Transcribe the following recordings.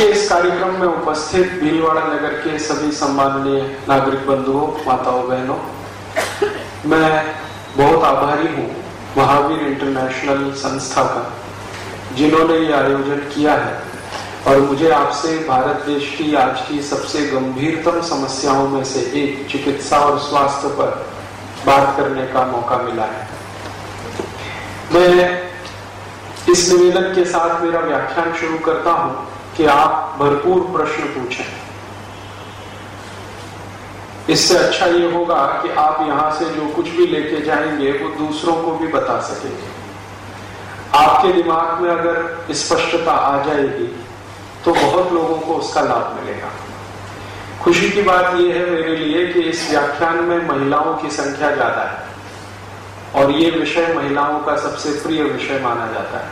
के इस कार्यक्रम में उपस्थित भीलवाड़ा नगर के सभी सम्माननीय नागरिक बंधुओं, माताओं, बहनों, मैं बहुत आभारी हूँ महावीर इंटरनेशनल संस्था का, जिन्होंने ये आयोजन किया है। और मुझे आपसे भारत देश की आज की सबसे गंभीरतम समस्याओं में से एक, चिकित्सा और स्वास्थ्य पर बात करने का मौका मिला है। मैं इस निवेदन के साथ मेरा व्याख्यान शुरू करता हूँ। कि आप भरपूर प्रश्न पूछें। इससे अच्छा ये होगा कि आप यहाँ से जो कुछ भी लेके जाएँगे, वो दूसरों को भी बता सकेंगे। आपके दिमाग में अगर स्पष्टता आ जाएगी तो बहुत लोगों को उसका लाभ मिलेगा। खुशी की बात यह है मेरे लिए कि इस व्याख्यान में महिलाओं की संख्या ज़्यादा है, और ये विषय महिलाओं का सबसे प्रिय विषय माना जाता है,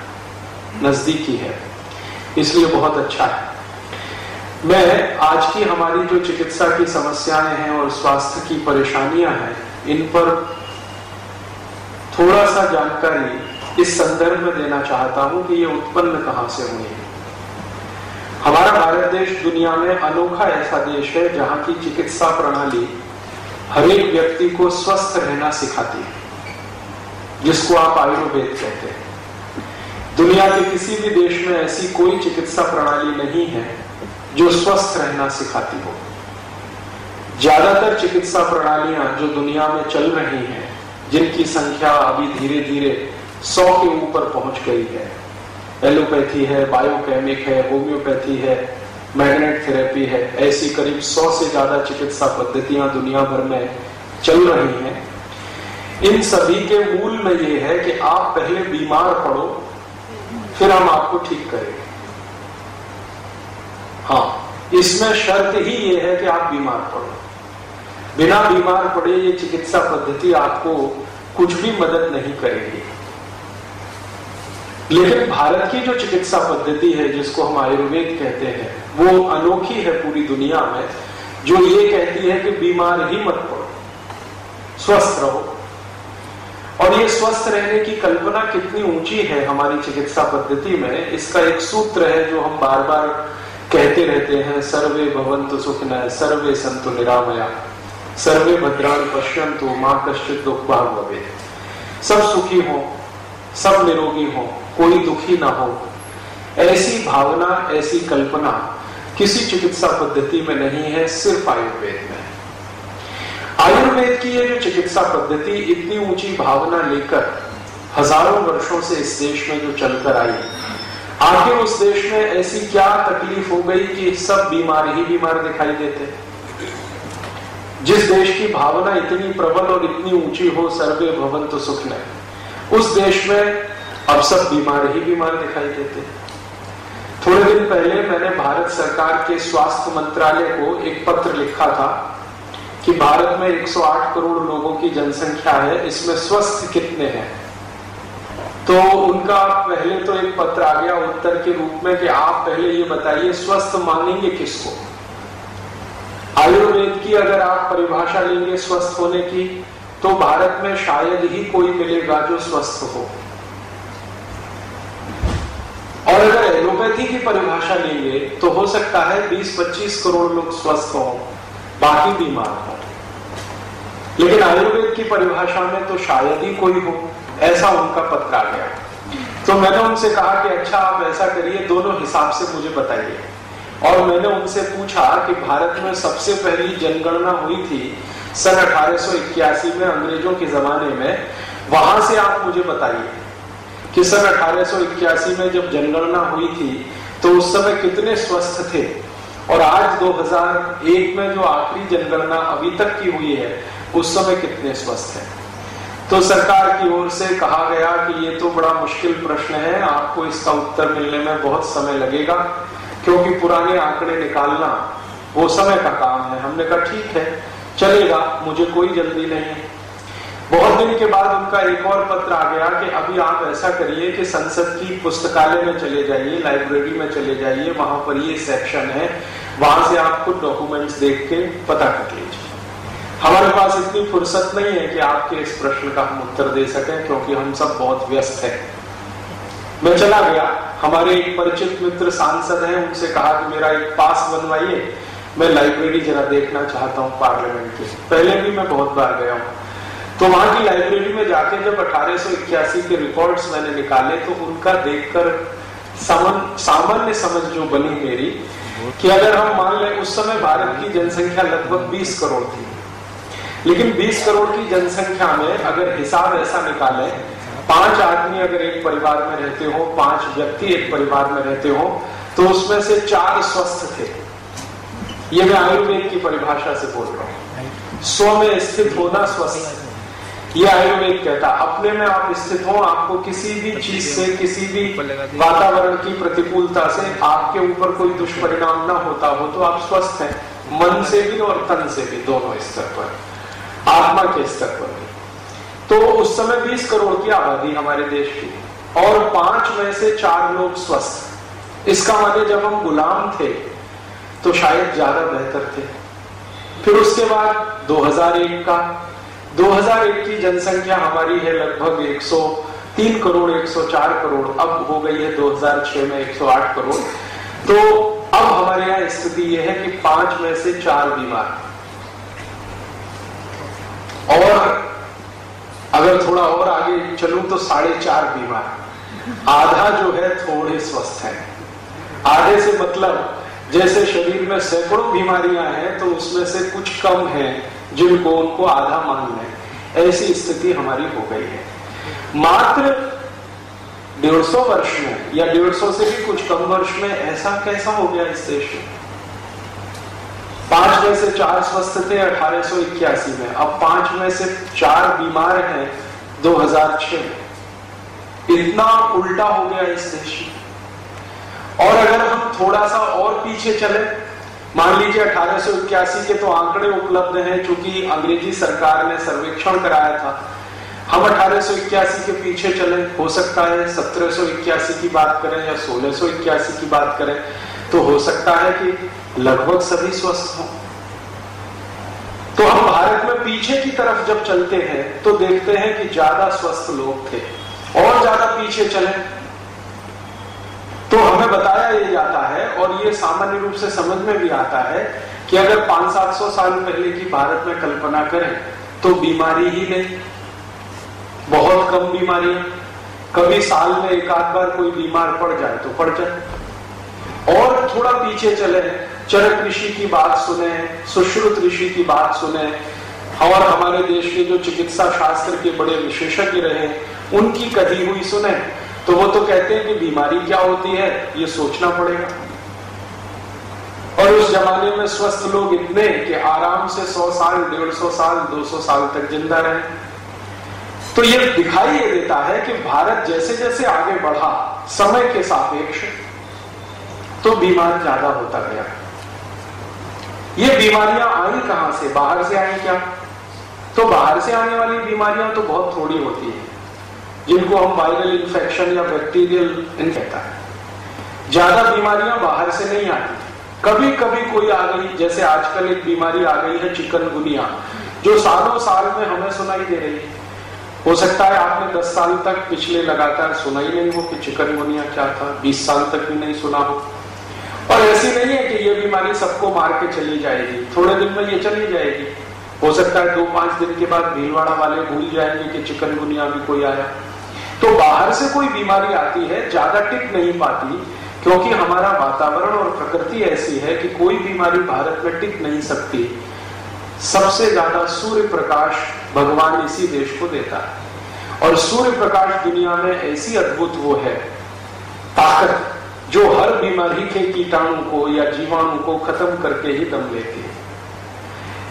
नजदीकी है। इसलिए बहुत अच्छा है। मैं, आज की हमारी जो चिकित्सा की समस्याएँ हैं और स्वास्थ्य की परेशानियाँ हैं, इन पर थोड़ा सा जानकारी इस संदर्भ में देना चाहता हूँ कि ये उत्पन्न कहाँ से हुई है हमारा भारत देश दुनिया में अनोखा ऐसा देश है जहाँ की चिकित्सा प्रणाली हर एक व्यक्ति को स्वस्थ रहना सिखाती है, जिसको आप आयुर्वेद कहते हैं। दुनिया के किसी भी देश में ऐसी कोई चिकित्सा प्रणाली नहीं है जो स्वस्थ रहना सिखाती हो। ज़्यादातर चिकित्सा प्रणालियाँ जो दुनिया में चल रही हैं, जिनकी संख्या अभी धीरे धीरे सौ के ऊपर पहुँच गई है। एलोपैथी है, बायोकेमिक है, होम्योपैथी है, मैग्नेट थेरेपी है, ऐसी करीब सौ से ज़्यादा चिकित्सा पद्धतियाँ दुनिया भर में चल रही हैं। इन सभी के मूल में यह है कि आप पहले बीमार पड़ो फिर हम आपको ठीक करेंगे। हाँ इसमें शर्त ही यह है कि आप बीमार पड़ो। बिना बीमार पड़े ये चिकित्सा पद्धति आपको कुछ भी मदद नहीं करेगी। लेकिन भारत की जो चिकित्सा पद्धति है, जिसको हम आयुर्वेद कहते हैं, वो अनोखी है पूरी दुनिया में, जो ये कहती है कि बीमार ही मत पड़ो। स्वस्थ रहो। और ये स्वस्थ रहने की कल्पना कितनी ऊँची है हमारी चिकित्सा पद्धति में, इसका एक सूत्र है जो हम बार बार कहते रहते हैं, सर्वे भवंतु सुखन, सर्वे संतु निरामया। सर्वे भद्रान पश्यंतु माँ कश्चित दुख भाग सब सुखी हो, सब निरोगी हो, कोई दुखी ना हो। ऐसी भावना, ऐसी कल्पना किसी चिकित्सा पद्धति में नहीं है, सिर्फ़ आयुर्वेद में। आयुर्वेद की ये जो चिकित्सा पद्धति, इतनी ऊँची भावना लेकर, हज़ारों वर्षों से इस देश में जो चलकर आई आखिर उस देश में ऐसी क्या तकलीफ़ हो गई कि सब बीमार, ही बीमार दिखाई देते? जिस देश की भावना इतनी प्रबल और इतनी ऊँची हो, सर्वे भवन तो सुख न उस देश में अब सब बीमार, ही बीमार दिखाई देते। थोड़े दिन पहले मैंने भारत सरकार के स्वास्थ्य मंत्रालय को एक पत्र लिखा था। कि भारत में 108 करोड़ लोगों की जनसंख्या है, इसमें स्वस्थ कितने हैं? तो उनका पहले तो एक पत्र आ गया उत्तर के रूप में कि आप पहले ये बताइए, स्वस्थ मानेंगे किसको? आयुर्वेद की अगर आप परिभाषा लेंगे स्वस्थ होने की तो भारत में शायद ही कोई मिलेगा जो स्वस्थ हो। और अगर एलोपैथी की परिभाषा लेंगे तो हो सकता है 20-25 करोड़ लोग स्वस्थ हो, बाकी बीमार हो। लेकिन आयुर्वेद की परिभाषा में तो शायद ही कोई हो, ऐसा उनका पत्र आ गया। तो मैंने उनसे कहा कि अच्छा आप ऐसा करिए, दोनों हिसाब से मुझे बताइए। और मैंने उनसे पूछा कि भारत में सबसे पहली जनगणना हुई थी सन अठारह सौ इक्यासी में अंग्रेज़ों के जमाने में। वहाँ से आप मुझे बताइए कि सन अठारह में जब जनगणना हुई थी तो उस समय कितने स्वस्थ थे? और आज 2001 में जो आखिरी जनगणना अभी तक की हुई है उस समय कितने स्वस्थ हैं? तो सरकार की ओर से कहा गया कि ये तो बड़ा मुश्किल प्रश्न है। आपको इसका उत्तर मिलने में बहुत समय लगेगा, क्योंकि पुराने आंकड़े निकालना वो समय का काम है। हमने कहा, ठीक है, चलेगा, मुझे कोई जल्दी नहीं है। बहुत दिन के बाद उनका एक और पत्र आ गया कि अभी आप ऐसा करिए कि संसद की पुस्तकालय में चले जाइए, लाइब्रेरी में चले जाइए, वहाँ पर ये सेक्शन है। वहाँ से आप खुद डॉक्यूमेंट्स देख के पता कर लीजिए। हमारे पास इतनी फुर्सत नहीं है कि आपके इस प्रश्न का हम उत्तर दे सकें, क्योंकि हम सब बहुत व्यस्त हैं। मैं चला गया। हमारे एक परिचित मित्र सांसद हैं, उनसे कहा कि मेरा एक पास बनवाइए। मैं लाइब्रेरी जरा देखना चाहता हूँ पार्लियामेंट की। पहले भी मैं बहुत बार गया हूँ। तो वहाँ की लाइब्रेरी में जाके जब अठारह सौ इक्यासी के रिकॉर्ड्स मैंने निकाले तो उनका देखकर सामान्य समझ जो बनी मेरी, कि अगर हम मान लें, उस समय भारत की जनसंख्या लगभग 20 करोड़ थी। लेकिन 20 करोड़ की जनसंख्या में अगर हिसाब ऐसा निकाले, पाँच आदमी अगर एक परिवार में रहते हो, पाँच व्यक्ति एक परिवार में रहते हो तो उसमें से चार स्वस्थ थे। ये मैं आयुर्वेद की परिभाषा से बोल रहा हूँ। स्व में स्थित होना स्वस्थ ये आयुर्वेद कहता, अपने में आप स्थित हो, आपको किसी भी चीज़ से, किसी भी वातावरण की प्रतिकूलता से आपके ऊपर कोई दुष्परिणाम ना होता हो तो आप स्वस्थ हैं। मन से भी और तन से भी, दोनों स्तर पर। आत्मा के स्तर पर तो उस समय 20 करोड़ की आबादी हमारे देश की और पाँच में से चार लोग स्वस्थ। इसका मतलब जब हम गुलाम थे तो शायद ज़्यादा बेहतर थे। फिर उसके बाद 2001 का। 2001 की जनसंख्या हमारी है लगभग 103 करोड़ 104 करोड़। अब हो गई है 2006 में 108 करोड़। तो अब हमारे यहाँ स्थिति यह है कि पाँच में से चार बीमार। और अगर थोड़ा और आगे चलूँ तो साढ़े चार बीमार। आधा जो है थोड़े स्वस्थ है। आधे से मतलब जैसे शरीर में सैकड़ों बीमारियाँ हैं तो उसमें से कुछ कम है जिनको उनको आधा मान लें। ऐसी स्थिति हमारी हो गई है। मात्र डेढ़ सौ वर्ष में या डेढ़ सौ से भी कुछ कम वर्ष में ऐसा कैसा हो गया इस देश में? पाँच में से चार स्वस्थ थे, अठारह में। अब पाँच में से चार बीमार हैं 2006 में इतना उल्टा हो गया इस देश में। और अगर हम थोड़ा सा और पीछे चले, मान लीजिए अठारह के तो आंकड़े उपलब्ध हैं क्योंकि अंग्रेज़ी सरकार ने सर्वेक्षण कराया था। हम अठारह के पीछे चले, हो सकता है सत्रह की बात करें या सोलह की बात करें। तो हो सकता है कि लगभग सभी स्वस्थ हों। तो हम भारत में पीछे की तरफ़ जब चलते हैं तो देखते हैं कि ज़्यादा स्वस्थ लोग थे और ज़्यादा पीछे चले। तो हमें बताया ये जाता है और ये सामान्य रूप से समझ में भी आता है कि अगर 500-700 साल पहले की भारत में कल्पना करें तो बीमारी ही नहीं। बहुत कम बीमारियाँ कभी साल में एक आध बार कोई बीमार पड़ जाए तो पड़ जाए। और थोड़ा पीछे चले। चरक ऋषि की बात सुने, सुश्रुत ऋषि की बात सुने। और हमारे देश के जो चिकित्सा शास्त्र के बड़े विशेषज्ञ रहे, उनकी कही हुई सुने। तो वो तो कहते हैं कि बीमारी क्या होती है, ये सोचना पड़ेगा। और उस जमाने में स्वस्थ लोग इतने कि आराम से सौ साल, डेढ़ सौ साल, दो सौ साल तक ज़िंदा रहे। तो ये दिखाई ये देता है कि भारत जैसे जैसे आगे बढ़ा, समय के सापेक्ष तो बीमार ज़्यादा होता गया। ये बीमारियाँ आई कहाँ से? बाहर से आई क्या? तो बाहर से आने वाली बीमारियाँ तो बहुत थोड़ी होती है, जिनको हम वायरल इन्फेक्शन या बैक्टीरियल कहता है। ज़्यादा बीमारियाँ बाहर से नहीं आती। कभी कभी कोई आ गई, जैसे आजकल एक बीमारी आ गई है चिकनगुनिया, जो सालों साल में हमें सुनाई दे रही है। हो सकता है आपने 10 साल तक पिछले लगातार सुना ही नहीं हो कि चिकनगुनिया क्या था 20 साल तक भी नहीं सुना हो। और ऐसी नहीं है कि ये बीमारी सबको मार के चली जाएगी। थोड़े दिन में ये चली जाएगी। हो सकता है दो पाँच दिन के बाद भीलवाड़ा वाले भूल जाएँगे कि चिकनगुनिया भी कोई आया। तो बाहर से कोई बीमारी आती है, ज़्यादा टिक नहीं पाती, क्योंकि हमारा वातावरण और प्रकृति ऐसी है कि कोई बीमारी भारत में टिक नहीं सकती। सबसे ज़्यादा सूर्य प्रकाश भगवान इसी देश को देता है। और सूर्य प्रकाश दुनिया में ऐसी अद्भुत वो है। ताकत। जो हर बीमारी के कीटाणु को या जीवाणु को खत्म करके ही दम लेती है।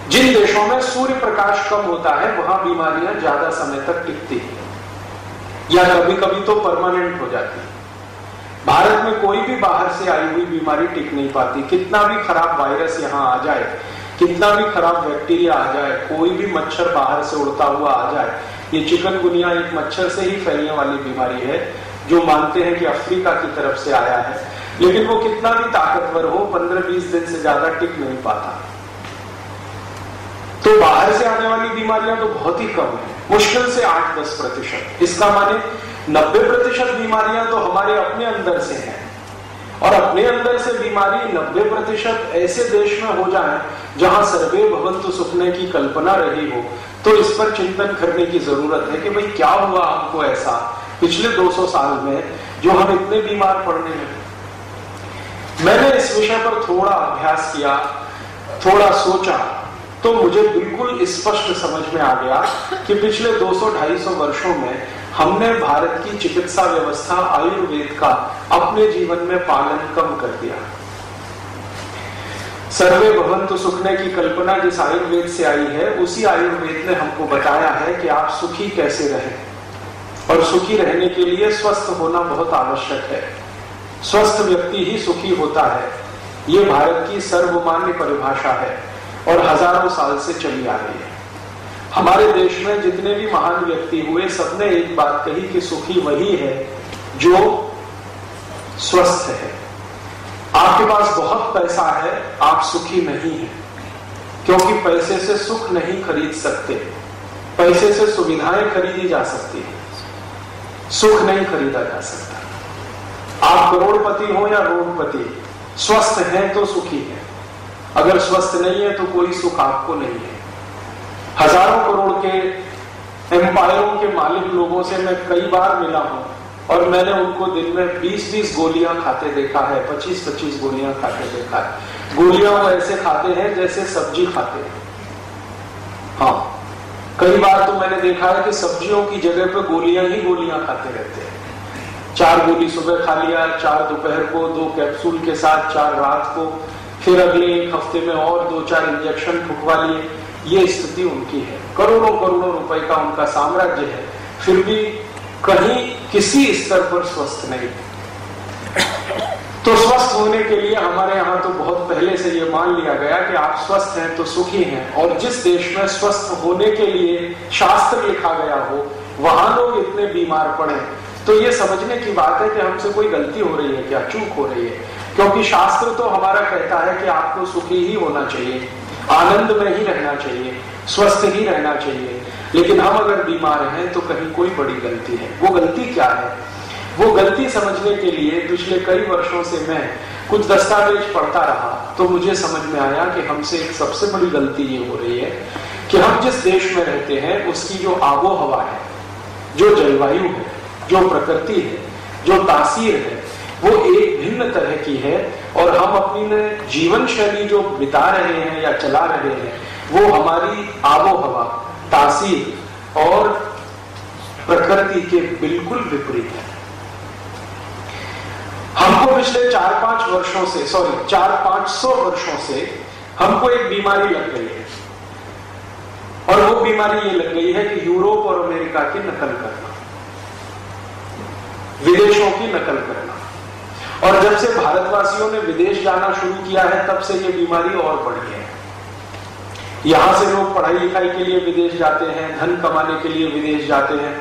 जिन देशों में सूर्य प्रकाश कम होता है, वहाँ बीमारियाँ ज़्यादा समय तक टिकती है। या कभी कभी तो परमानेंट हो जाती है। भारत में कोई भी बाहर से आई हुई बीमारी टिक नहीं पाती। कितना भी खराब वायरस यहाँ आ जाए, कितना भी खराब बैक्टीरिया आ जाए, कोई भी मच्छर बाहर से उड़ता हुआ आ जाए, ये चिकनगुनिया एक मच्छर से ही फैलने वाली बीमारी है। जो मानते हैं कि अफ्रीका की तरफ़ से आया है, लेकिन वो कितना भी ताकतवर हो, पंद्रह बीस दिन से ज़्यादा टिक नहीं पाता। तो बाहर से आने वाली बीमारियाँ तो बहुत ही कम है। मुश्किल से आठ दस प्रतिशत। इसका माने 90 प्रतिशत बीमारियाँ तो हमारे अपने अंदर से हैं। और अपने अंदर से बीमारी 90 प्रतिशत ऐसे देश में हो जाए, जहाँ सर्वे भवंतु सुखने की कल्पना रही हो तो इस पर चिंतन करने की ज़रूरत है कि भाई क्या हुआ हमको ऐसा? पिछले 200 साल में जो हम इतने बीमार पड़ने लगे मैंने इस विषय पर थोड़ा अभ्यास किया, थोड़ा सोचा तो मुझे बिल्कुल स्पष्ट समझ में आ गया कि पिछले 200-250 वर्षों में हमने भारत की चिकित्सा व्यवस्था आयुर्वेद का अपने जीवन में पालन कम कर दिया। सर्वे भवंतु सुखने की कल्पना जिस आयुर्वेद से आई है, उसी आयुर्वेद ने हमको बताया है कि आप सुखी कैसे रहें। और सुखी रहने के लिए स्वस्थ होना बहुत आवश्यक है। स्वस्थ व्यक्ति ही सुखी होता है। ये भारत की सर्वमान्य परिभाषा है और हज़ारों साल से चली आ रही है। हमारे देश में जितने भी महान व्यक्ति हुए, सबने एक बात कही कि सुखी वही है जो स्वस्थ है। आपके पास बहुत पैसा है, आप सुखी नहीं है, क्योंकि पैसे से सुख नहीं खरीद सकते। पैसे से सुविधाएँ खरीदी जा सकती है। सुख नहीं खरीदा जा सकता। आप करोड़पति हो या रोडपति स्वस्थ है तो सुखी है। अगर स्वस्थ नहीं है तो कोई सुख आपको नहीं है। हज़ारों करोड़ के एम्पायरों के मालिक लोगों से मैं कई बार मिला हूँ और मैंने उनको दिन में 20-20 गोलियाँ खाते देखा है 25-25 गोलियाँ खाते देखा है। गोलियाँ वो ऐसे खाते हैं जैसे सब्ज़ी खाते हैं। हाँ। कई बार तो मैंने देखा है कि सब्जियों की जगह पे गोलियाँ ही गोलियाँ खाते रहते हैं। चार गोली सुबह खा लिया, चार दोपहर को, दो कैप्सूल के साथ, चार रात को, फिर अगले एक हफ़्ते में और दो चार इंजेक्शन ठुकवा लिए। ये स्थिति उनकी है। करोड़ों करोड़ों रुपए का उनका साम्राज्य है। फिर भी कहीं किसी स्तर पर स्वस्थ नहीं। तो स्वस्थ होने के लिए हमारे यहाँ तो बहुत पहले से ये मान लिया गया कि आप स्वस्थ हैं तो सुखी हैं। और जिस देश में स्वस्थ होने के लिए शास्त्र लिखा गया हो, वहाँ लोग इतने बीमार पड़े। तो ये समझने की बात है कि हमसे कोई गलती हो रही है क्या? चूक हो रही है। क्योंकि शास्त्र तो हमारा कहता है कि आपको सुखी ही होना चाहिए, आनंद में ही रहना चाहिए, स्वस्थ ही रहना चाहिए। लेकिन हम अगर बीमार हैं तो कहीं कोई बड़ी गलती है। वो गलती क्या है? वो गलती समझने के लिए पिछले कई वर्षों से मैं कुछ दस्तावेज़ पढ़ता रहा तो मुझे समझ में आया कि हमसे एक सबसे बड़ी गलती ये हो रही है कि हम जिस देश में रहते हैं, उसकी जो आबो हवा है, जो जलवायु है, जो प्रकृति है, जो तासीर है, वो एक भिन्न तरह की है और हम अपनी जीवन शैली जो बिता रहे हैं या चला रहे हैं, वो हमारी आबो हवा तासीर और प्रकृति के बिल्कुल विपरीत है। हमको पिछले चार पाँच वर्षों से सॉरी चार पाँच सौ वर्षों से हमको एक बीमारी लग गई है। और वो बीमारी ये लग गई है कि यूरोप और अमेरिका की नकल करना, विदेशों की नकल करना। और जब से भारतवासियों ने विदेश जाना शुरू किया है, तब से ये बीमारी और बढ़ी है। यहाँ से लोग पढ़ाई लिखाई के लिए विदेश जाते हैं, धन कमाने के लिए विदेश जाते हैं,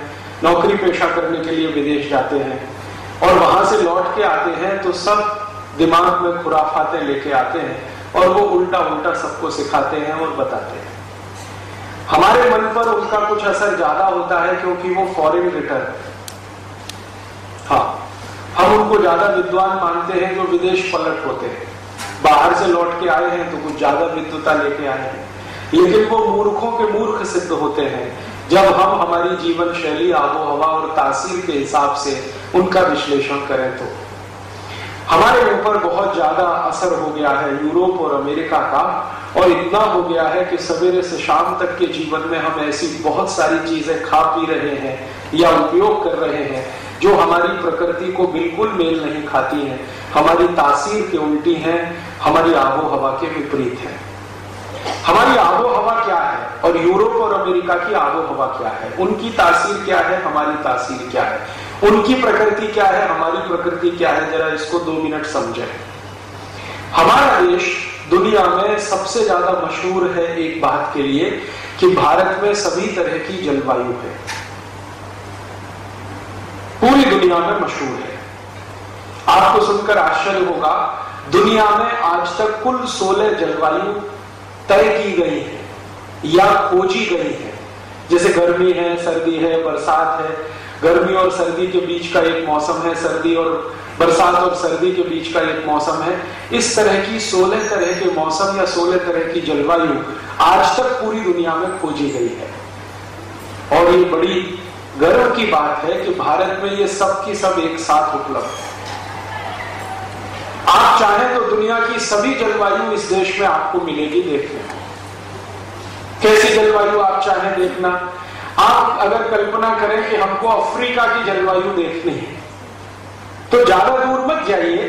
नौकरी पेशा करने के लिए विदेश जाते हैं। और वहाँ से लौट के आते हैं तो सब दिमाग में खुराफाते लेके आते हैं और वो उल्टा उल्टा सबको सिखाते हैं और बताते हैं। हमारे मन पर उनका कुछ असर ज़्यादा होता है क्योंकि वो फॉरेन रिटर्न हाँ। हम उनको ज़्यादा विद्वान मानते हैं जो विदेश पलट होते हैं। बाहर से लौट के आए हैं तो कुछ ज़्यादा विद्वता लेके आए हैं। लेकिन वो मूर्खों के मूर्ख सिद्ध होते हैं। जब हम हमारी जीवन शैली आबो हवा और तासीर के हिसाब से उनका विश्लेषण करें तो। हमारे ऊपर बहुत ज़्यादा असर हो गया है यूरोप और अमेरिका का, और इतना हो गया है कि सवेरे से शाम तक के जीवन में हम ऐसी बहुत सारी चीज़ें खा पी रहे हैं या उपयोग कर रहे हैं, जो हमारी प्रकृति को बिल्कुल मेल नहीं खाती हैं। हमारी तासीर के उल्टी हैं, हमारी आबो हवा के विपरीत है। हमारी आबो हवा क्या है? और यूरोप और अमेरिका की आबो हवा क्या है? उनकी तासीर क्या है? हमारी तासीर क्या है? उनकी प्रकृति क्या है? हमारी प्रकृति क्या है? जरा इसको दो मिनट समझे। हमारा देश दुनिया में सबसे ज़्यादा मशहूर है एक बात के लिए कि भारत में सभी तरह की जलवायु है। पूरी दुनिया में मशहूर है। आपको सुनकर आश्चर्य होगा, दुनिया में आज तक कुल 16 जलवायु तय की गई है, या खोजी गई है। जैसे गर्मी है, सर्दी है, बरसात है। गर्मी और सर्दी के बीच का एक मौसम है, सर्दी और बरसात और सर्दी के बीच का एक मौसम है। इस तरह की सोलह तरह के मौसम या सोलह तरह की जलवायु आज तक पूरी दुनिया में खोजी गई है। और ये बड़ी गर्व की बात है कि भारत में ये सब की सब एक साथ उपलब्ध है। आप चाहें तो दुनिया की सभी जलवायु इस देश में आपको मिलेगी देखने को। कैसी जलवायु आप चाहें देखना। आप अगर कल्पना करें कि हमको अफ्रीका की जलवायु देखनी है तो ज़्यादा दूर मत जाइए।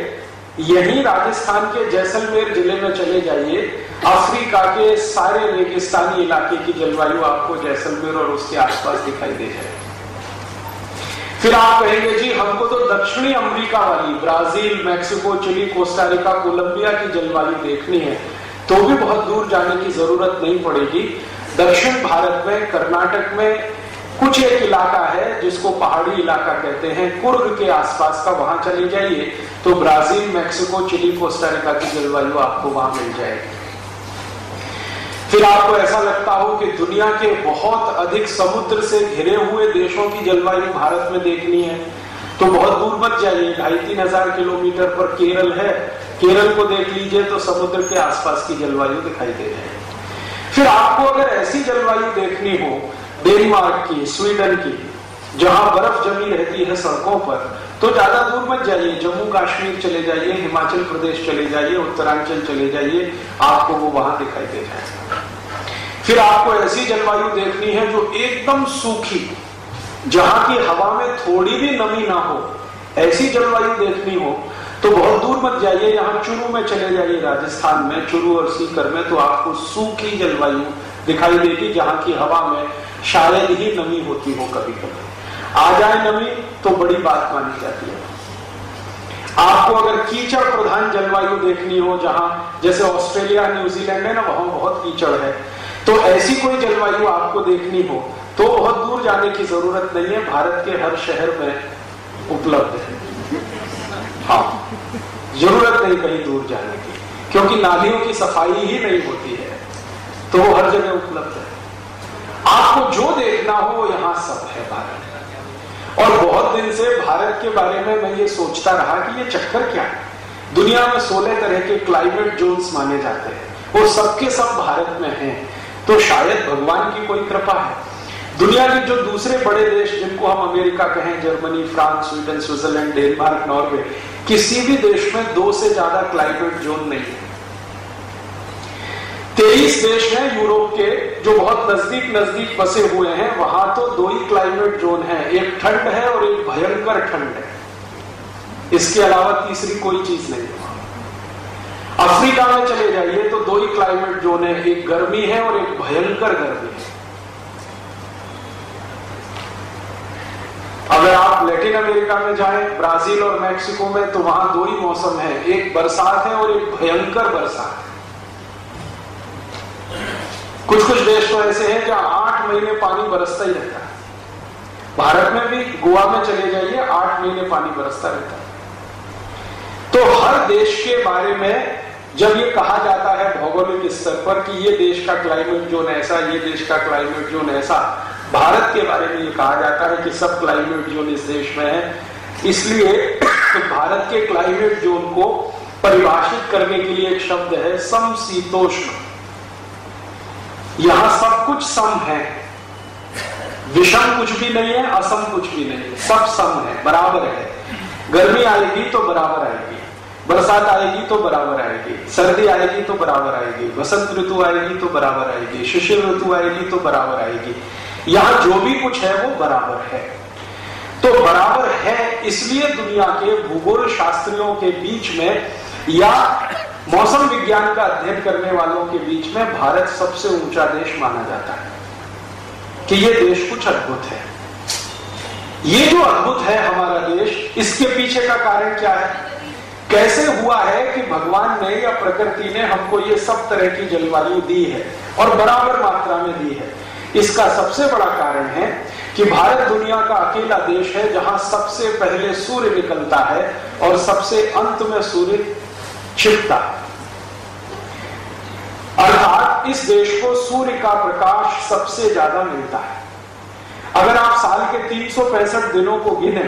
यही राजस्थान के जैसलमेर ज़िले में चले जाइए। अफ्रीका के सारे रेगिस्तानी इलाके की जलवायु आपको जैसलमेर और उसके आसपास दिखाई दे जाएगी। फिर आप कहेंगे, जी, हमको तो दक्षिणी अमेरिका वाली, Brazil, Mexico, Chile Costa Rica Colombia की जलवायु देखनी है तो भी बहुत दूर जाने की ज़रूरत नहीं पड़ेगी। दक्षिण भारत में, कर्नाटक में कुछ एक इलाका है, जिसको पहाड़ी इलाका कहते हैं। कुर्ग के आसपास का वहाँ चले जाइए तो ब्राज़ील, मैक्सिको, चिली कोस्टारिका की जलवायु आपको वहाँ मिल जाएगी। फिर आपको ऐसा लगता हो कि दुनिया के बहुत अधिक समुद्र से घिरे हुए देशों की जलवायु भारत में देखनी है तो बहुत दूर मत जाइए। ढाई तीन हज़ार किलोमीटर पर केरल है। केरल को देख लीजिए तो समुद्र के आसपास की जलवायु दिखाई दे रही है। फिर आपको अगर ऐसी जलवायु देखनी हो, डेनमार्क की, स्वीडन की जहाँ बर्फ़ जमी रहती है सड़कों पर तो ज़्यादा दूर मत जाइए। जम्मू कश्मीर चले जाइए, हिमाचल प्रदेश चले जाइए, उत्तरांचल चले जाइए, आपको वो वहाँ दिखाई दे जाएगा। फिर आपको ऐसी जलवायु देखनी है जो एकदम सूखी, जहाँ की हवा में थोड़ी भी नमी ना हो, ऐसी जलवायु देखनी हो तो बहुत दूर मत जाइए। यहाँ चुरू में चले जाइए राजस्थान में, चुरू और सीकर में तो आपको सूखी जलवायु दिखाई देगी, जहाँ की हवा में शायद ही नमी होती हो कभी कभी आ जाए नमी तो बड़ी बात मानी जाती है। आपको अगर कीचड़ प्रधान जलवायु देखनी हो, जहाँ जैसे ऑस्ट्रेलिया, न्यूजीलैंड है ना, वहाँ बहुत कीचड़ है तो ऐसी कोई जलवायु आपको देखनी हो तो बहुत दूर जाने की ज़रूरत नहीं है। भारत के हर शहर में उपलब्ध है। हाँ ज़रूरत नहीं कहीं दूर जाने की, क्योंकि नालियों की सफ़ाई ही नहीं होती है तो वो हर जगह उपलब्ध है। आपको जो देखना हो, वो यहाँ सब है भारत। और बहुत दिन से भारत के बारे में मैं ये सोचता रहा कि ये चक्कर क्या है। दुनिया में सोलह तरह के क्लाइमेट जोन्स माने जाते हैं। वो सबके सब भारत में हैं। तो शायद भगवान की कोई कृपा है। दुनिया के जो दूसरे बड़े देश जिनको हम अमेरिका कहें, Germany, France, Sweden, Switzerland, Denmark, Norway, किसी भी देश में दो से ज़्यादा क्लाइमेट जोन नहीं है। तेईस देश हैं यूरोप के जो बहुत नज़दीक नज़दीक बसे हुए हैं, वहाँ तो दो ही क्लाइमेट जोन है, एक ठंड है और एक भयंकर ठंड है। इसके अलावा तीसरी कोई चीज़ नहीं। है अफ्रीका में चले जाइए तो दो ही क्लाइमेट जोन है, एक गर्मी है और एक भयंकर गर्मी है। अगर आप लेटिन अमेरिका में जाएँ, ब्राज़ील और मैक्सिको में तो वहाँ दो ही मौसम है, एक बरसात है और एक भयंकर बरसात है। कुछ कुछ देश तो ऐसे हैं जहाँ आठ महीने पानी बरसता ही रहता है। भारत में भी, गोवा में चले जाइए, आठ महीने पानी बरसता रहता है। तो हर देश के बारे में जब ये कहा जाता है भौगोलिक स्तर पर कि ये देश का क्लाइमेट जोन ऐसा, ये देश का क्लाइमेट जोन ऐसा, भारत के बारे में ये कहा जाता है कि सब क्लाइमेट जोन इस देश में है। इसलिए भारत के क्लाइमेट जोन को परिभाषित करने के लिए एक शब्द है, समशीतोष्ण। यहाँ सब कुछ सम है। विषम कुछ भी नहीं है, असम कुछ भी नहीं है। सब सम है, बराबर है। गर्मी आएगी तो बराबर आएगी। बरसात आएगी तो बराबर आएगी। सर्दी आएगी तो बराबर आएगी। वसंत ऋतु आएगी तो बराबर आएगी। शिशिर ऋतु आएगी तो बराबर आएगी। यहाँ जो भी कुछ है, वो बराबर है। तो बराबर है इसलिए दुनिया के भूगोल शास्त्रियों के बीच में या मौसम विज्ञान का अध्ययन करने वालों के बीच में भारत सबसे ऊँचा देश माना जाता है। कि ये देश कुछ अद्भुत है। ये जो अद्भुत है हमारा देश, इसके पीछे का कारण क्या है? कैसे हुआ है कि भगवान ने या प्रकृति ने हमको ये सब तरह की जलवायु दी है और बराबर मात्रा में दी है? इसका सबसे बड़ा कारण है कि भारत दुनिया का अकेला देश है जहाँ सबसे पहले सूर्य निकलता है और सबसे अंत में सूर्य छिपता अर्थात इस देश को सूर्य का प्रकाश सबसे ज़्यादा मिलता है। अगर आप साल के तीन सौ पैंसठ दिनों को गिने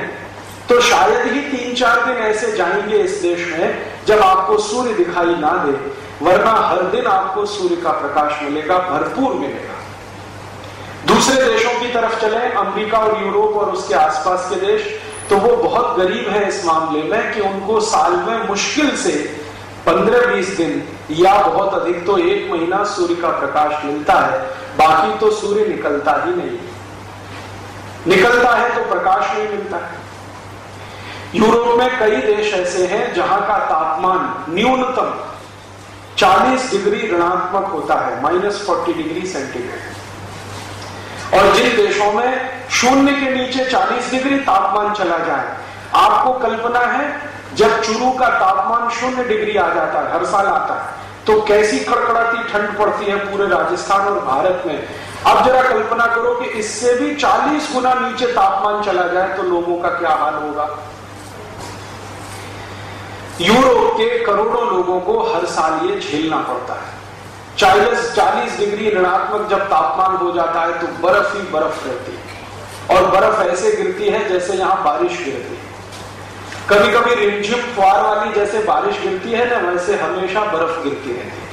तो शायद ही तीन चार दिन ऐसे जाएँगे इस देश में जब आपको सूर्य दिखाई ना दे, वरना हर दिन आपको सूर्य का प्रकाश मिलेगा, भरपूर मिलेगा। दूसरे देशों की तरफ़ चले, अमेरिका और यूरोप और उसके आसपास के देश तो वो बहुत गरीब है इस मामले में कि उनको साल में मुश्किल से पंद्रह बीस दिन या बहुत अधिक तो एक महीना सूर्य का प्रकाश मिलता है, बाकी तो सूर्य निकलता ही नहीं। निकलता है तो प्रकाश नहीं मिलता। है यूरोप में कई देश ऐसे हैं जहाँ का तापमान न्यूनतम 40 डिग्री ऋणात्मक होता है, माइनस फोर्टी डिग्री सेंटीग्रेड। और जिन देशों में शून्य के नीचे 40 डिग्री तापमान चला जाए, आपको कल्पना है जब चुरू का तापमान शून्य डिग्री आ जाता है, हर साल आता है तो कैसी कड़कड़ाती ठंड पड़ती है पूरे राजस्थान और भारत में? अब जरा कल्पना करो कि इससे भी 40 गुना नीचे तापमान चला जाए तो लोगों का क्या हाल होगा? यूरोप के करोड़ों लोगों को हर साल ये झेलना पड़ता है। चालीस चालीस डिग्री ऋणात्मक जब तापमान हो जाता है तो बर्फ़ ही बर्फ़ रहती है। और बर्फ़ ऐसे गिरती है जैसे यहाँ बारिश गिरती है। कभी कभी रिमझिम फुआर वाली जैसे बारिश गिरती है ना वैसे हमेशा बर्फ़ गिरती रहती है।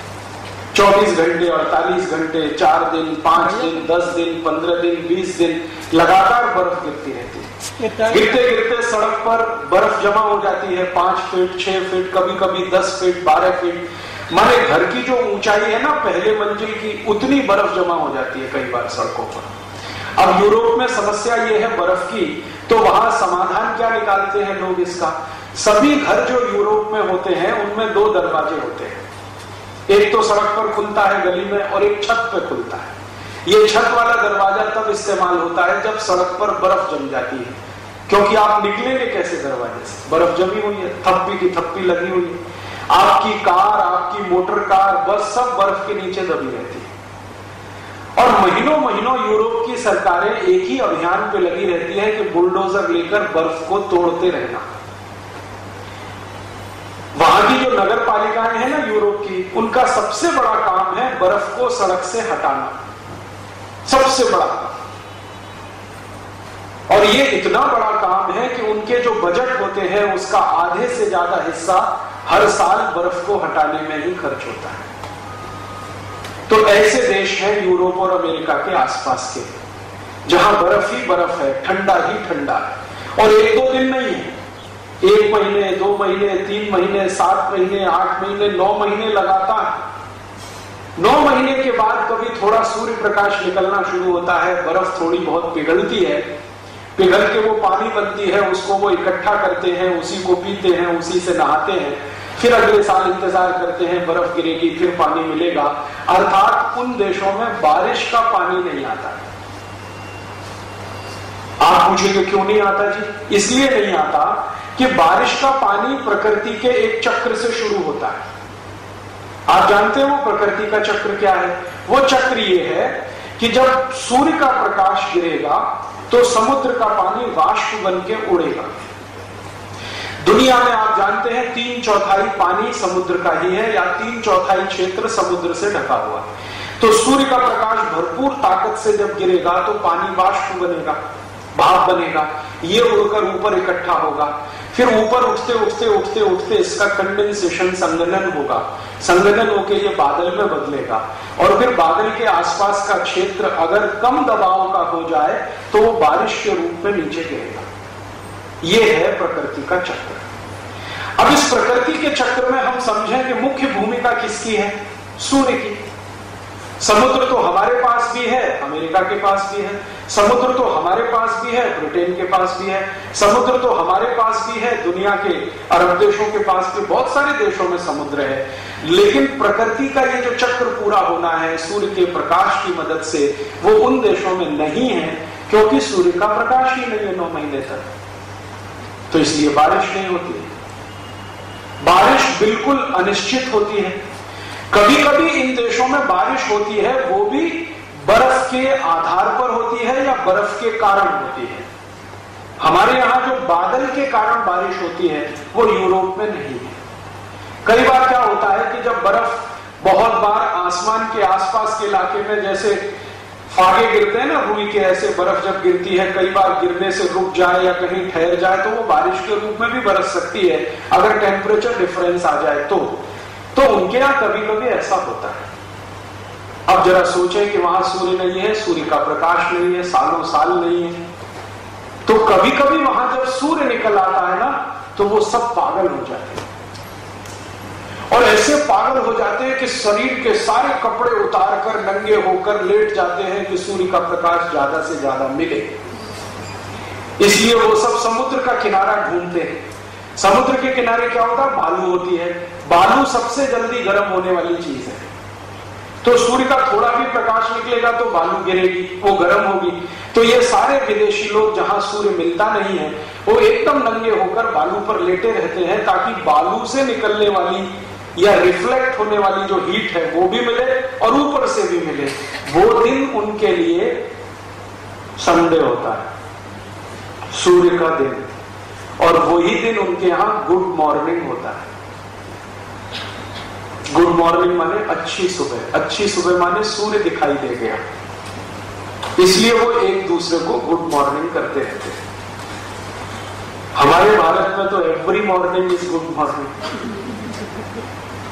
चौबीस घंटे अड़तालीस घंटे चार दिन पाँच दिन दस दिन पंद्रह दिन बीस दिन लगातार बर्फ़ गिरती रहती है। गिरते गिरते सड़क पर बर्फ़ जमा हो जाती है पाँच फीट छह फीट कभी कभी दस फीट बारह फीट। माने घर की जो ऊंचाई है ना पहले मंजिल की उतनी बर्फ़ जमा हो जाती है कई बार सड़कों पर। अब यूरोप में समस्या ये है बर्फ़ की तो वहाँ समाधान क्या निकालते हैं लोग इसका? सभी घर जो यूरोप में होते हैं, उनमें दो दरवाजे होते हैं। एक तो सड़क पर खुलता है गली में और एक छत पर खुलता है। ये छत वाला दरवाज़ा तब इस्तेमाल होता है जब सड़क पर बर्फ़ जम जाती है। क्योंकि आप निकलेंगे कैसे दरवाजे से? बर्फ़ जमी हुई है, थप्पी की थप्पी लगी हुई है। आपकी कार, आपकी मोटर कार, बस सब बर्फ़ के नीचे दबी रहती है। और महीनों महीनों यूरोप की सरकारें एक ही अभियान पे लगी रहती है कि बुलडोजर लेकर बर्फ़ को तोड़ते रहना। वहाँ की जो नगर पालिकाएँ हैं ना यूरोप की, उनका सबसे बड़ा काम है बर्फ़ को सड़क से हटाना। सबसे बड़ा। और ये इतना बड़ा काम है कि उनके जो बजट होते हैं, उसका आधे से ज़्यादा हिस्सा हर साल बर्फ़ को हटाने में ही खर्च होता है। तो ऐसे देश हैं यूरोप और अमेरिका के आसपास के, जहाँ बर्फ़ ही बर्फ़ है, ठंडा ही ठंडा है। और एक दो दिन नहीं है। एक महीने, दो महीने, तीन महीने, सात महीने, आठ महीने, नौ महीने लगातार। नौ महीने के बाद कभी थोड़ा सूर्य प्रकाश निकलना शुरू होता है, बर्फ़ थोड़ी बहुत पिघलती है। पिघल के वो पानी बनती है, उसको वो इकट्ठा करते हैं, उसी को पीते हैं, उसी से नहाते हैं। फिर अगले साल इंतज़ार करते हैं बर्फ़ गिरेगी फिर पानी मिलेगा। अर्थात उन देशों में बारिश का पानी नहीं आता। आप पूछेंगे क्यों नहीं आता जी? इसलिए नहीं आता कि बारिश का पानी प्रकृति के एक चक्र से शुरू होता है। आप जानते हैं प्रकृति का चक्र क्या है? वो चक्र ये है कि जब सूर्य का प्रकाश गिरेगा तो समुद्र का पानी वाष्प बन के उड़ेगा। दुनिया में आप जानते हैं, तीन चौथाई पानी समुद्र का ही है, या तीन चौथाई क्षेत्र समुद्र से ढका हुआ है। तो सूर्य का प्रकाश भरपूर ताकत से जब गिरेगा तो पानी वाष्प बनेगा, भाप बनेगा। ये उड़कर ऊपर इकट्ठा होगा। फिर ऊपर उठते उठते उठते उठते इसका कंडेंसेशन संगनन होगा। संगनन होकर ये बादल में बदलेगा। और फिर बादल के आसपास का क्षेत्र अगर कम दबाव का हो जाए तो वो बारिश के रूप में नीचे गिरेगा। ये है प्रकृति का चक्र। अब इस प्रकृति के चक्र में हम समझें कि मुख्य भूमिका किसकी है? सूर्य की। समुद्र तो हमारे पास भी है, अमेरिका के पास भी है। समुद्र तो हमारे पास भी है, ब्रिटेन के पास भी है। समुद्र तो हमारे पास भी है, दुनिया के अरब देशों के पास भी। बहुत सारे देशों में समुद्र है। लेकिन प्रकृति का ये जो चक्र पूरा होना है, सूर्य के प्रकाश की मदद से, वो उन देशों में नहीं है, क्योंकि सूर्य का प्रकाश ही नहीं है नौ महीने तक। तो इसलिए बारिश नहीं होती बारिश बिल्कुल अनिश्चित होती है। कभी कभी इन देशों में बारिश होती है, वो भी बर्फ़ के आधार पर होती है या बर्फ़ के कारण होती है। हमारे यहाँ जो बादल के कारण बारिश होती है, वो यूरोप में नहीं है। कई बार क्या होता है कि जब बर्फ़ बहुत बार आसमान के आसपास के इलाके में, जैसे फागे गिरते हैं ना रुई के ऐसे बर्फ़ जब गिरती है, कई बार गिरने से रुक जाए या कहीं ठहर जाए तो वो बारिश के रूप में भी बरस सकती है, अगर टेम्परेचर डिफरेंस आ जाए तो। तो उनके यहाँ कभी कभी ऐसा होता है। अब जरा सोचें कि वहाँ सूर्य नहीं है, सूर्य का प्रकाश नहीं है, सालों साल नहीं है। तो कभी कभी वहाँ जब सूर्य निकल आता है ना तो वो सब पागल हो जाते हैं। और ऐसे पागल हो जाते हैं कि शरीर के सारे कपड़े उतार कर, नंगे होकर लेट जाते हैं कि सूर्य का प्रकाश ज़्यादा से ज़्यादा मिले। इसलिए वो सब समुद्र का किनारा ढूंढते हैं। समुद्र के किनारे क्या होता है? बालू होती है। बालू सबसे जल्दी गर्म होने वाली चीज़ है। तो सूर्य का थोड़ा भी प्रकाश निकलेगा तो बालू गिरेगी, वो गर्म होगी। तो ये सारे विदेशी लोग जहाँ सूर्य मिलता नहीं है, वो एकदम नंगे होकर बालू पर लेटे रहते हैं ताकि बालू से निकलने वाली या रिफ्लेक्ट होने वाली जो हीट है, वो भी मिले और ऊपर से भी मिले। वो दिन उनके लिए संडे होता है। सूर्य का दिन। और वही दिन उनके यहाँ गुड मॉर्निंग होता है। गुड मॉर्निंग माने अच्छी सुबह। अच्छी सुबह माने सूर्य दिखाई दे गया। इसलिए वो एक दूसरे को गुड मॉर्निंग करते रहते हैं। हमारे भारत में तो every morning is good morning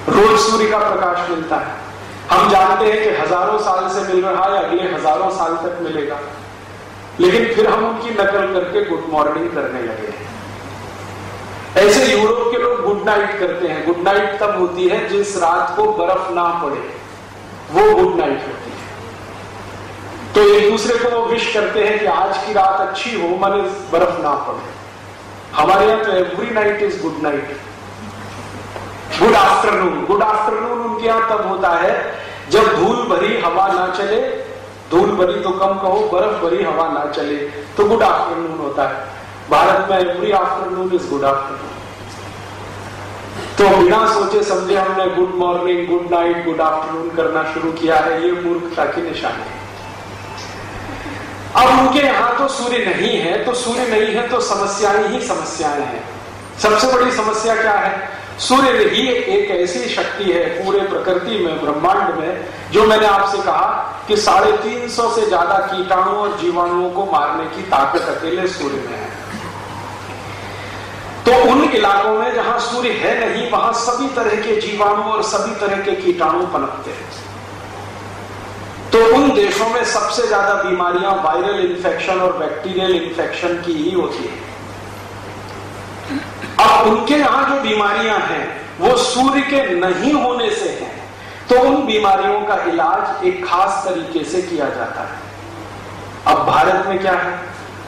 रोज सूर्य का प्रकाश मिलता है। हम जानते हैं कि हज़ारों साल से मिल रहा है, अगले हज़ारों साल तक मिलेगा। लेकिन फिर हम उनकी नकल करके गुड मॉर्निंग करने लगे हैं। ऐसे यूरोप के लोग गुड नाइट करते हैं। गुड नाइट तब होती है जिस रात को बर्फ़ ना पड़े। वो गुड नाइट होती है। तो एक दूसरे को वो विश करते हैं कि आज की रात अच्छी हो मन बर्फ़ ना पड़े। हमारे यहाँ तो every night is good night good afternoon good afternoon उनके यहाँ तब होता है जब धूल भरी हवा ना चले। धूल भरी तो कम कहो, बर्फ़ भरी हवा ना चले। तो गुड आफ्टरनून होता है। भारत में every afternoon is good afternoon तो बिना सोचे समझे हमने good morning good night good afternoon करना शुरू किया है। ये मूर्खता की निशानी है। अब उनके यहाँ तो सूर्य नहीं है तो सूर्य नहीं है तो समस्याएँ ही समस्याएँ हैं। सबसे बड़ी समस्या क्या है? सूर्य ही एक ऐसी शक्ति है पूरे प्रकृति में, ब्रह्मांड में, जो मैंने आपसे कहा कि साढ़े तीन सौ से ज़्यादा कीटाणु और जीवाणुओं को मारने की ताकत अकेले सूर्य में है। तो उन इलाकों में जहाँ सूर्य है नहीं, वहाँ सभी तरह के जीवाणु और सभी तरह के कीटाणु पनपते हैं। तो उन देशों में सबसे ज़्यादा बीमारियाँ वायरल इंफेक्शन और बैक्टीरियल इंफेक्शन की ही होती है। अब उनके यहाँ जो बीमारियाँ हैं, वो सूर्य के नहीं होने से हैं। तो उन बीमारियों का इलाज एक खास तरीके से किया जाता है। अब भारत में क्या है?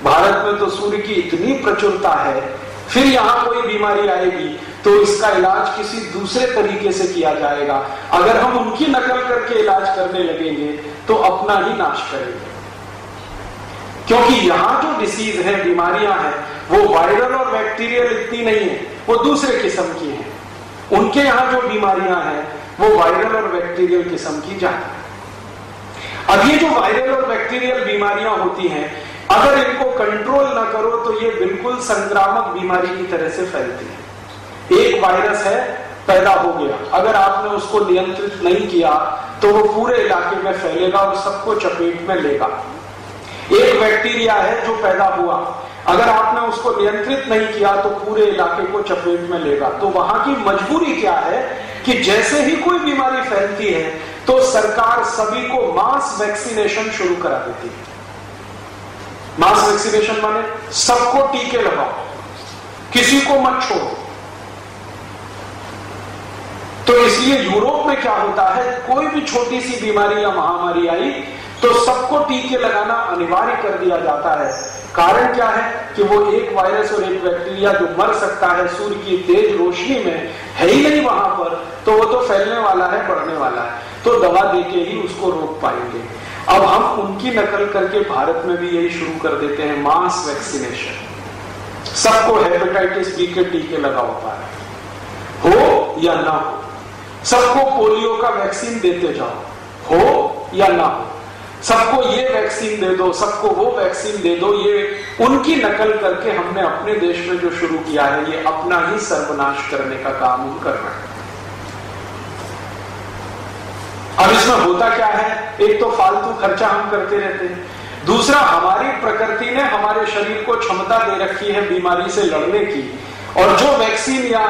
भारत में तो सूर्य की इतनी प्रचुरता है, फिर यहाँ कोई बीमारी आएगी तो इसका इलाज किसी दूसरे तरीके से किया जाएगा। अगर हम उनकी नकल करके इलाज करने लगेंगे तो अपना ही नाश करेंगे। क्योंकि यहाँ जो डिसीज है, बीमारियाँ हैं, वो वायरल और बैक्टीरियल इतनी नहीं है, वो दूसरे किस्म की है। उनके यहाँ जो बीमारियाँ हैं, वो वायरल और बैक्टीरियल किस्म की ज़्यादा है। अब ये जो वायरल और बैक्टीरियल बीमारियाँ होती हैं, अगर इनको कंट्रोल ना करो तो ये बिल्कुल संक्रामक बीमारी की तरह से फैलती है। एक वायरस है, पैदा हो गया। अगर आपने उसको नियंत्रित नहीं किया तो वो पूरे इलाके में फैलेगा और सबको चपेट में लेगा। एक बैक्टीरिया है जो पैदा हुआ। अगर आपने उसको नियंत्रित नहीं किया तो पूरे इलाके को चपेट में लेगा। तो वहाँ की मजबूरी क्या है कि जैसे ही कोई बीमारी फैलती है तो सरकार सभी को मास वैक्सीनेशन शुरू करा देती है। मास वैक्सीनेशन माने सबको टीके लगाओ, किसी को मत छोड़ो। तो इसलिए यूरोप में क्या होता है, कोई भी छोटी सी बीमारी या महामारी आई तो सबको टीके लगाना अनिवार्य कर दिया जाता है। कारण क्या है कि वो एक वायरस और एक बैक्टीरिया जो मर सकता है, सूर्य की तेज रोशनी में है ही नहीं वहाँ पर तो वो तो फैलने वाला है, बढ़ने वाला है। तो दवा देके ही उसको रोक पाएँगे। अब हम उनकी नकल करके भारत में भी यही शुरू कर देते हैं, मास वैक्सीनेशन। सबको हेपेटाइटिस बी के टीके लगाओ पाए। हो या ना हो? सबको पोलियो का वैक्सीन देते जाओ। हो या ना हो? सबको ये वैक्सीन दे दो, सबको वो वैक्सीन दे दो, ये उनकी नकल करके हमने अपने देश में जो शुरू किया है, ये अपना ही सर्वनाश करने का काम कर रहे हैं। अब इसमें होता क्या है? एक तो फालतू खर्चा हम करते रहते हैं। दूसरा, हमारी प्रकृति ने हमारे शरीर को क्षमता दे रखी है बीमारी से लड़ने की, और जो वैक्सीन या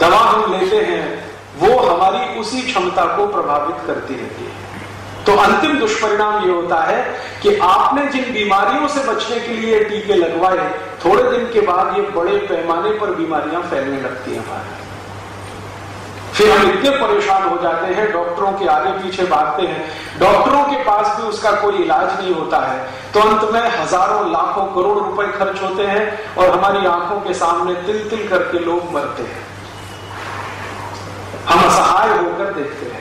दवा हम लेते हैं, वो हमारी उसी क्षमता को प्रभावित करती रहती है। तो अंतिम दुष्परिणाम ये होता है कि आपने जिन बीमारियों से बचने के लिए टीके लगवाए, थोड़े दिन के बाद ये बड़े पैमाने पर बीमारियाँ फैलने लगती हैं हमारे फिर हम इतने परेशान हो जाते हैं, डॉक्टरों के आगे पीछे भागते हैं। डॉक्टरों के पास भी उसका कोई इलाज नहीं होता है। तो अंत में हज़ारों, लाखों, करोड़ रुपए खर्च होते हैं और हमारी आँखों के सामने तिल तिल करके लोग मरते हैं। हम असहाय होकर देखते हैं।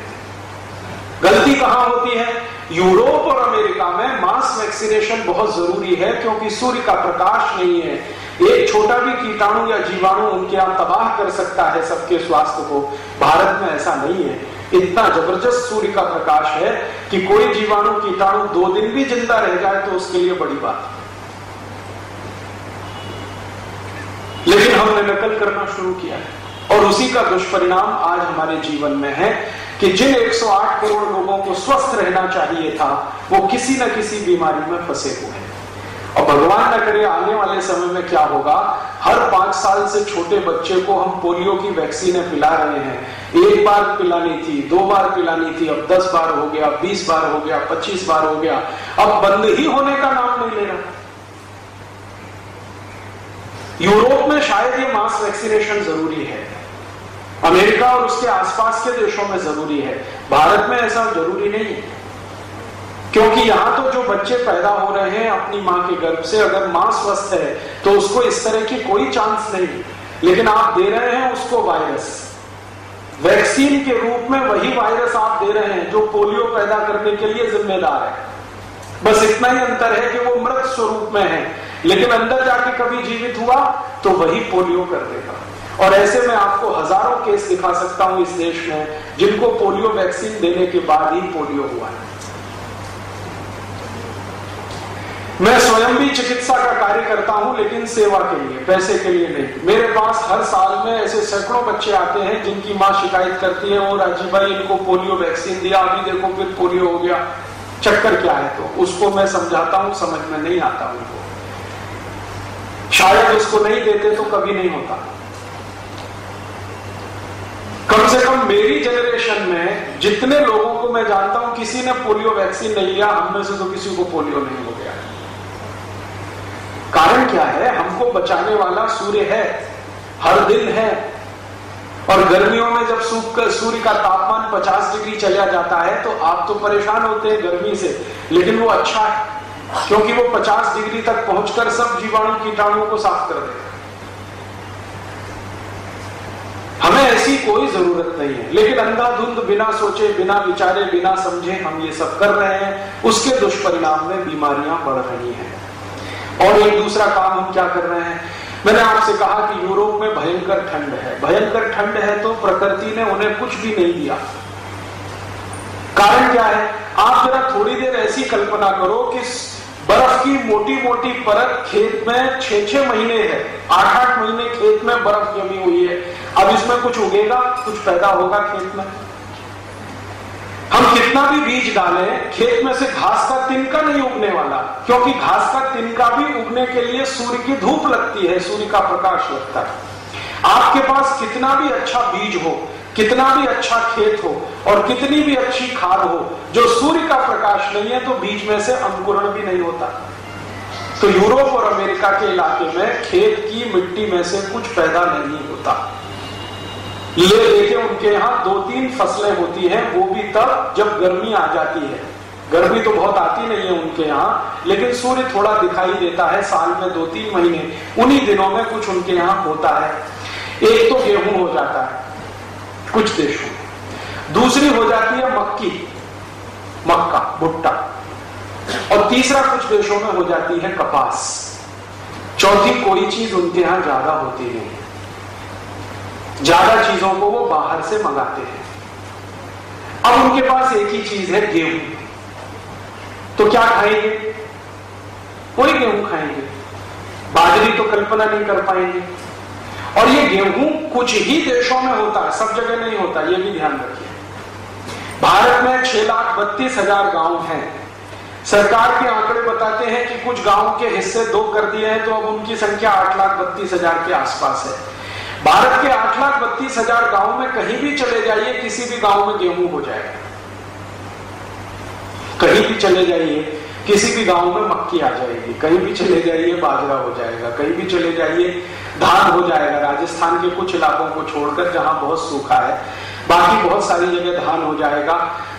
गलती कहाँ होती है? यूरोप और अमेरिका में मास वैक्सीनेशन बहुत ज़रूरी है, क्योंकि सूर्य का प्रकाश नहीं है। एक छोटा भी कीटाणु या जीवाणु उनके आप तबाह कर सकता है सबके स्वास्थ्य को। भारत में ऐसा नहीं है। इतना ज़बरदस्त सूर्य का प्रकाश है कि कोई जीवाणु, कीटाणु दो दिन भी ज़िंदा रह जाए तो उसके लिए बड़ी बात। लेकिन हमने नकल करना शुरू किया है। और उसी का दुष्परिणाम आज हमारे जीवन में है। कि जिन 108 करोड़ लोगों को स्वस्थ रहना चाहिए था, वो किसी न किसी बीमारी में फंसे हुए हैं। और भगवान न करे, आने वाले समय में क्या होगा? हर पाँच साल से छोटे बच्चे को हम पोलियो की वैक्सीन पिला रहे हैं। एक बार पिलानी थी, दो बार पिलानी थी, अब दस बार हो गया बीस बार हो गया पच्चीस बार हो गया। अब बंद ही होने का नाम नहीं ले रहा। यूरोप में शायद ये मास वैक्सीनेशन ज़रूरी है। अमेरिका और उसके आसपास के देशों में ज़रूरी है। भारत में ऐसा ज़रूरी नहीं। है क्योंकि यहाँ तो जो बच्चे पैदा हो रहे हैं अपनी माँ के गर्भ से, अगर माँ स्वस्थ है तो उसको इस तरह की कोई चांस नहीं। लेकिन आप दे रहे हैं उसको वायरस वैक्सीन के रूप में वही वायरस आप दे रहे हैं, जो पोलियो पैदा करने के लिए जिम्मेदार है। बस इतना ही अंतर है कि वो मृत स्वरूप में है। लेकिन अंदर जाके कभी जीवित हुआ तो वही पोलियो कर देगा। और ऐसे में आपको हज़ारों केस दिखा सकता हूँ इस देश में, जिनको पोलियो वैक्सीन देने के बाद ही पोलियो हुआ है। मैं स्वयं भी चिकित्सा का कार्य करता हूँ, लेकिन सेवा के लिए, पैसे के लिए नहीं। मेरे पास हर साल में ऐसे सैकड़ों बच्चे आते हैं, जिनकी माँ शिकायत करती है और राजीव भाई, इनको पोलियो वैक्सीन दिया, अभी देखो फिर पोलियो हो गया। चक्कर क्या है तो उसको मैं समझाता हूँ, समझ में नहीं आता उनको। शायद उसको नहीं देते तो कभी नहीं होता। कम से कम मेरी जनरेशन में जितने लोगों को मैं जानता हूँ, किसी ने पोलियो वैक्सीन नहीं लिया, हम में से तो किसी को पोलियो नहीं हो गया। कारण क्या है? हमको बचाने वाला सूर्य है, हर दिन है। और गर्मियों में जब सूर्य का तापमान 50 डिग्री चला जाता है तो आप तो परेशान होते हैं गर्मी से। लेकिन वो अच्छा है, क्योंकि वो 50 डिग्री तक पहुंचकर सब जीवाणु कीटाणुओं को साफ़ कर देगा हमें ऐसी कोई ज़रूरत नहीं है। लेकिन अंधाधुंध, बिना सोचे, बिना विचारे, बिना समझे हम ये सब कर रहे हैं, उसके दुष्परिणाम में बीमारियाँ बढ़ रही हैं। और एक दूसरा काम हम क्या कर रहे हैं? मैंने आपसे कहा कि यूरोप में भयंकर ठंड है। भयंकर ठंड है तो प्रकृति ने उन्हें कुछ भी नहीं दिया। कारण क्या है? आप जरा थोड़ी देर ऐसी कल्पना करो कि बर्फ़ की मोटी मोटी परत खेत में छह छह महीने है। आठ आठ महीने खेत में बर्फ़ जमी हुई है। अब इसमें कुछ उगेगा, कुछ पैदा होगा खेत में। हम कितना भी बीज डालें, खेत में से घास का तिनका नहीं उगने वाला, क्योंकि घास का तिनका भी उगने के लिए सूर्य की धूप लगती है, सूर्य का प्रकाश लगता है। आपके पास कितना भी अच्छा बीज हो कितना भी अच्छा खेत हो और कितनी भी अच्छी खाद हो, जो सूर्य का प्रकाश नहीं है तो बीज में से अंकुरण भी नहीं होता। तो यूरोप और अमेरिका के इलाके में खेत की मिट्टी में से कुछ पैदा नहीं होता। ये देखे उनके यहाँ दो तीन फ़सलें होती हैं, वो भी तब जब गर्मी आ जाती है। गर्मी तो बहुत आती नहीं है उनके यहाँ, लेकिन सूर्य थोड़ा दिखाई देता है साल में दो तीन महीने। उन्हीं दिनों में कुछ उनके यहाँ होता है। एक तो गेहूँ हो जाता है। कुछ देशों में। दूसरी हो जाती है मक्की, मक्का, भुट्टा। और तीसरा कुछ देशों में हो जाती है कपास। चौथी कोई चीज़ उनके यहाँ ज़्यादा होती नहीं है। ज़्यादा चीज़ों को वो बाहर से मंगाते हैं। अब उनके पास एक ही चीज़ है, गेहूँ। तो क्या खाएँगे? कोई गेहूँ खाएँगे। बाजरी तो कल्पना नहीं कर पाएँगे। और ये गेहूँ कुछ ही देशों में होता है, सब जगह नहीं होता, ये भी ध्यान रखिए। भारत में छह लाख बत्तीस हज़ार गाँव हैं। सरकार के आंकड़े बताते हैं कि कुछ गाँव के हिस्से दो कर दिए हैं तो अब उनकी संख्या आठ लाख बत्तीस हज़ार के आसपास है। भारत के आठ लाख बत्तीस हज़ार गाँव में कहीं भी चले जाइए, किसी भी गाँव में गेहूँ हो जाएगा। कहीं भी चले जाइए किसी भी गाँव में मक्की आ जाएगी। कहीं भी चले जाइए, बाजरा हो जाएगा। कहीं भी चले जाइए, धान हो जाएगा। राजस्थान के कुछ इलाकों को छोड़कर जहाँ बहुत सूखा है, बाकी बहुत सारी जगह धान हो जाएगा।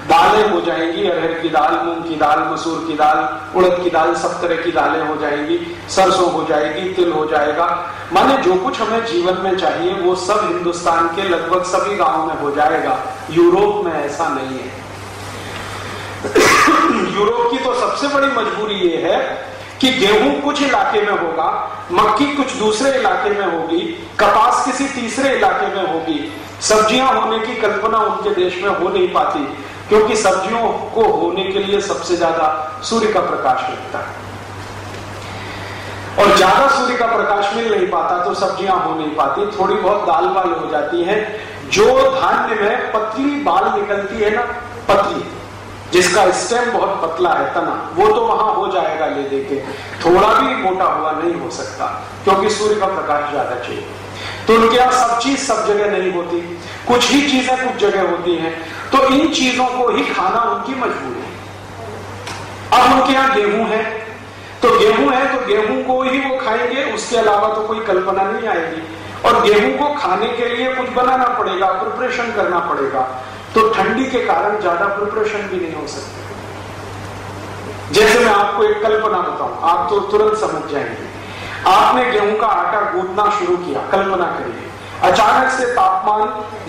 दालें हो जाएँगी, अरहर की दाल, मूंग की दाल, मसूर की दाल, उड़द की दाल, सब तरह की दालें हो जाएँगी। सरसों हो जाएगी, तिल हो जाएगा। माने जो कुछ हमें जीवन में चाहिए, वो सब हिंदुस्तान के लगभग सभी गाँवों में हो जाएगा। यूरोप में ऐसा नहीं है। यूरोप की तो सबसे बड़ी मजबूरी ये है कि गेहूँ कुछ इलाके में होगा, मक्की कुछ दूसरे इलाके में होगी, कपास किसी तीसरे इलाके में होगी। सब्ज़ियाँ होने की कल्पना उनके देश में हो नहीं पाती, क्योंकि सब्जियों को होने के लिए सबसे ज़्यादा सूर्य का प्रकाश लगता है। और ज़्यादा सूर्य का प्रकाश मिल नहीं पाता तो सब्ज़ियाँ हो नहीं पाती, थोड़ी बहुत दाल बाल हो जाती है। जो धान्य में पतली बाल निकलती है ना, पतली जिसका स्टेम बहुत पतला है तना वो तो वहाँ हो जाएगा ले देके थोड़ा भी मोटा हुआ नहीं हो सकता, क्योंकि सूर्य का प्रकाश ज़्यादा चाहिए। तो उनके यहाँ सब चीज़ सब जगह नहीं होती। कुछ ही चीज़ें कुछ जगह होती हैं। तो इन चीज़ों को ही खाना उनकी मजबूरी है। अब उनके यहाँ गेहूँ है। तो गेहूँ है तो गेहूँ को ही वो खाएँगे, उसके अलावा तो कोई कल्पना नहीं आएगी। और गेहूँ को खाने के लिए कुछ बनाना पड़ेगा, प्रिपरेशन करना पड़ेगा। तो ठंडी के कारण ज़्यादा प्रिपरेशन भी नहीं हो सकती। जैसे मैं आपको एक कल्पना बताऊँ, आप तो तुरंत समझ जाएँगे। आपने गेहूँ का आटा गूंदना शुरू किया, कल्पना करिए। अचानक से तापमान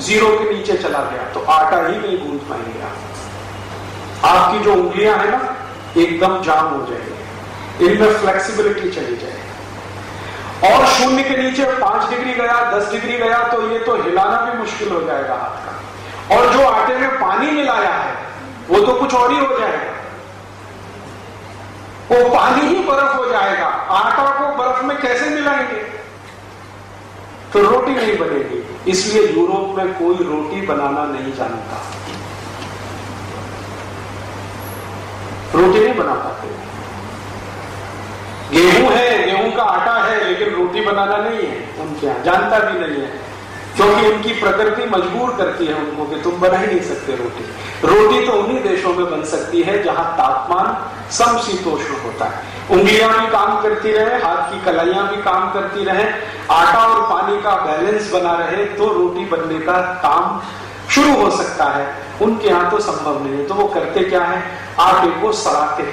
ज़ीरो के नीचे चला गया तो आटा ही नहीं गूंद पाएँगे आप। आपकी जो उंगलियाँ है ना, एकदम जाम हो जाएँगे। इनमें फ्लेक्सिबिलिटी चली जाएगी। और शून्य के नीचे पाँच डिग्री गया, दस डिग्री गया तो ये तो हिलाना भी मुश्किल हो जाएगा हाथ का और जो आटे में पानी मिलाया है, वो तो कुछ और ही हो जाएगा। वो पानी ही बर्फ़ हो जाएगा। आटा को बर्फ़ में कैसे मिलाएँगे? तो रोटी नहीं बनेगी। इसलिए यूरोप में कोई रोटी बनाना नहीं जानता। रोटी नहीं बना पाते। गेहूँ है, गेहूँ का आटा है, लेकिन रोटी बनाना नहीं है। उनके यहाँ जानता भी नहीं है। क्योंकि उनकी प्रकृति मजबूर करती है उनको कि तुम बना ही नहीं सकते रोटी। रोटी तो उन्हीं देशों में बन सकती है जहाँ तापमान समशीतोष्ण होता है। उंगलियाँ भी काम करती रहे, हाथ की कलाइयाँ भी काम करती रहे, आटा और पानी का बैलेंस बना रहे तो रोटी बनने का काम शुरू हो सकता है। उनके यहाँ तो संभव नहीं है। तो वो करते क्या है? आटे को सड़ाते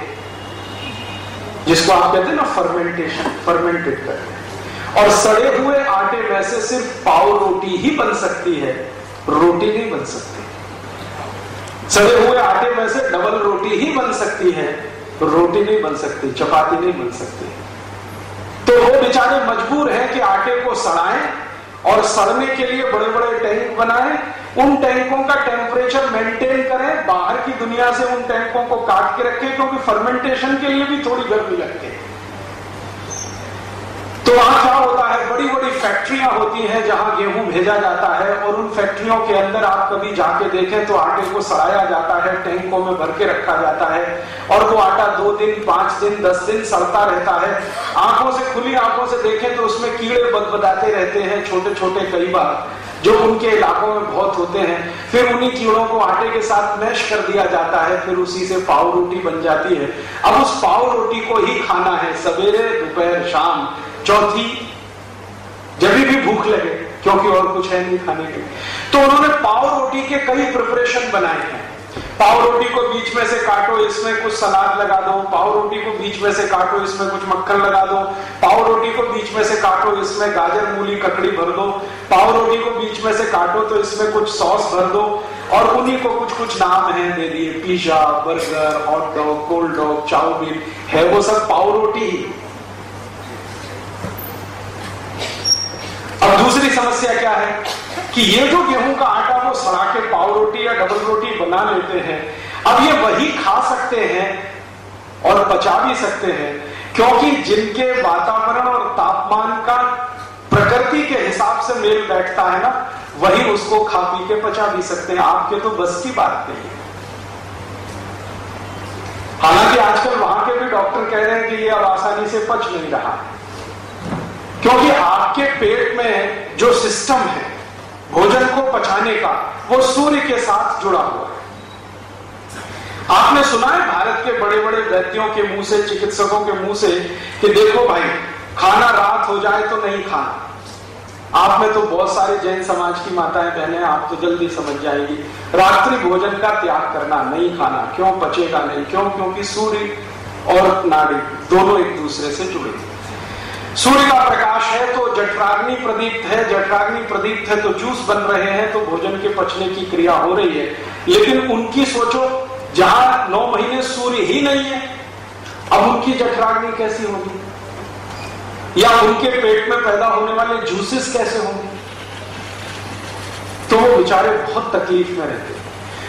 जिसको आप कहते हैं ना फर्मेंटेशन फर्मेंटेड करते और सड़े हुए आटे में से सिर्फ़ पाव रोटी ही बन सकती है। रोटी नहीं बन सकती। सड़े हुए आटे में से डबल रोटी ही बन सकती है। रोटी नहीं बन सकती, चपाती नहीं बन सकती। तो वो बेचारे मजबूर हैं कि आटे को सड़ाएँ और सड़ने के लिए बड़े बड़े टैंक बनाएँ। उन टैंकों का टेम्परेचर मेंटेन करें। बाहर की दुनिया से उन टैंकों को काट के रखें, क्योंकि फर्मेंटेशन के लिए भी थोड़ी गर्मी लगती है। तो वहाँ क्या होता है बड़ी बड़ी फैक्ट्रियाँ होती हैं जहाँ गेहूँ भेजा जाता है और उन फैक्ट्रियों के अंदर आप कभी जाके देखें तो आटे को सड़ाया जाता है, टैंकों में भर के रखा जाता है और वो आटा दो दिन, पाँच दिन, दस दिन सड़ता रहता है। आँखों से, खुली आँखों से देखें तो उसमें कीड़े बदबदाते रहते हैं छोटे छोटे कई बार, जो उनके इलाकों में बहुत होते हैं। फिर उन्हीं कीड़ों को आटे के साथ मैश कर दिया जाता है, फिर उसी से पाव रोटी बन जाती है। अब उस पाव रोटी को ही खाना है, सवेरे, दोपहर, शाम। चौथी जब भी भूख लगे, क्योंकि और कुछ है नहीं खाने के। तो उन्होंने पाव रोटी के कई प्रिपरेशन बनाए हैं। पाव रोटी को बीच में से काटो, इसमें कुछ सलाद लगा दो, पाव रोटी को बीच में से काटो, इसमें कुछ मक्खन लगा दो, पाव रोटी को बीच में से काटो, इसमें गाजर, मूली, ककड़ी भर दो, पाव रोटी को बीच में से काटो तो इसमें कुछ सॉस भर दो, और उन्हीं को कुछ कुछ नाम है दे दिए, pizza, burger hot dog cold dog chowmein, है वो सब पाव रोटी ही। अब दूसरी समस्या क्या है कि ये जो गेहूँ का आटा वो सड़ा के पाव रोटी या डबल रोटी बना लेते हैं, अब ये वही खा सकते हैं और पचा भी सकते हैं, क्योंकि जिनके वातावरण और तापमान का प्रकृति के हिसाब से मेल बैठता है ना, वही उसको खा पी के पचा भी सकते हैं। आपके तो बस की बात नहीं है। हालाँकि आजकल वहाँ के भी डॉक्टर कह रहे हैं कि ये अब आसानी से पच नहीं रहा क्योंकि आपके पेट में जो सिस्टम है, भोजन को पचाने का, वो सूर्य के साथ जुड़ा हुआ है। आपने सुना है भारत के बड़े बड़े वैद्यों के मुँह से, चिकित्सकों के मुँह से कि देखो भाई, खाना रात हो जाए तो नहीं खाना। आप में तो बहुत सारे जैन समाज की माताएँ, बहनें, आप तो जल्दी समझ जाएगी। रात्रि भोजन का त्याग करना, नहीं खाना, क्यों पचेगा नहीं, क्यों? क्योंकि सूर्य और नाड़ी दोनों एक दूसरे से जुड़े सूर्य का प्रकाश है तो जठराग्नि प्रदीप्त है, जठराग्नि प्रदीप्त है तो जूस बन रहे हैं तो भोजन के पचने की क्रिया हो रही है। लेकिन उनकी सोचो, जहाँ नौ महीने सूर्य ही नहीं है, अब उनकी जठराग्नि कैसी होगी? या उनके पेट में पैदा होने वाले जूसेस कैसे होंगे? तो वो बेचारे बहुत तकलीफ़ में रहते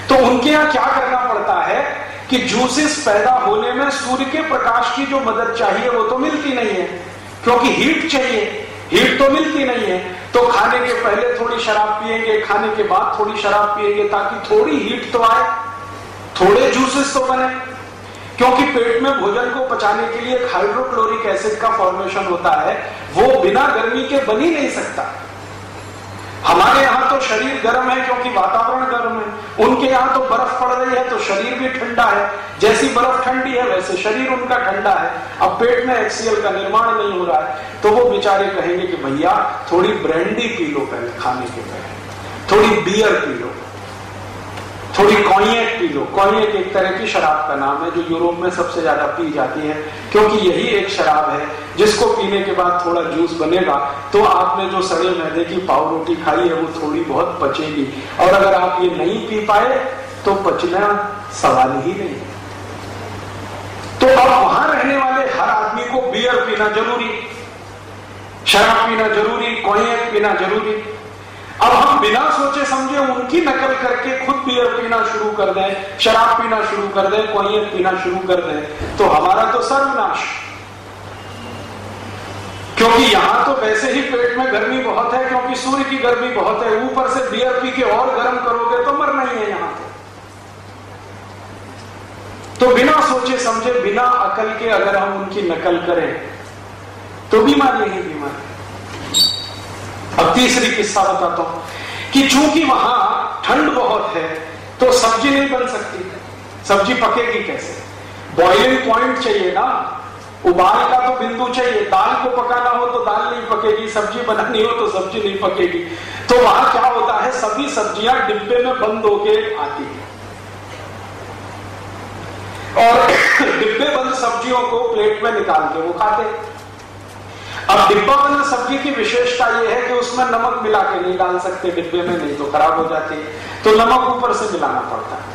तो उनके यहाँ क्या करना पड़ता है कि जूसेस पैदा होने में सूर्य के प्रकाश की जो मदद चाहिए वो तो मिलती नहीं है। क्योंकि हीट चाहिए। हीट तो मिलती नहीं है। तो खाने के पहले थोड़ी शराब पिएँगे खाने के बाद थोड़ी शराब पिएँगे ताकि थोड़ी हीट तो आए। थोड़े जूसेस तो बने। क्योंकि पेट में भोजन को पचाने के लिए हाइड्रोक्लोरिक एसिड का फॉर्मेशन होता है। वो बिना गर्मी के बन ही नहीं सकता। हमारे यहाँ तो शरीर गर्म है क्योंकि वातावरण गर्म है। उनके यहाँ तो बर्फ़ पड़ रही है तो शरीर भी ठंडा है। जैसी बर्फ़ ठंडी है, वैसे शरीर उनका ठंडा है। अब पेट में एक्सीएल का निर्माण नहीं हो रहा है। तो वो बेचारे कहेंगे कि भैया, थोड़ी ब्रांडी पी लो पहले, खाने के पहले। थोड़ी बियर पी लो। थोड़ी कॉन्यक पी लो कॉन्यक एक तरह की शराब का नाम है, जो यूरोप में सबसे ज़्यादा पी जाती है, क्योंकि यही एक शराब है, जिसको पीने के बाद थोड़ा जूस बनेगा तो आपने जो सड़े मैदे की पाव रोटी खाई है, वो थोड़ी बहुत पचेगी। और अगर आप ये नहीं पी पाए तो पचना सवाल ही नहीं। तो अब वहाँ रहने वाले हर आदमी को बियर पीना ज़रूरी, शराब पीना ज़रूरी कॉन्यक पीना ज़रूरी। अब हम बिना सोचे समझे उनकी नकल करके खुद बियर पीना शुरू कर दें, शराब पीना शुरू कर दें कोयत पीना शुरू कर दें तो हमारा तो सर्वनाश। क्योंकि यहाँ तो वैसे ही पेट में गर्मी बहुत है, क्योंकि सूर्य की गर्मी बहुत है, ऊपर से बियर पी के और गर्म करोगे तो मर नहीं है यहाँ तो। तो बिना सोचे समझे, बिना अकल के अगर हम उनकी नकल करें तो बीमारी ही बीमारी। अब तीसरी किस्सा बताता हूँ कि चूँकि वहाँ ठंड बहुत है तो सब्ज़ी नहीं बन सकती। सब्ज़ी पकेगी कैसे? बॉइलिंग पॉइंट चाहिए ना? उबाल का तो बिंदु चाहिए। दाल को पकाना हो तो दाल नहीं पकेगी, सब्ज़ी बनानी हो तो सब्ज़ी नहीं पकेगी। तो वहाँ क्या होता है? सभी सब्ज़ियाँ डिब्बे में बंद होके आती है। और डिब्बे बंद सब्जियों को प्लेट में निकाल के वो खाते हैं। अब डिब्बा बंद सब्ज़ी की विशेषता यह है कि उसमें नमक मिला के नहीं डाल सकते, डिब्बे में नहीं तो खराब हो जाती। है तो नमक ऊपर से मिलाना पड़ता है।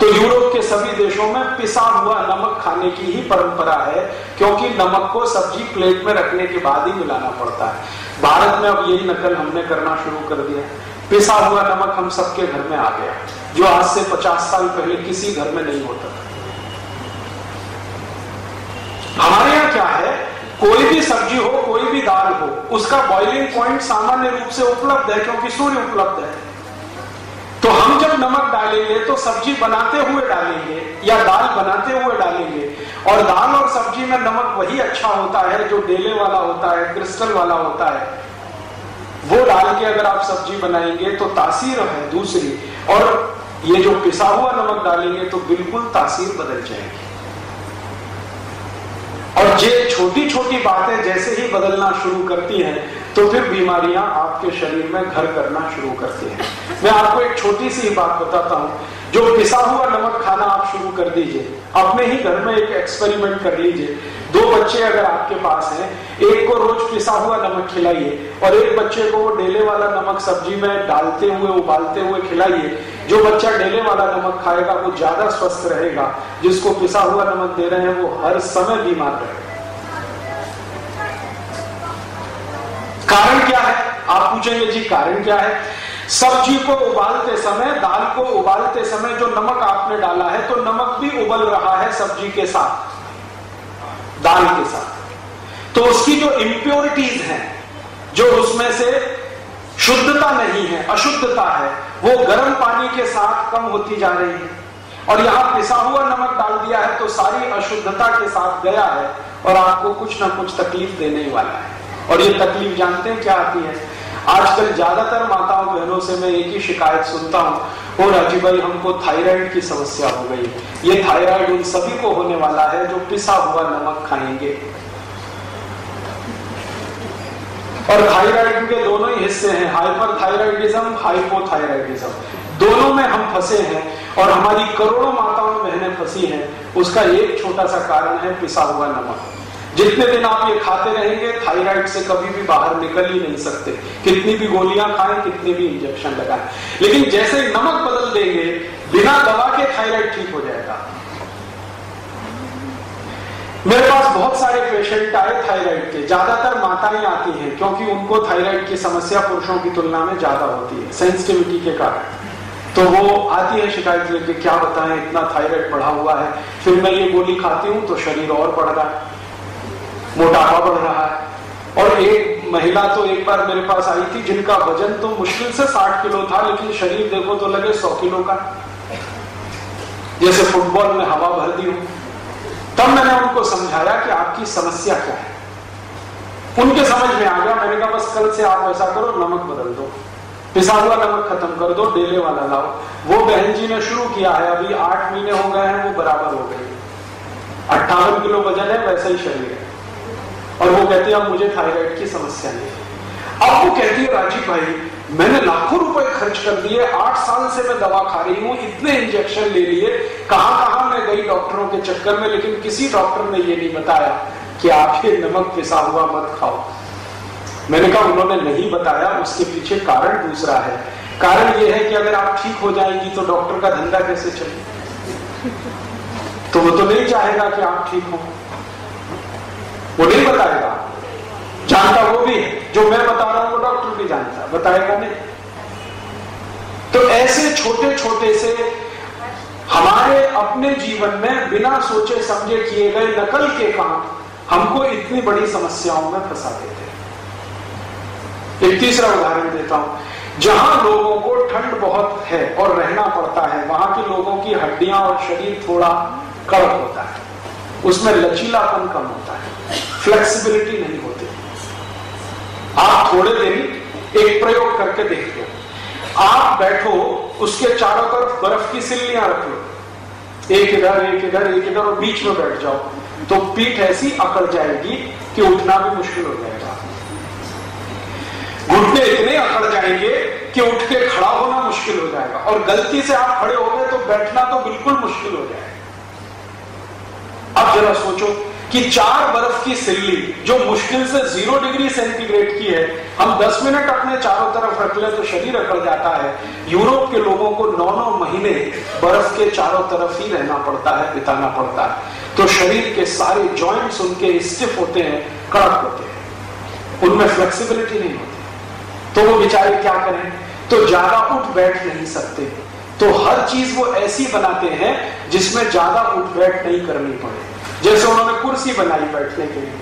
तो यूरोप के सभी देशों में पिसा हुआ नमक खाने की ही परंपरा है, क्योंकि नमक को सब्ज़ी प्लेट में रखने के बाद ही मिलाना पड़ता है। भारत में अब यही नकल हमने करना शुरू कर दिया। पिसा हुआ नमक हम सबके घर में आ गया, जो आज से 50 साल पहले किसी घर में नहीं होता था। हमारे कोई भी सब्ज़ी हो, कोई भी दाल हो, उसका बॉइलिंग पॉइंट सामान्य रूप से उपलब्ध है क्योंकि सूर्य उपलब्ध है। तो हम जब नमक डालेंगे तो सब्ज़ी बनाते हुए डालेंगे या दाल बनाते हुए डालेंगे और दाल और सब्ज़ी में नमक वही अच्छा होता है जो डेले वाला होता है, क्रिस्टल वाला होता है। वो डाल के अगर आप सब्ज़ी बनाएँगे तो तासीर है दूसरी और ये जो पिसा हुआ नमक डालेंगे तो बिल्कुल तासीर बदल जाएगी। और ये छोटी छोटी बातें जैसे ही बदलना शुरू करती हैं तो फिर बीमारियाँ आपके शरीर में घर करना शुरू करती हैं। मैं आपको एक छोटी सी बात बताता हूँ। जो पिसा हुआ नमक खाना आप शुरू कर दीजिए। अपने ही घर में एक एक्सपेरिमेंट कर लीजिए। दो बच्चे अगर आपके पास हैं, एक को रोज पिसा हुआ नमक खिलाइए और एक बच्चे को वो डेले वाला नमक सब्ज़ी में डालते हुए, उबालते हुए खिलाइए। जो बच्चा डेले वाला नमक खाएगा, वो ज़्यादा स्वस्थ रहेगा। जिसको पिसा हुआ नमक दे रहे हैं, वो हर समय बीमार रहेगा कारण क्या है? आप पूछेंगे, जी, कारण क्या है? सब्ज़ी को उबालते समय, दाल को उबालते समय जो नमक आपने डाला है तो नमक भी उबल रहा है सब्ज़ी के साथ, दाल के साथ। तो उसकी जो इंप्योरिटीज हैं, जो उसमें से शुद्धता नहीं है, अशुद्धता है, वो गर्म पानी के साथ कम होती जा रही है। और यहाँ पिसा हुआ नमक डाल दिया है तो सारी अशुद्धता के साथ गया है, और आपको कुछ ना कुछ तकलीफ़ देने वाला है। और ये तकलीफ़ जानते हैं क्या आती है? आजकल ज़्यादातर माताओं बहनों से मैं एक ही शिकायत सुनता हूँ और राजीव भाई, हमको थायराइड की समस्या हो गई। ये थायराइड उन सभी को होने वाला है जो पिसा हुआ नमक खाएँगे। और थायराइड के दोनों ही हिस्से हैं हाइपर थायराइडिज्म हाइपोथायराइडिज्म। दोनों में हम फंसे हैं और हमारी करोड़ों माताओं बहनें फंसी हैं। उसका एक छोटा सा कारण है पिसा हुआ नमक। जितने दिन आप ये खाते रहेंगे थायराइड से कभी भी बाहर निकल ही नहीं सकते। कितनी भी गोलियाँ खाएँ, कितने भी इंजेक्शन लगाएँ। लेकिन जैसे नमक बदल देंगे, बिना दवा के थायराइड ठीक हो जाएगा। मेरे पास बहुत सारे पेशेंट आए थायराइड के। ज़्यादातर माताएँ आती हैं, क्योंकि उनको थायराइड की समस्या पुरुषों की तुलना में ज़्यादा होती है सेंसिटिविटी के कारण। तो वो आती है शिकायत लेके, क्या बताएँ, इतना थायराइड बढ़ा हुआ है। फिर मैं ये गोली खाती हूँ तो शरीर और बढ़ रहा है। मोटापा बढ़ रहा है। और एक महिला तो एक बार मेरे पास आई थी, जिनका वज़न तो मुश्किल से 60 किलो था, लेकिन शरीर देखो तो लगे 100 किलो का। जैसे फुटबॉल में हवा भर दी हो। तब मैंने उनको समझाया कि आपकी समस्या क्या है। उनके समझ में आ गया, मैंने कहा, बस कल से आप ऐसा करो, नमक बदल दो। पिसा हुआ नमक खत्म कर दो, डेले वाला लाओ। वो बहन जी ने शुरू किया है, अभी आठ महीने हो गए हैं, वो बराबर हो गए अट्ठावन किलो वज़न है, वैसा ही शरीर है। और वो कहती है, अब मुझे थायराइड की समस्या नहीं अब वो कहती है, राजीव भाई, मैंने लाखों रुपए खर्च कर दिए, आठ साल से मैं दवा खा रही हूँ, इतने इंजेक्शन ले लिए, कहाँ कहाँ मैं गई डॉक्टरों के चक्कर में, लेकिन किसी डॉक्टर ने ये नहीं बताया कि आप ये नमक पिसा हुआ मत खाओ। मैंने कहा, उन्होंने नहीं बताया, उसके पीछे कारण दूसरा है। कारण यह है कि अगर आप ठीक हो जाएँगी तो डॉक्टर का धंधा कैसे चले? तो वो तो नहीं चाहेगा कि आप ठीक हो। वो नहीं बताएगा। जानता वो भी जो मैं बता रहा हूँ, वो डॉक्टर भी जानता बताएगा नहीं। तो ऐसे छोटे छोटे से हमारे अपने जीवन में बिना सोचे समझे किए गए नकल के काम हमको इतनी बड़ी समस्याओं में फंसा देते हैं। एक तीसरा उदाहरण देता हूँ। जहाँ लोगों को ठंड बहुत है और रहना पड़ता है, वहाँ के लोगों की हड्डियाँ और शरीर थोड़ा कड़क होता है। उसमें लचीलापन कम होता है। फ्लेक्सिबिलिटी नहीं होती। आप थोड़े दिन एक प्रयोग करके देखते हो आप बैठो, उसके चारों तरफ़ बर्फ़ की सिल्लियाँ रख लो। एक इधर एक इधर एक इधर और बीच में बैठ जाओ। तो पीठ ऐसी अकड़ जाएगी कि उठना भी मुश्किल हो जाएगा। घुटने इतने अकड़ जाएँगे कि उठ के खड़ा होना मुश्किल हो जाएगा। और गलती से आप खड़े हो गए तो बैठना तो बिल्कुल मुश्किल हो जाएगा। अब जरा सोचो कि चार बर्फ़ की सिल्ली जो मुश्किल से ज़ीरो डिग्री सेंटीग्रेड की है, हम 10 मिनट अपने चारों तरफ़ रख ले तो शरीर अकड़ जाता है। यूरोप के लोगों को नौ नौ महीने बर्फ़ के चारों तरफ़ ही रहना पड़ता है, बिताना पड़ता है। तो शरीर के सारे जॉइंट्स उनके स्टिफ होते हैं, कड़क होते हैं। उनमें फ्लेक्सिबिलिटी नहीं होती। तो वो बेचारे क्या करें? तो ज़्यादा उठ बैठ नहीं सकते। तो हर चीज़ वो ऐसी बनाते हैं जिसमें ज़्यादा उठ बैठ नहीं करनी पड़े। जैसे उन्होंने कुर्सी बनाई बैठने के लिए।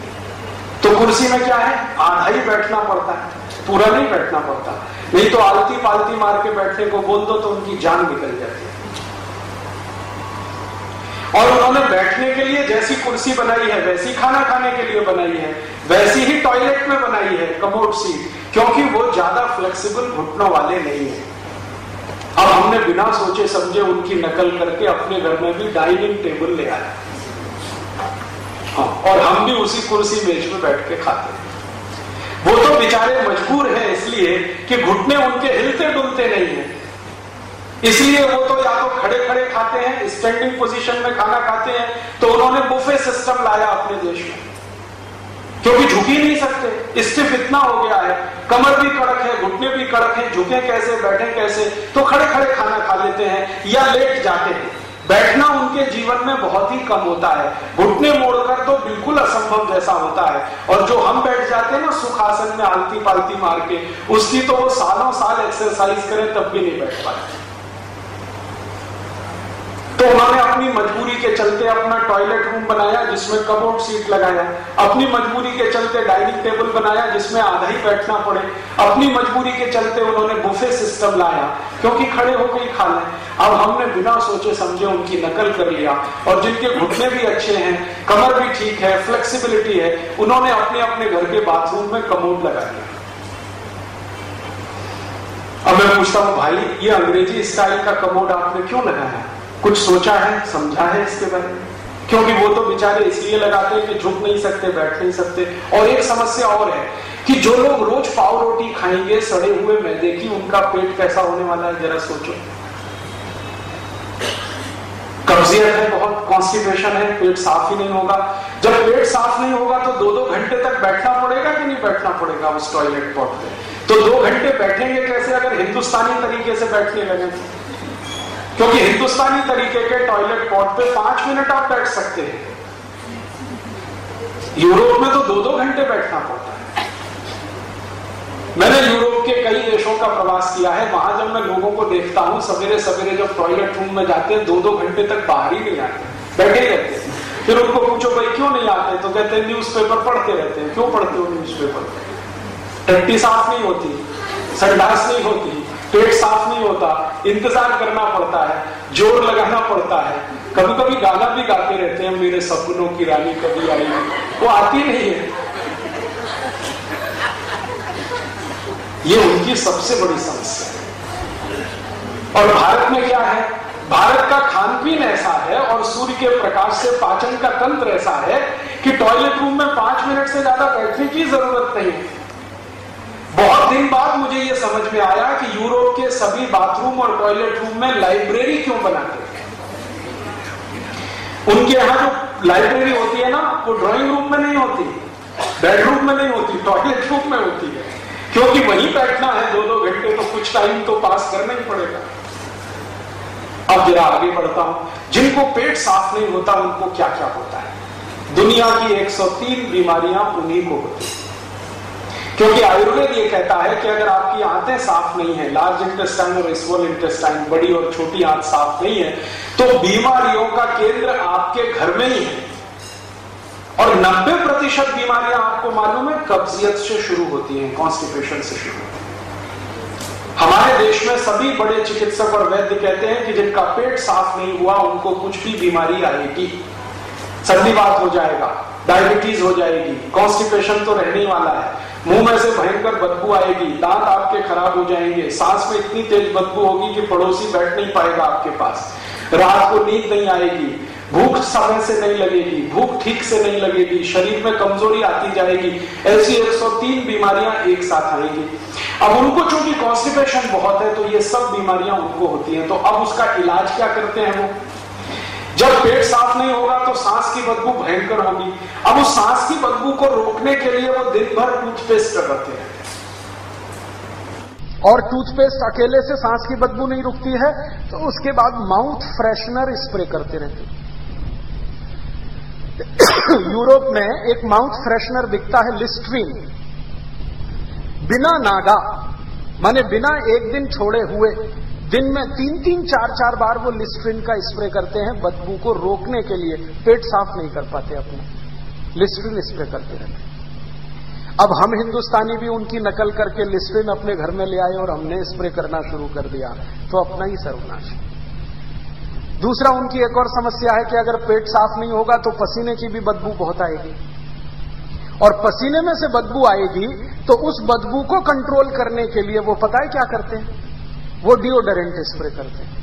तो कुर्सी में क्या है? आधा ही बैठना पड़ता है। पूरा नहीं बैठना पड़ता। नहीं तो आलती पालती मार के बैठने को बोल दो तो उनकी जान निकल जाती है। और उन्होंने बैठने के लिए जैसी कुर्सी बनाई है, वैसी खाना खाने के लिए बनाई है, वैसी ही टॉयलेट में बनाई है, कमोड सीट क्योंकि वो ज़्यादा फ्लेक्सिबल घुटनों वाले नहीं है। अब हमने बिना सोचे समझे उनकी नकल करके अपने घर में भी डाइनिंग टेबल ले आया हाँ, और हम भी उसी कुर्सी मेज में बैठ के खाते वो तो बेचारे मजबूर हैं इसलिए कि घुटने उनके हिलते डुलते नहीं है। इसलिए वो तो या तो खड़े खड़े खाते हैं स्टैंडिंग पोजीशन में खाना खाते हैं तो उन्होंने बुफे सिस्टम लाया अपने देश में। क्योंकि झुक ही नहीं सकते। स्टिफ इतना हो गया है। कमर भी कड़क है, घुटने भी कड़क है। झुके कैसे, बैठे कैसे? तो खड़े खड़े खाना खा लेते हैं या लेट जाते हैं। बैठना उनके जीवन में बहुत ही कम होता है। घुटने मोड़कर तो बिल्कुल असंभव जैसा होता है। और जो हम बैठ जाते हैं ना, सुखासन में आलती पालती मार के, उसकी तो वो सालों साल एक्सरसाइज करें, तब भी नहीं बैठ पाए तो उन्होंने अपनी मजबूरी के चलते अपना टॉयलेट रूम बनाया, जिसमें कबोर्ड सीट लगाया। अपनी मजबूरी के चलते डाइनिंग टेबल बनाया, जिसमें आधा ही बैठना पड़े। अपनी मजबूरी के चलते उन्होंने बुफे सिस्टम लाया, क्योंकि खड़े होकर ही खा लें अब हमने बिना सोचे समझे उनकी नकल कर लिया। और जिनके घुटने भी अच्छे हैं, कमर भी ठीक है फ्लेक्सिबिलिटी है, उन्होंने अपने अपने घर के बाथरूम में कमोड लगा लिया अब मैं पूछता हूँ, भाई, ये अंग्रेज़ी स्टाइल का कमोड आपने क्यों लगाया? कुछ सोचा है, समझा है इसके बारे में? क्योंकि वो तो बेचारे इसलिए लगाते हैं कि झुक नहीं सकते, बैठ नहीं सकते। और एक समस्या और है कि जो लोग रोज पाव रोटी खाएँगे, सड़े हुए मैदे की, उनका पेट कैसा होने वाला है, जरा सोचो। कब्जियत है बहुत कॉन्स्टिपेशन है, पेट साफ़ ही नहीं होगा। जब पेट साफ़ नहीं होगा तो दो दो घंटे तक बैठना पड़ेगा कि नहीं बैठना पड़ेगा उस टॉयलेट पॉट पे? तो दो घंटे बैठेंगे कैसे, अगर हिंदुस्तानी तरीके से बैठने लगे? क्योंकि हिंदुस्तानी तरीके के टॉयलेट पॉट पे पाँच मिनट आप बैठ सकते हैं। यूरोप में तो दो दो घंटे बैठना पड़ता है। मैंने यूरोप के कई देशों का प्रवास किया है। वहाँ जब मैं लोगों को देखता हूँ सवेरे सवेरे जब टॉयलेट रूम में जाते हैं दो दो घंटे तक बाहर ही नहीं आते, बैठे रहते हैं। फिर उनको पूछो, भाई, क्यों नहीं आते? तो कहते हैं न्यूज़ पेपर पढ़ते रहते हैं। क्यों पढ़ते हो न्यूज़ पेपर टट्टी साफ़ नहीं होती, संडास नहीं होती। पेट साफ़ नहीं होता, इंतज़ार करना पड़ता है, ज़ोर लगाना पड़ता है। कभी कभी गाना भी गाते रहते हैं, मेरे सपनों की रानी कभी आई वो आती नहीं है। ये उनकी सबसे बड़ी समस्या है। और भारत में क्या है? भारत का खान पीन ऐसा है और सूर्य के प्रकाश से पाचन का तंत्र ऐसा है कि टॉयलेट रूम में पाँच मिनट से ज़्यादा बैठने की ज़रूरत नहीं बहुत दिन बाद मुझे यह समझ में आया कि यूरोप के सभी बाथरूम और टॉयलेट रूम में लाइब्रेरी क्यों बनाते हैं? उनके यहाँ जो लाइब्रेरी होती है ना, वो ड्राइंग रूम में नहीं होती बेडरूम में नहीं होती टॉयलेट रूम में होती है। क्योंकि वहीं बैठना है दो दो घंटे तो कुछ टाइम तो पास करना ही पड़ेगा। अब जरा आगे बढ़ता हूँ। जिनको पेट साफ़ नहीं होता, उनको क्या क्या होता है? दुनिया की 103 बीमारियाँ उन्हीं को होती है। क्योंकि आयुर्वेद ये कहता है कि अगर आपकी आंतें साफ़ नहीं है लार्ज इंटेस्टाइन और स्मॉल इंटेस्टाइन बड़ी और छोटी आंत साफ़ नहीं है तो बीमारियों का केंद्र आपके घर में ही है। और 90 प्रतिशत बीमारियाँ आपको मालूम है, कब्जियत से शुरू होती हैं कॉन्स्टिपेशन से शुरू होती है। हमारे देश में सभी बड़े चिकित्सक और वैद्य कहते हैं कि जिनका पेट साफ़ नहीं हुआ, उनको कुछ भी बीमारी आएगी। संधिवात हो जाएगा। डायबिटीज़ हो जाएगी कॉन्स्टिपेशन तो रहने वाला है। मुँह में से भयंकर बदबू आएगी, दांत आपके खराब हो जाएँगे, सांस में इतनी तेज बदबू होगी कि पड़ोसी बैठ नहीं पाएगा आपके पास। रात को नींद नहीं आएगी, भूख समय से नहीं लगेगी, भूख ठीक से नहीं लगेगी, शरीर में कमज़ोरी आती जाएगी ऐसी 103 बीमारियाँ एक साथ आएँगी। अब उनको चूँकि कॉन्स्टिपेशन बहुत है तो ये सब बीमारियाँ उनको होती हैं तो अब उसका इलाज क्या करते हैं वो? जब पेट साफ़ नहीं होगा तो सांस की बदबू भयंकर होगी। अब उस सांस की बदबू को रोकने के लिए वो दिन भर टूथपेस्ट लगाते हैं। और टूथपेस्ट अकेले से सांस की बदबू नहीं रुकती है तो उसके बाद माउथ फ्रेशनर स्प्रे करते रहते यूरोप में एक माउथ फ्रेशनर बिकता है लिस्ट्रीन। बिना नागा, माने बिना एक दिन छोड़े हुए दिन में तीन तीन, चार चार बार वो लिस्ट्रिन का स्प्रे करते हैं बदबू को रोकने के लिए। पेट साफ़ नहीं कर पाते अपने। लिस्ट्रिन स्प्रे करते रहते अब हम हिंदुस्तानी भी उनकी नकल करके लिस्ट्रिन अपने घर में ले आए और हमने स्प्रे करना शुरू कर दिया। तो अपना ही सर्वनाश दूसरा, उनकी एक और समस्या है कि अगर पेट साफ़ नहीं होगा तो पसीने की भी बदबू बहुत आएगी। और पसीने में से बदबू आएगी तो उस बदबू को कंट्रोल करने के लिए वो पता है क्या करते हैं? वो डिओडरेंट स्प्रे करते हैं।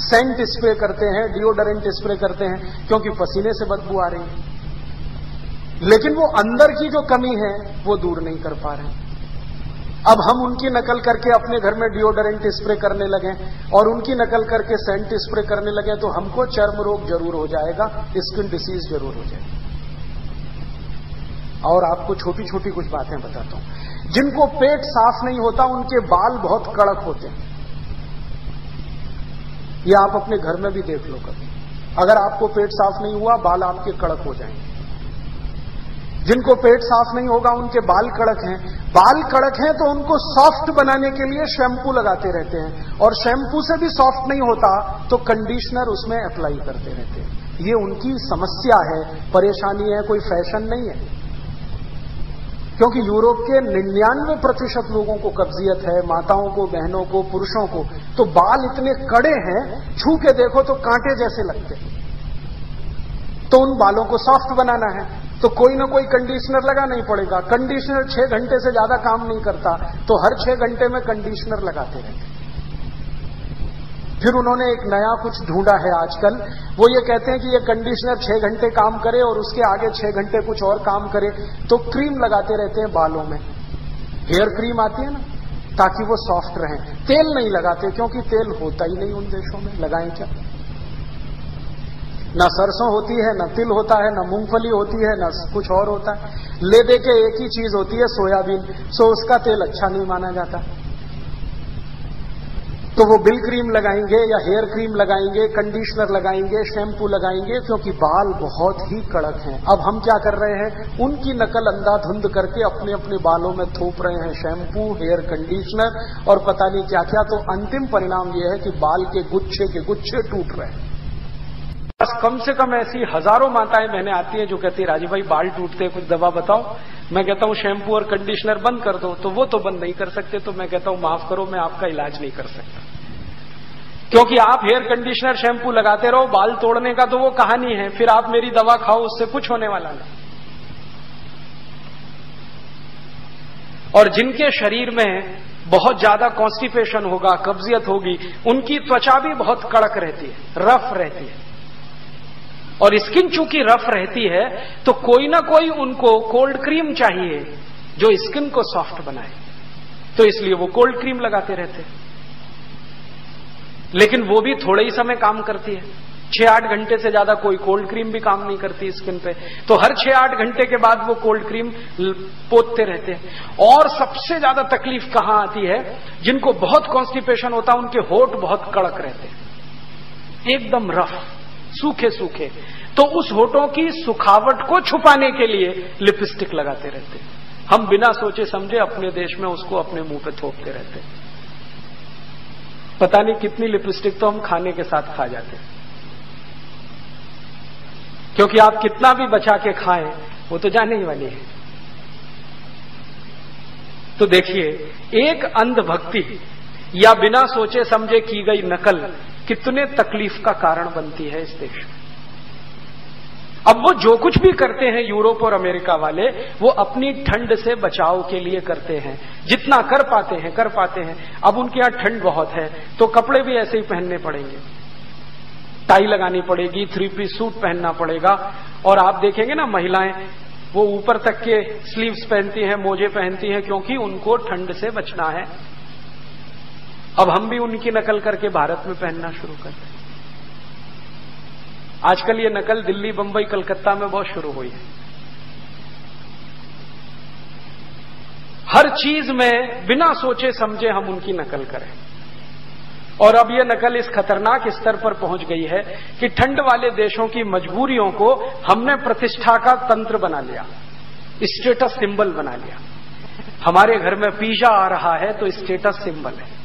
सेंट स्प्रे करते हैं डिओडरेंट स्प्रे करते हैं, क्योंकि पसीने से बदबू आ रही है। लेकिन वो अंदर की जो कमी है, वो दूर नहीं कर पा रहे अब हम उनकी नकल करके अपने घर में डिओडरेंट स्प्रे करने लगे और उनकी नकल करके सेंट स्प्रे करने लगे तो हमको चर्म रोग ज़रूर हो जाएगा स्किन डिसीज ज़रूर हो जाएगी। और आपको छोटी छोटी कुछ बातें बताता हूँ। जिनको पेट साफ़ नहीं होता, उनके बाल बहुत कड़क होते हैं। ये आप अपने घर में भी देख लो कभी। अगर आपको पेट साफ़ नहीं हुआ, बाल आपके कड़क हो जाएँगे। जिनको पेट साफ़ नहीं होगा, उनके बाल कड़क हैं। बाल कड़क हैं तो उनको सॉफ्ट बनाने के लिए शैम्पू लगाते रहते हैं। और शैम्पू से भी सॉफ्ट नहीं होता तो कंडीशनर उसमें अप्लाई करते रहते हैं। ये उनकी समस्या है। परेशानी है, कोई फ़ैशन नहीं है। क्योंकि यूरोप के निन्यानवे प्रतिशत लोगों को कब्जियत है, माताओं को, बहनों को, पुरुषों को। तो बाल इतने कड़े हैं, छू के देखो तो कांटे जैसे लगते तो उन बालों को सॉफ्ट बनाना है। तो कोई ना कोई कंडीशनर लगा नहीं पड़ेगा। कंडीशनर छह घंटे से ज़्यादा काम नहीं करता। तो हर छह घंटे में कंडीशनर लगाते रहते फिर उन्होंने एक नया कुछ ढूंढा है आजकल। वो ये कहते हैं कि ये कंडीशनर छह घंटे काम करे और उसके आगे छह घंटे कुछ और काम करे तो क्रीम लगाते रहते हैं बालों में। हेयर क्रीम आती है ना, ताकि वो सॉफ्ट रहे। तेल नहीं लगाते, क्योंकि तेल होता ही नहीं उन देशों में। लगाएँ क्या? ना सरसों होती है, ना तिल होता है, ना मूंगफली होती है, ना कुछ और होता है। ले दे के एक ही चीज़ होती है, सोयाबीन। सो उसका तेल अच्छा नहीं माना जाता। तो वो बिल क्रीम लगाएँगे या हेयर क्रीम लगाएँगे, कंडीशनर लगाएँगे, शैम्पू लगाएँगे, क्योंकि बाल बहुत ही कड़क हैं। अब हम क्या कर रहे हैं? उनकी नकल अंधाधुंध करके अपने अपने बालों में थोप रहे हैं। शैम्पू, हेयर कंडीशनर और पता नहीं क्या क्या तो अंतिम परिणाम यह है कि बाल के गुच्छे के गुच्छे टूट रहे हैं। बस कम से कम ऐसी हज़ारों माताएँ बहनें आती हैं जो कहती है राजीव भाई, बाल टूटते कुछ दवा बताओ। मैं कहता हूँ शैम्पू और कंडीशनर बंद कर दो तो वो तो बंद नहीं कर सकते तो मैं कहता हूँ, माफ़ करो, मैं आपका इलाज नहीं कर सकता। क्योंकि आप हेयर कंडीशनर शैम्पू लगाते रहो, बाल तोड़ने का तो वो कहानी है, फिर आप मेरी दवा खाओ, उससे कुछ होने वाला नहीं। और जिनके शरीर में बहुत ज़्यादा कॉन्स्टिपेशन होगा, कब्जियत होगी, उनकी त्वचा भी बहुत कड़क रहती है रफ रहती है। और स्किन चूँकि रफ रहती है तो कोई ना कोई उनको कोल्ड क्रीम चाहिए जो स्किन को सॉफ्ट बनाए। तो इसलिए वो कोल्ड क्रीम लगाते रहते लेकिन वो भी थोड़े ही समय काम करती है। छह आठ घंटे से ज़्यादा कोई कोल्ड क्रीम भी काम नहीं करती स्किन पे। तो हर छह आठ घंटे के बाद वो कोल्ड क्रीम पोतते रहते हैं। और सबसे ज़्यादा तकलीफ़ कहाँ आती है? जिनको बहुत कॉन्स्टिपेशन होता है उनके होठ बहुत कड़क रहते हैं। एकदम रफ सूखे सूखे। तो उस होठों की सुखावट को छुपाने के लिए लिपस्टिक लगाते रहते। हम बिना सोचे समझे अपने देश में उसको अपने मुँह पे थोपते रहते। पता नहीं कितनी लिपस्टिक तो हम खाने के साथ खा जाते। क्योंकि आप कितना भी बचा के खाएँ, वो तो जाने ही वाली है। तो देखिए, एक अंधभक्ति या बिना सोचे समझे की गई नकल कितने तकलीफ़ का कारण बनती है इस देश में। अब वो जो कुछ भी करते हैं यूरोप और अमेरिका वाले, वो अपनी ठंड से बचाव के लिए करते हैं। जितना कर पाते हैं, कर पाते हैं। अब उनके यहाँ ठंड बहुत है तो कपड़े भी ऐसे ही पहनने पड़ेंगे। टाई लगानी पड़ेगी थ्री पीस सूट पहनना पड़ेगा। और आप देखेंगे ना, महिलाएँ वो ऊपर तक के स्लीव्स पहनती हैं, मोजे पहनती हैं, क्योंकि उनको ठंड से बचना है। अब हम भी उनकी नकल करके भारत में पहनना शुरू करते हैं आजकल ये नकल दिल्ली, बंबई, कलकत्ता में बहुत शुरू हुई है। हर चीज़ में बिना सोचे समझे हम उनकी नकल करें। और अब यह नकल इस खतरनाक स्तर पर पहुँच गई है कि ठंड वाले देशों की मजबूरियों को हमने प्रतिष्ठा का तंत्र बना लिया स्टेटस सिंबल बना लिया। हमारे घर में पिज्जा आ रहा है तो स्टेटस सिंबल है।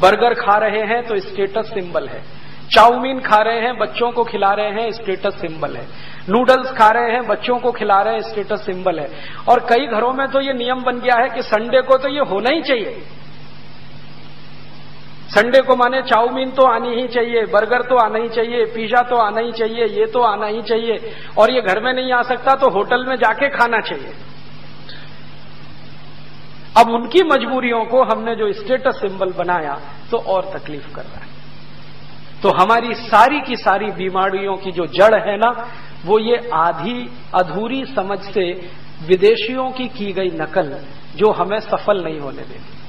बर्गर खा रहे हैं तो स्टेटस सिंबल है। चाउमीन खा रहे हैं, बच्चों को खिला रहे हैं स्टेटस सिंबल है। नूडल्स खा रहे हैं, बच्चों को खिला रहे हैं स्टेटस सिंबल है। और कई घरों में तो ये नियम बन गया है कि संडे को तो ये होना ही चाहिए। संडे को माने चाउमीन तो आनी ही चाहिए, बर्गर तो आना ही चाहिए पिज्जा तो आना ही चाहिए, ये तो आना ही चाहिए। और ये घर में नहीं आ सकता तो होटल में जाके खाना चाहिए। अब उनकी मजबूरियों को हमने जो स्टेटस सिंबल बनाया तो और तकलीफ़ कर रहा है। तो हमारी सारी की सारी बीमारियों की जो जड़ है ना, वो ये आधी अधूरी समझ से विदेशियों की की गई नकल जो हमें सफल नहीं होने देती।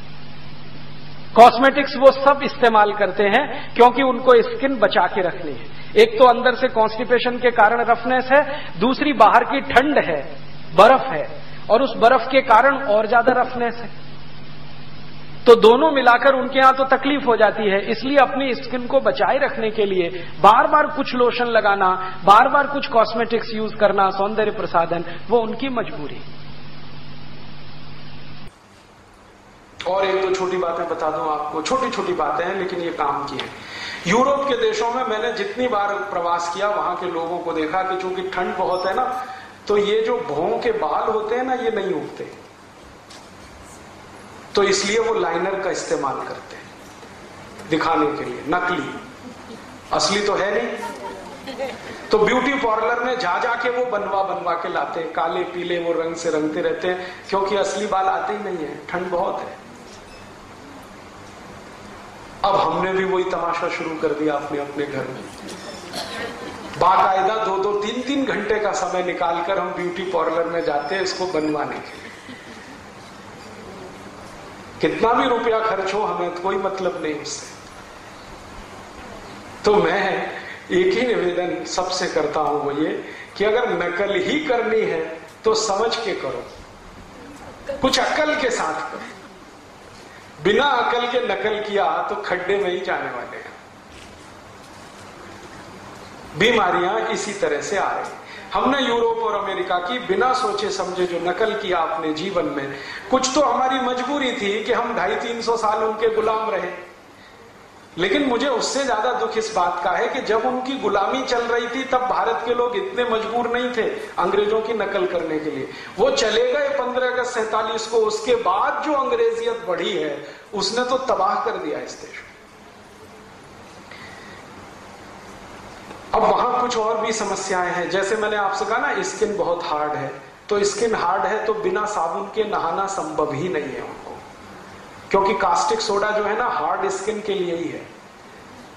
कॉस्मेटिक्स वो सब इस्तेमाल करते हैं क्योंकि उनको स्किन बचा के रखनी है। एक तो अंदर से कॉन्स्टिपेशन के कारण रफनेस है, दूसरी बाहर की ठंड है, बर्फ़ है। और उस बर्फ़ के कारण और ज़्यादा रफनेस है। तो दोनों मिलाकर उनके यहाँ तो तकलीफ़ हो जाती है। इसलिए अपनी स्किन को बचाए रखने के लिए बार बार कुछ लोशन लगाना बार बार कुछ कॉस्मेटिक्स यूज़ करना, सौंदर्य प्रसाधन, वो उनकी मजबूरी। और एक दो छोटी बातें बता दूँ आपको। छोटी छोटी बातें हैं, लेकिन ये काम की है। यूरोप के देशों में मैंने जितनी बार प्रवास किया, वहाँ के लोगों को देखा कि चूँकि ठंड बहुत है ना तो ये जो भों के बाल होते हैं ना, ये नहीं उगते। तो इसलिए वो लाइनर का इस्तेमाल करते हैं, दिखाने के लिए, नकली। असली तो है नहीं। तो ब्यूटी पार्लर में जा जाके वो बनवा बनवा के लाते हैं, काले, पीले, वो रंग से रंगते रहते हैं, क्योंकि असली बाल आते ही नहीं है, ठंड बहुत है। अब हमने भी वही तमाशा शुरू कर दिया अपने अपने घर में। बाकायदा दो दो तीन तीन घंटे का समय निकालकर हम ब्यूटी पार्लर में जाते हैं इसको बनवाने के लिए। कितना भी रुपया खर्च हो, हमें कोई मतलब नहीं उससे। तो मैं एक ही निवेदन सबसे करता हूँ वो ये कि अगर नकल ही करनी है तो समझ के करो। कुछ अकल के साथ करो। बिना अकल के नकल किया तो खड्डे में ही जाने वाले हैं। बीमारियाँ इसी तरह से आ रही। हमने यूरोप और अमेरिका की बिना सोचे समझे जो नकल किया अपने जीवन में, कुछ तो हमारी मजबूरी थी कि हम ढाई तीन सौ साल उनके गुलाम रहे। लेकिन मुझे उससे ज़्यादा दुख इस बात का है कि जब उनकी गुलामी चल रही थी, तब भारत के लोग इतने मजबूर नहीं थे अंग्रेज़ों की नकल करने के लिए। वो चले गए पंद्रह अगस्त सैतालीस को, उसके बाद जो अंग्रेजियत बढ़ी है, उसने तो तबाह कर दिया इस देश अब वहाँ कुछ और भी समस्याएँ हैं। जैसे मैंने आपसे कहा ना स्किन बहुत हार्ड है। तो स्किन हार्ड है तो बिना साबुन के नहाना संभव ही नहीं है उनको। क्योंकि कास्टिक सोडा जो है ना हार्ड स्किन के लिए ही है।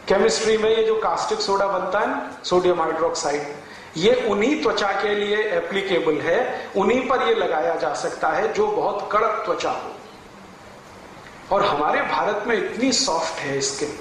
केमिस्ट्री में ये जो कास्टिक सोडा बनता है ना सोडियम हाइड्रोक्साइड ये उन्हीं त्वचा के लिए एप्लीकेबल है, उन्हीं पर ये लगाया जा सकता है जो बहुत कड़क त्वचा हो। और हमारे भारत में इतनी सॉफ्ट है स्किन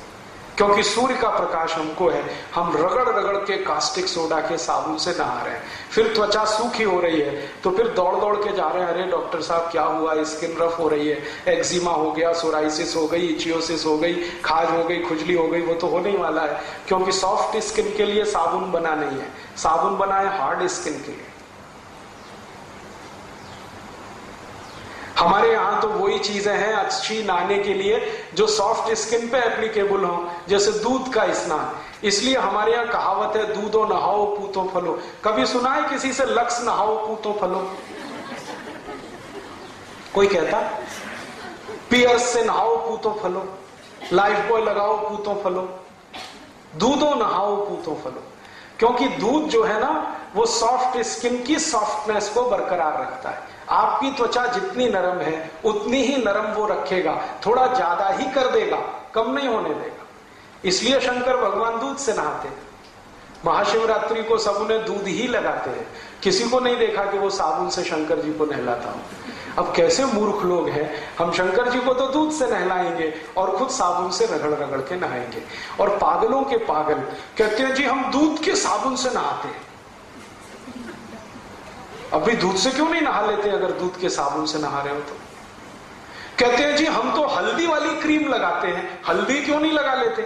क्योंकि सूर्य का प्रकाश हमको है, हम रगड़ रगड़ के कास्टिक सोडा के साबुन से नहा रहे हैं। फिर त्वचा सूखी हो रही है तो फिर दौड़ दौड़ के जा रहे हैं, अरे डॉक्टर साहब, क्या हुआ? स्किन रफ हो रही है, एक्जिमा हो गया, सोराइसिस हो गई, इचियोसिस हो गई, खाज हो गई, खुजली हो गई, वो तो होने ही वाला है। क्योंकि सॉफ्ट स्किन के लिए साबुन बना नहीं है। साबुन बना है हार्ड स्किन के लिए। हमारे यहाँ तो वही चीज़ें हैं अच्छी नहाने के लिए जो सॉफ्ट स्किन पे एप्लीकेबल हो, जैसे दूध का स्नान। इसलिए हमारे यहाँ कहावत है, दूधो नहाओ, पूतो फलो। कभी सुना है किसी से, लक्स नहाओ, पूतो फलो? कोई कहता? पियर्स से नहाओ, पूतो फलो। लाइफ बॉय लगाओ, पूतो फलो। दूधो नहाओ, पूतो फलो। क्योंकि दूध जो है ना, वो सॉफ्ट स्किन की सॉफ्टनेस को बरकरार रखता है। आपकी त्वचा जितनी नरम है, उतनी ही नरम वो रखेगा। थोड़ा ज़्यादा ही कर देगा, कम नहीं होने देगा। इसलिए शंकर भगवान दूध से नहाते महाशिवरात्रि को सब उन्हें दूध ही लगाते हैं। किसी को नहीं देखा कि वो साबुन से शंकर जी को नहलाता हो। अब कैसे मूर्ख लोग हैं? हम शंकर जी को तो दूध से नहलाएँगे और खुद साबुन से रगड़ रगड़ के नहाएँगे। और पागलों के पागल कहते हैं, जी, हम दूध के साबुन से नहाते हैं। अभी दूध से क्यों नहीं नहा लेते अगर दूध के साबुन से नहा रहे हो तो? कहते हैं जी हम तो हल्दी वाली क्रीम लगाते हैं। हल्दी क्यों नहीं लगा लेते?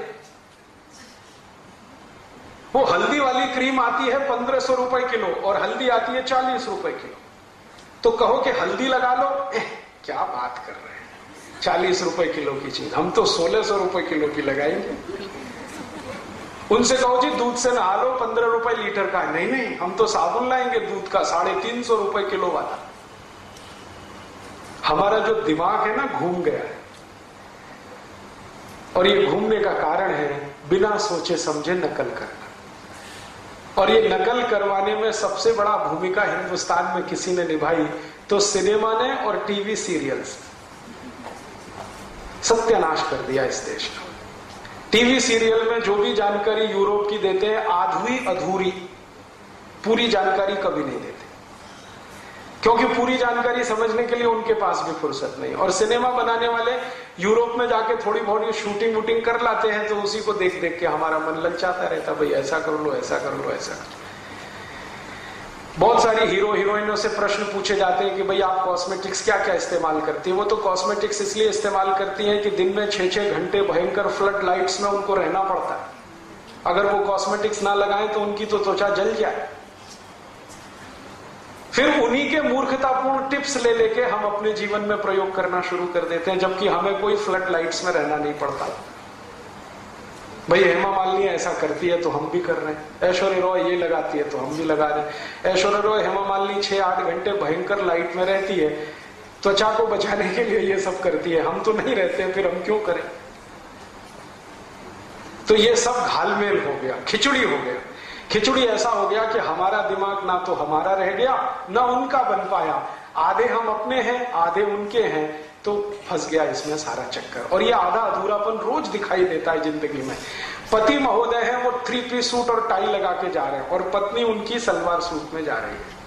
वो हल्दी वाली क्रीम आती है पंद्रह सौ रुपए किलो और हल्दी आती है चालीस रुपए किलो। तो कहो कि हल्दी लगा लो। ए, क्या बात कर रहे हैं? चालीस रुपए किलो की चीज़। हम तो सोलह सौ रुपए किलो की लगाएँगे। उनसे कहो जी, दूध से नहा लो, पंद्रह रुपए लीटर का है। नहीं नहीं, हम तो साबुन लाएँगे दूध का, साढ़े तीन सौ रुपए किलो वाला। हमारा जो दिमाग है ना, घूम गया है। और ये घूमने का कारण है, बिना सोचे समझे नकल करना। और ये नकल करवाने में सबसे बड़ा भूमिका हिंदुस्तान में किसी ने निभाई तो सिनेमा ने और टीवी सीरियल्स सत्यानाश कर दिया इस देश का। टीवी सीरियल में जो भी जानकारी यूरोप की देते हैं, आधुरी अधूरी, पूरी जानकारी कभी नहीं देते। क्योंकि पूरी जानकारी समझने के लिए उनके पास भी फुर्सत नहीं। और सिनेमा बनाने वाले यूरोप में जाके थोड़ी बहुत शूटिंग वूटिंग कर लाते हैं तो उसी को देख देख के हमारा मन ललचाता रहता भाई ऐसा कर लो, ऐसा कर लो, ऐसा कर लो। बहुत सारी हीरो हीरोइनों से प्रश्न पूछे जाते हैं कि भाई आप कॉस्मेटिक्स क्या क्या इस्तेमाल करती है? वो तो कॉस्मेटिक्स इसलिए इस्तेमाल करती हैं कि दिन में छह छह घंटे भयंकर फ्लड लाइट्स में उनको रहना पड़ता है। अगर वो कॉस्मेटिक्स ना लगाएँ तो उनकी तो त्वचा जल जाए। फिर उन्हीं के मूर्खतापूर्ण टिप्स ले लेके हम अपने जीवन में प्रयोग करना शुरू कर देते हैं, जबकि हमें कोई फ्लड लाइट्स में रहना नहीं पड़ता। भाई हेमा मालिनी ऐसा करती है तो हम भी कर रहे हैं। ऐश्वर्य रॉय ये लगाती है तो हम भी लगा रहे हैं। ऐश्वर्य रॉय, हेमा मालिनी छह आठ घंटे भयंकर लाइट में रहती है। त्वचा को बचाने के लिए ये सब करती है। हम तो नहीं रहते फिर हम क्यों करें? तो ये सब घालमेल हो गया, खिचड़ी हो गया। खिचड़ी ऐसा हो गया कि हमारा दिमाग ना तो हमारा रह गया, ना उनका बन पाया। आधे हम अपने हैं, आधे उनके हैं। तो फंस गया इसमें सारा चक्कर। और ये आधा अधूरापन रोज दिखाई देता है ज़िंदगी में। पति महोदय है, वो थ्री पीस सूट और टाई लगा के जा रहे हैं और पत्नी उनकी सलवार सूट में जा रही है।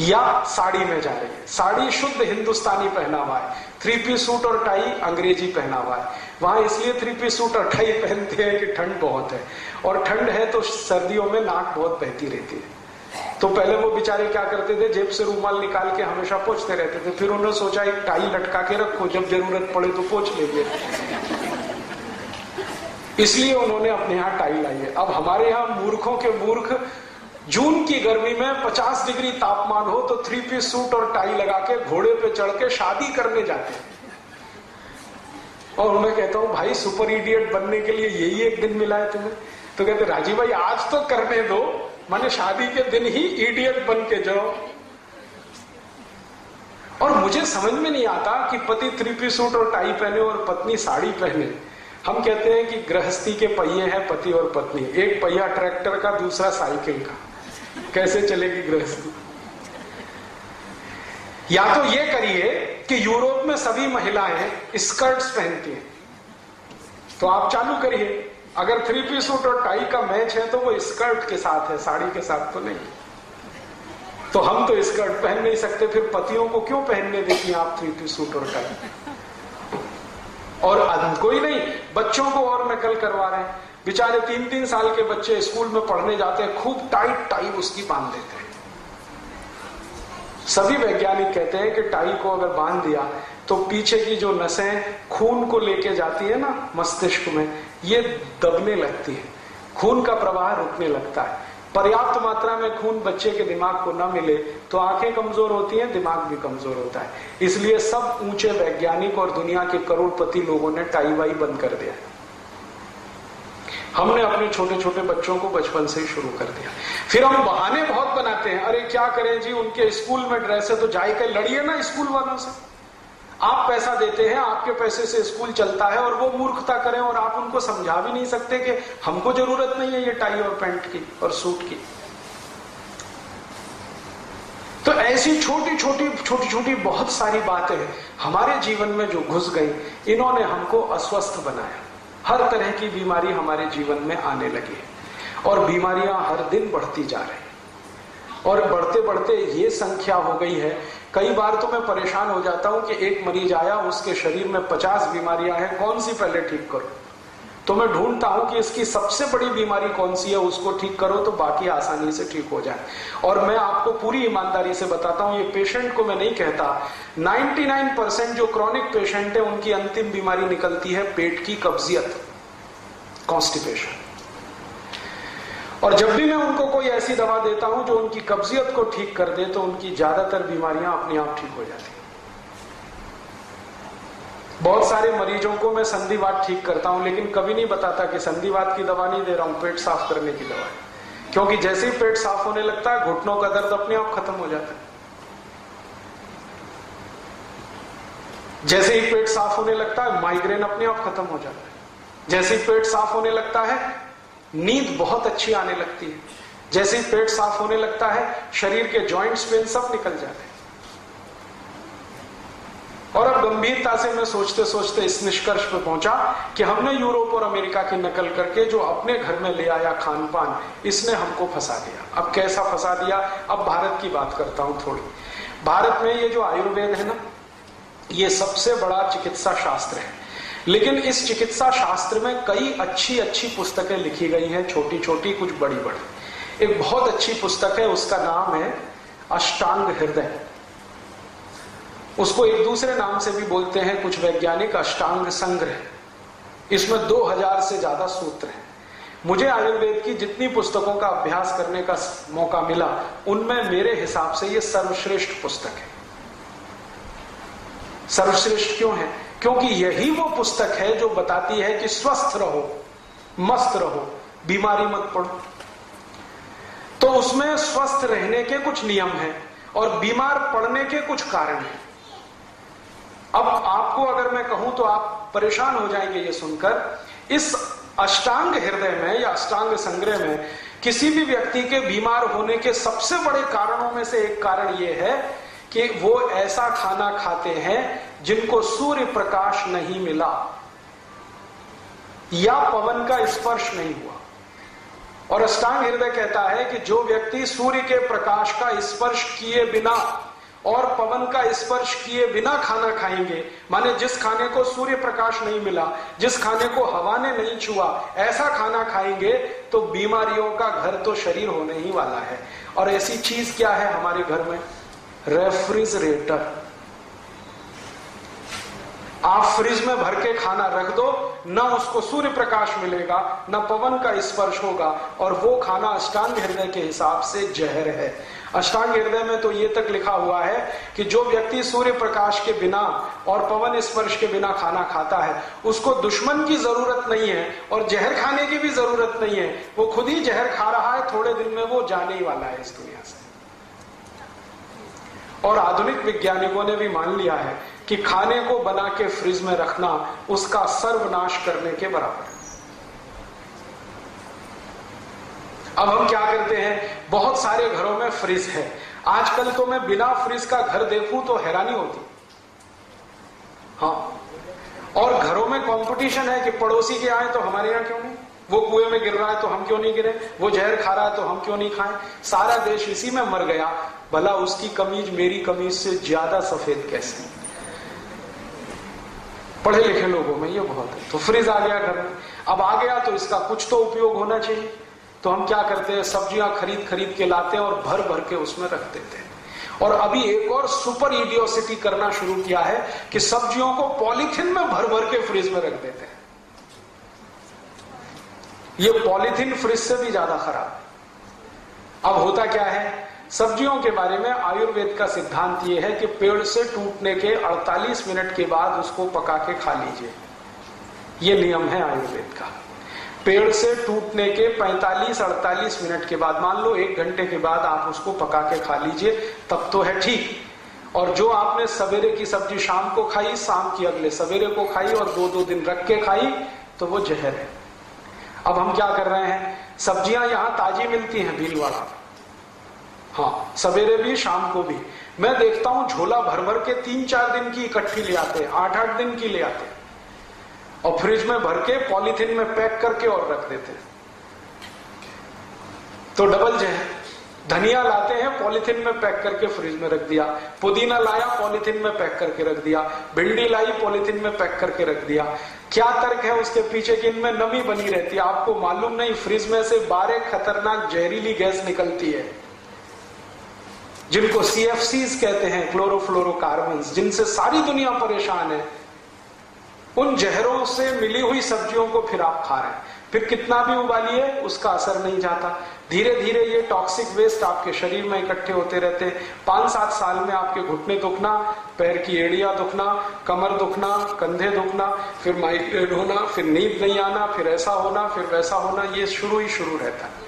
या साड़ी में जा रही है। साड़ी शुद्ध हिंदुस्तानी पहनावा है। थ्री पीस सूट और टाई अंग्रेज़ी पहनावा है। वहाँ इसलिए थ्री पीस सूट और टाई पहनते हैं कि ठंड बहुत है। और ठंड है तो सर्दियों में नाक बहुत बहती रहती है। तो पहले वो बेचारे क्या करते थे? जेब से रूमाल निकाल के हमेशा पोछते रहते थे। फिर उन्होंने सोचा, एक टाई लटका के रखो, जब ज़रूरत पड़े तो पोछ लेंगे। इसलिए उन्होंने अपने यहाँ टाई लाई है। अब हमारे यहाँ मूर्खों के मूर्ख, जून की गर्मी में 50 डिग्री तापमान हो तो थ्री पीस सूट और टाई लगा के घोड़े पे चढ़ के शादी करने जाते हैं। और मैं कहता हूँ, भाई, सुपर इडियट बनने के लिए यही एक दिन मिला है तुम्हें। तो कहते, राजीव भाई, आज तो करने दो। माने शादी के दिन ही इडियट बन के जाओ। और मुझे समझ में नहीं आता कि पति थ्री पीस सूट और टाई पहने और पत्नी साड़ी पहने। हम कहते हैं कि गृहस्थी के पहिए हैं पति और पत्नी। एक पहिया ट्रैक्टर का, दूसरा साइकिल का। कैसे चलेगी गृहस्थी? या तो ये करिए कि यूरोप में सभी महिलाएँ स्कर्ट्स पहनती हैं। तो आप चालू करिए। अगर थ्री पीस सूट और टाई का मैच है तो वो स्कर्ट के साथ है, साड़ी के साथ तो नहीं। तो हम तो स्कर्ट पहन नहीं सकते, फिर पतियों को क्यों पहनने देती आप थ्री पीस सूट और टाई और कोई नहीं, बच्चों को और नकल करवा रहे हैं। बेचारे तीन तीन साल के बच्चे स्कूल में पढ़ने जाते हैं, खूब टाइट टाई उसकी बाँध देते हैं। सभी वैज्ञानिक कहते हैं कि टाई को अगर बाँध दिया तो पीछे की जो नसें खून को लेके जाती है ना, मस्तिष्क में, ये दबने लगती है। खून का प्रवाह रुकने लगता है। पर्याप्त मात्रा में खून बच्चे के दिमाग को न मिले तो आँखें कमज़ोर होती हैं, दिमाग भी कमज़ोर होता है। इसलिए सब ऊँचे वैज्ञानिक और दुनिया के करोड़पति लोगों ने टाई वाई बंद कर दिया। हमने अपने छोटे छोटे बच्चों को बचपन से ही शुरू कर दिया। फिर हम बहाने बहुत बनाते हैं। अरे, क्या करें जी, उनके स्कूल में ड्रेस है तो जाए कर लड़िए ना स्कूल वालों से। आप पैसा देते हैं, आपके पैसे से स्कूल चलता है और वो मूर्खता करें और आप उनको समझा भी नहीं सकते कि हमको ज़रूरत नहीं है ये टाई और पैंट की और सूट की। तो ऐसी छोटी छोटी छोटी छोटी बहुत सारी बातें हमारे जीवन में जो घुस गई, इन्होंने हमको अस्वस्थ बनाया। हर तरह की बीमारी हमारे जीवन में आने लगी और बीमारियाँ हर दिन बढ़ती जा रही और बढ़ते बढ़ते ये संख्या हो गई है कई बार तो मैं परेशान हो जाता हूँ कि एक मरीज़ आया, उसके शरीर में पचास बीमारियाँ हैं, कौन सी पहले ठीक करो? तो मैं ढूंढता हूँ कि इसकी सबसे बड़ी बीमारी कौन सी है, उसको ठीक करो तो बाकी आसानी से ठीक हो जाए। और मैं आपको पूरी ईमानदारी से बताता हूँ, ये पेशेंट को मैं नहीं कहता। 99 परसेंट जो क्रॉनिक पेशेंट है, उनकी अंतिम बीमारी निकलती है पेट की कब्जियत कॉन्स्टिपेशन और जब भी मैं उनको कोई ऐसी दवा देता हूँ जो उनकी कब्जियत को ठीक कर दे तो उनकी ज़्यादातर बीमारियाँ अपने आप ठीक हो जाती बहुत सारे मरीजों को मैं संधिवात ठीक करता हूँ, लेकिन कभी नहीं बताता कि संधिवात की दवा नहीं दे रहा हूँ, पेट साफ़ करने की दवा क्योंकि जैसे ही पेट साफ़ होने लगता है, घुटनों का दर्द अपने आप खत्म हो जाता है। जैसे ही पेट साफ़ होने लगता है, माइग्रेन अपने आप खत्म हो जाता है। जैसे ही पेट साफ़ होने लगता है नींद बहुत अच्छी आने लगती है। जैसे ही पेट साफ़ होने लगता है, शरीर के जॉइंट्स पेन सब निकल जाते हैं। और अब गंभीरता से मैं सोचते सोचते इस निष्कर्ष पर पहुँचा कि हमने यूरोप और अमेरिका की नकल करके जो अपने घर में ले आया खान पान इसने हमको फंसा दिया। अब कैसा फंसा दिया? अब भारत की बात करता हूँ थोड़ी। भारत में ये जो आयुर्वेद है ना, ये सबसे बड़ा चिकित्सा शास्त्र है। लेकिन इस चिकित्सा शास्त्र में कई अच्छी अच्छी पुस्तकें लिखी गई हैं, छोटी छोटी, कुछ बड़ी बड़ी। एक बहुत अच्छी पुस्तक है, उसका नाम है अष्टांग हृदय। उसको एक दूसरे नाम से भी बोलते हैं, कुछ वैज्ञानिक अष्टांग संग्रह। इसमें 2000 से ज़्यादा सूत्र हैं। मुझे आयुर्वेद की जितनी पुस्तकों का अभ्यास करने का मौका मिला, उनमें मेरे हिसाब से यह सर्वश्रेष्ठ पुस्तक है। सर्वश्रेष्ठ क्यों है? क्योंकि यही वो पुस्तक है जो बताती है कि स्वस्थ रहो, मस्त रहो, बीमारी मत पड़ो। तो उसमें स्वस्थ रहने के कुछ नियम हैं और बीमार पड़ने के कुछ कारण हैं। अब आपको अगर मैं कहूँ तो आप परेशान हो जाएँगे ये सुनकर। इस अष्टांग हृदय में या अष्टांग संग्रह में किसी भी व्यक्ति के बीमार होने के सबसे बड़े कारणों में से एक कारण यह है कि वो ऐसा खाना खाते हैं जिनको सूर्य प्रकाश नहीं मिला, या पवन का स्पर्श नहीं हुआ। और अष्टांग हृदय कहता है कि जो व्यक्ति सूर्य के प्रकाश का स्पर्श किए बिना और पवन का स्पर्श किए बिना खाना खाएँगे, माने जिस खाने को सूर्य प्रकाश नहीं मिला, जिस खाने को हवा ने नहीं छुआ, ऐसा खाना खाएँगे तो बीमारियों का घर तो शरीर होने ही वाला है। और ऐसी चीज़ क्या है हमारे घर में? रेफ्रिजरेटर। आप फ्रिज में भर के खाना रख दो, न उसको सूर्य प्रकाश मिलेगा, न पवन का स्पर्श होगा, और वो खाना अष्टांग हृदय के हिसाब से जहर है। अष्टांग हृदय में तो ये तक लिखा हुआ है कि जो व्यक्ति सूर्य प्रकाश के बिना और पवन स्पर्श के बिना खाना खाता है, उसको दुश्मन की ज़रूरत नहीं है और जहर खाने की भी ज़रूरत नहीं है। वो खुद ही जहर खा रहा है, थोड़े दिन में वो जाने ही वाला है इस दुनिया से। और आधुनिक वैज्ञानिकों ने भी मान लिया है कि खाने को बना के फ्रिज में रखना उसका सर्वनाश करने के बराबर अब हम क्या करते हैं? बहुत सारे घरों में फ्रिज है। आजकल तो मैं बिना फ्रिज का घर देखूँ तो हैरानी होती। हाँ। और घरों में कंपटीशन है कि पड़ोसी के आए तो हमारे यहाँ क्यों नहीं? वो कुएँ में गिर रहा है तो हम क्यों नहीं गिरे? वो जहर खा रहा है तो हम क्यों नहीं खाएँ? सारा देश इसी में मर गया। भला उसकी कमीज मेरी कमीज से ज़्यादा सफ़ेद कैसे? पढ़े लिखे लोगों में ये बहुत है। तो फ्रिज आ गया घर अब आ गया तो इसका कुछ तो उपयोग होना चाहिए। तो हम क्या करते हैं? सब्ज़ियाँ खरीद खरीद के लाते हैं और भर भर के उसमें रख देते हैं। और अभी एक और सुपर इडियोसिटी करना शुरू किया है कि सब्जियों को पॉलिथिन में भर भर के फ्रिज में रख देते हैं। ये पॉलिथिन फ्रिज से भी ज़्यादा खराब अब होता क्या है? सब्जियों के बारे में आयुर्वेद का सिद्धांत यह है कि पेड़ से टूटने के 48 मिनट के बाद उसको पका के खा लीजिए। यह नियम है आयुर्वेद का। पेड़ से टूटने के 45-48 मिनट के बाद, मान लो एक घंटे के बाद आप उसको पका के खा लीजिए, तब तो है ठीक। और जो आपने सवेरे की सब्ज़ी शाम को खाई, शाम की अगले सवेरे को खाई और दो दो दिन रख के खाई तो वो जहर है। अब हम क्या कर रहे हैं? सब्ज़ियाँ यहाँ ताजी मिलती हैं, भीलवाड़ा हाँ सवेरे भी, शाम को भी। मैं देखता हूँ झोला भर भर के तीन चार दिन की इकट्ठी ले आते, आठ आठ दिन की ले आते। और फ्रिज में भर के पॉलीथिन में पैक करके और रख देते। तो डबल जो धनिया लाते हैं, पॉलीथिन में पैक करके फ्रिज में रख दिया। पुदीना लाया, पॉलीथिन में पैक करके रख दिया। भिंडी लाई, पॉलीथिन में पैक करके रख दिया। क्या तर्क है उसके पीछे कि इनमें नमी बनी रहती है? आपको मालूम नहीं, फ्रिज में से बारह खतरनाक जहरीली गैस निकलती है। जिनको सी कहते हैं क्लोरोफ्लोरोकार्बन जिनसे सारी दुनिया परेशान है, उन जहरों से मिली हुई सब्जियों को फिर आप खा रहे हैं। फिर कितना भी उबालिए, उसका असर नहीं जाता। धीरे धीरे ये टॉक्सिक वेस्ट आपके शरीर में इकट्ठे होते रहते हैं। पाँच सात साल में आपके घुटने दुखना, पैर की एड़िया दुखना, कमर दुखना, कंधे दुखना, फिर माइग्रेन होना, फिर नींद नहीं आना, फिर ऐसा होना, फिर वैसा होना, ये शुरू ही शुरू रहता है।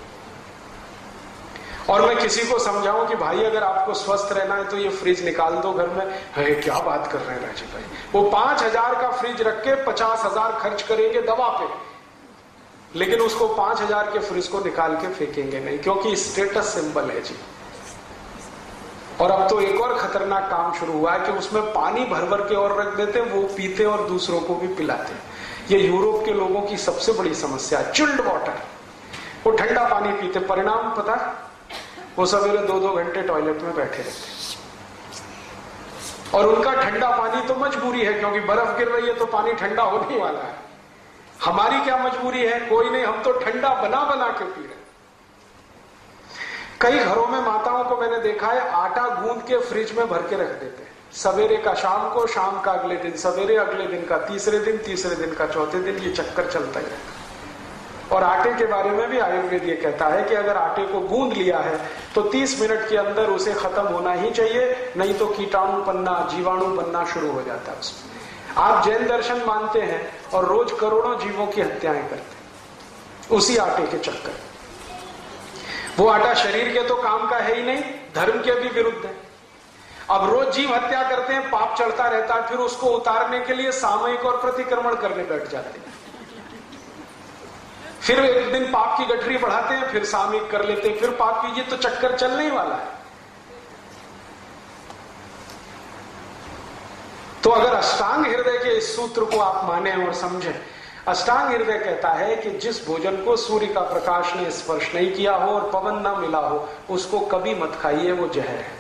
और मैं किसी को समझाऊं कि भाई, अगर आपको स्वस्थ रहना है तो ये फ्रिज निकाल दो घर में। है क्या बात कर रहे हैं राजीव भाई? वो पाँच हज़ार का फ्रिज रख के पचास हज़ार खर्च करेंगे दवा पे। लेकिन उसको पाँच हज़ार के फ्रिज को निकाल के फेंकेंगे नहीं, क्योंकि स्टेटस सिंबल है जी। और अब तो एक और खतरनाक काम शुरू हुआ है कि उसमें पानी भर भर के और रख देते वो पीते और दूसरों को भी पिलाते ये यूरोप के लोगों की सबसे बड़ी समस्या है चिल्ड वाटर वो ठंडा पानी पीते परिणाम पता? वो सवेरे दो दो घंटे टॉयलेट में बैठे रहते और उनका ठंडा पानी तो मजबूरी है, क्योंकि बर्फ़ गिर रही है तो पानी ठंडा होने वाला है। हमारी क्या मजबूरी है? कोई नहीं, हम तो ठंडा बना बना के पी रहे कई घरों में माताओं को मैंने देखा है, आटा गूंद के फ्रिज में भर के रख देते हैं। सवेरे का शाम को, शाम का अगले दिन, सवेरे अगले दिन का, तीसरे दिन तीसरे दिन का, चौथे दिन ये चक्कर चलता ही रहता और आटे के बारे में भी आयुर्वेद ये कहता है कि अगर आटे को गूंद लिया है तो 30 मिनट के अंदर उसे खत्म होना ही चाहिए, नहीं तो कीटाणु बनना, जीवाणु बनना शुरू हो जाता है उसमें। आप जैन दर्शन मानते हैं और रोज करोड़ों जीवों की हत्याएँ करते उसी आटे के चक्कर। वो आटा शरीर के तो काम का है ही नहीं, धर्म के भी विरुद्ध है। अब रोज जीव हत्या करते हैं, पाप चढ़ता रहता है, फिर उसको उतारने के लिए सामयिक और प्रतिक्रमण करने बैठ जाते हैं। फिर एक दिन पाप की गठरी बढ़ाते हैं, फिर सामयिक कर लेते हैं, फिर पाप कीजिए तो चक्कर चलने ही वाला है। तो अगर अष्टांग हृदय के इस सूत्र को आप माने और समझें, अष्टांग हृदय कहता है कि जिस भोजन को सूर्य का प्रकाश ने स्पर्श नहीं किया हो और पवन ना मिला हो, उसको कभी मत खाइए, वो जहर है।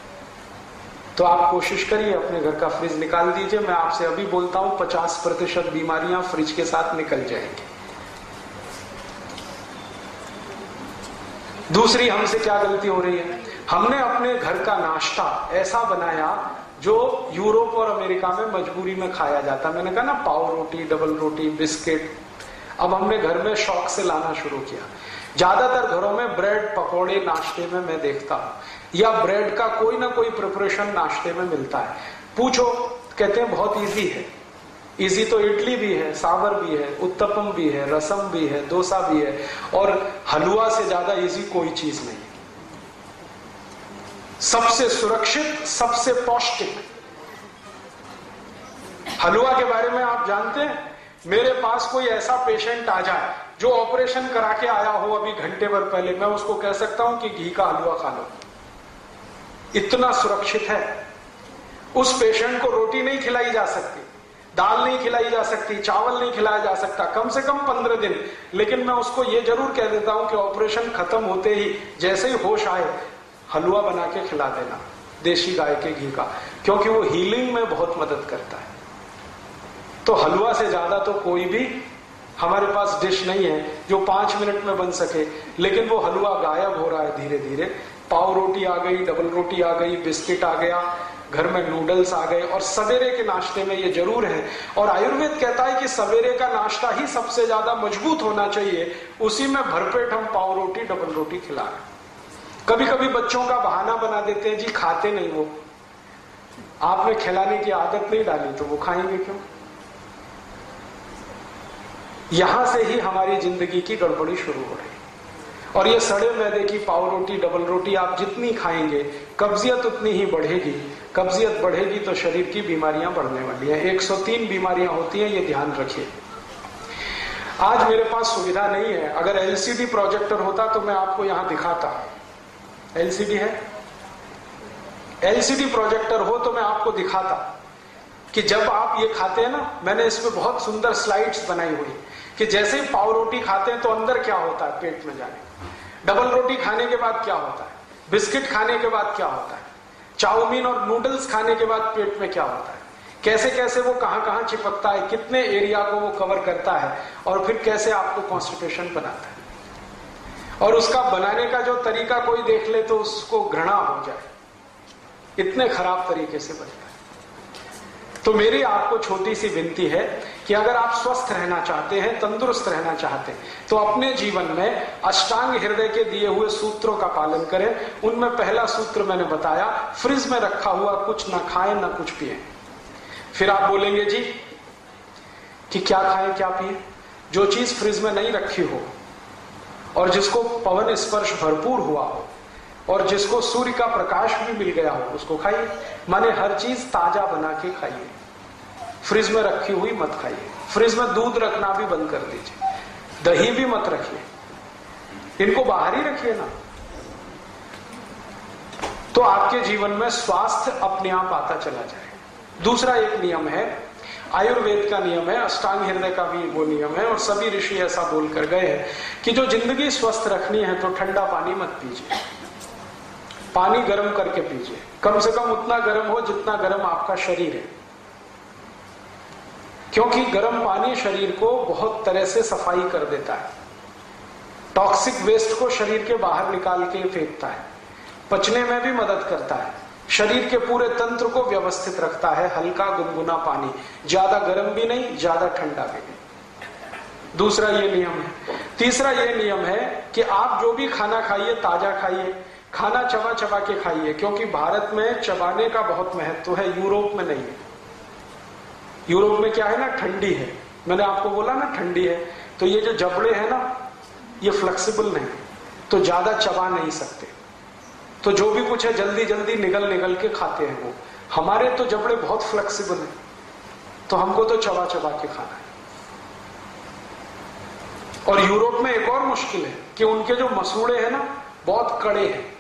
तो आप कोशिश करिए, अपने घर का फ्रिज निकाल दीजिए, मैं आपसे अभी बोलता हूँ, पचास प्रतिशत बीमारियाँ फ्रिज के साथ निकल जाएँगी। दूसरी, हमसे क्या गलती हो रही है? हमने अपने घर का नाश्ता ऐसा बनाया जो यूरोप और अमेरिका में मजबूरी में खाया जाता। मैंने कहा ना, पाव रोटी, डबल रोटी, बिस्किट। अब हमने घर में शौक से लाना शुरू किया। ज़्यादातर घरों में ब्रेड पकौड़े नाश्ते में मैं देखता हूँ, या ब्रेड का कोई ना कोई प्रिपरेशन नाश्ते में मिलता है। पूछो, कहते हैं, बहुत इजी है। इजी तो इडली भी है सांवर भी है, उत्तपम भी है, रसम भी है, डोसा भी है, और हलवा से ज़्यादा इजी कोई चीज़ नहीं। सबसे सुरक्षित, सबसे पौष्टिक। हलवा के बारे में आप जानते हैं, मेरे पास कोई ऐसा पेशेंट आ जाए, जो ऑपरेशन करा के आया हो अभी घंटे भर पहले, मैं उसको कह सकता हूँ कि घी का हलवा खा लो। इतना सुरक्षित है। उस पेशेंट को रोटी नहीं खिलाई जा सकती। दाल नहीं खिलाई जा सकती, चावल नहीं खिलाया जा सकता, कम से कम पंद्रह दिन। लेकिन मैं उसको यह ज़रूर कह देता हूँ कि ऑपरेशन खत्म होते ही जैसे ही होश आए, हलवा बना के खिला देना देशी गाय के घी का, क्योंकि वो हीलिंग में बहुत मदद करता है। तो हलवा से ज़्यादा तो कोई भी हमारे पास डिश नहीं है जो पाँच मिनट में बन सके, लेकिन वो हलवा गायब हो रहा है धीरे धीरे पाव रोटी आ गई डबल रोटी आ गई, बिस्किट आ गया घर में नूडल्स आ गए और सवेरे के नाश्ते में ये ज़रूर है। और आयुर्वेद कहता है कि सवेरे का नाश्ता ही सबसे ज़्यादा मज़बूत होना चाहिए। उसी में भरपेट हम पाव रोटी डबल रोटी खिला रहे कभी कभी बच्चों का बहाना बना देते हैं, जी, खाते नहीं वो। आपने खिलाने की आदत नहीं डाली तो वो खाएँगे क्यों? यहाँ से ही हमारी ज़िंदगी की गड़बड़ी शुरू हो रही और ये सड़े मैदे की पाव रोटी डबल रोटी आप जितनी खाएँगे, कब्जियत उतनी ही बढ़ेगी। कब्जियत बढ़ेगी तो शरीर की बीमारियाँ बढ़ने वाली हैं। 103 बीमारियाँ होती हैं, ये ध्यान रखिए। आज मेरे पास सुविधा नहीं है। अगर एलसीडी प्रोजेक्टर होता तो मैं आपको यहाँ दिखाता। एलसीडी है? एलसीडी प्रोजेक्टर हो तो मैं आपको दिखाता कि जब आप ये खाते हैं ना, मैंने इसमें बहुत सुंदर स्लाइड्स बनाई हुई कि जैसे ही पाव रोटी खाते हैं तो अंदर क्या होता है, पेट में जाने। डबल रोटी खाने के बाद क्या होता है? बिस्किट खाने के बाद क्या होता है? चाउमीन और नूडल्स खाने के बाद पेट में क्या होता है? कैसे कैसे वो कहाँ कहाँ चिपकता है? कितने एरिया को वो कवर करता है? और फिर कैसे आपको कॉन्स्टिपेशन बनाता है? और उसका बनाने का जो तरीका कोई देख ले तो उसको घृणा हो जाए। इतने खराब तरीके से बनता है तो मेरी आपको छोटी सी विनती है कि अगर आप स्वस्थ रहना चाहते हैं, तंदुरुस्त रहना चाहते हैं तो अपने जीवन में अष्टांग हृदय के दिए हुए सूत्रों का पालन करें। उनमें पहला सूत्र मैंने बताया, फ्रिज में रखा हुआ कुछ ना खाएँ, ना कुछ पिए। फिर आप बोलेंगे, जी, कि क्या खाएँ, क्या पिए? जो चीज़ फ्रिज में नहीं रखी हो, और जिसको पवन स्पर्श भरपूर हुआ हो, और जिसको सूर्य का प्रकाश भी मिल गया हो, उसको खाइए। माने हर चीज़ ताज़ा बना के खाइए। फ्रिज में रखी हुई मत खाइए। फ्रिज में दूध रखना भी बंद कर दीजिए। दही भी मत रखिए। इनको बाहर ही रखिए ना। तो आपके जीवन में स्वास्थ्य अपने आप आता चला जाए। दूसरा एक नियम है, आयुर्वेद का नियम है, अष्टांग हृदय का भी वो नियम है, और सभी ऋषि ऐसा बोल कर गए हैं कि जो ज़िंदगी स्वस्थ रखनी है तो ठंडा पानी मत पीजिए। पानी गर्म करके पीजिए। कम से कम उतना गर्म हो जितना गर्म आपका शरीर है। क्योंकि गर्म पानी शरीर को बहुत तरह से सफ़ाई कर देता है। टॉक्सिक वेस्ट को शरीर के बाहर निकाल के फेंकता है। पचने में भी मदद करता है। शरीर के पूरे तंत्र को व्यवस्थित रखता है हल्का गुनगुना पानी। ज़्यादा गर्म भी नहीं, ज़्यादा ठंडा भी नहीं। दूसरा ये नियम है। तीसरा ये नियम है कि आप जो भी खाना खाइए, ताज़ा खाइए। खाना चबा चबा के खाइए, क्योंकि भारत में चबाने का बहुत महत्व है, यूरोप में नहीं है। यूरोप में क्या है ना, ठंडी है। मैंने आपको बोला ना, ठंडी है। तो ये जो जबड़े हैं ना, ये फ्लेक्सिबल नहीं। तो ज़्यादा चबा नहीं सकते। तो जो भी कुछ है जल्दी जल्दी निगल निगल के खाते हैं वो। हमारे तो जबड़े बहुत फ्लेक्सिबल है। तो हमको तो चबा चबा के खाना है। और यूरोप में एक और मुश्किल है कि उनके जो मसूड़े हैं ना, बहुत कड़े हैं।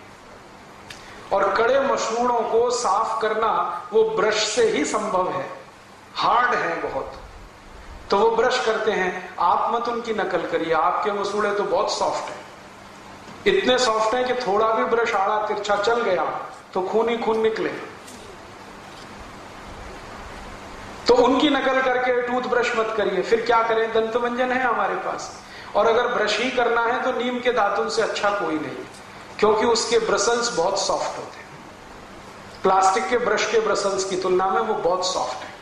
और कड़े मसूड़ों को साफ़ करना वो ब्रश से ही संभव है। हार्ड है बहुत। तो वो ब्रश करते हैं, आप मत उनकी नकल करिए, आपके मसूड़े तो बहुत सॉफ्ट है। इतने सॉफ्ट हैं कि थोड़ा भी ब्रश आड़ा, तिरछा चल गया तो खून ही खून निकले। तो उनकी नकल करके टूथ ब्रश मत करिए, फिर क्या करें? दंत मंजन है हमारे पास। और अगर ब्रश ही करना है तो नीम के दातुन से अच्छा कोई नहीं, क्योंकि उसके ब्रसल्स बहुत सॉफ्ट होते हैं। प्लास्टिक के ब्रश के ब्रसल्स की तुलना में वो बहुत सॉफ्ट है।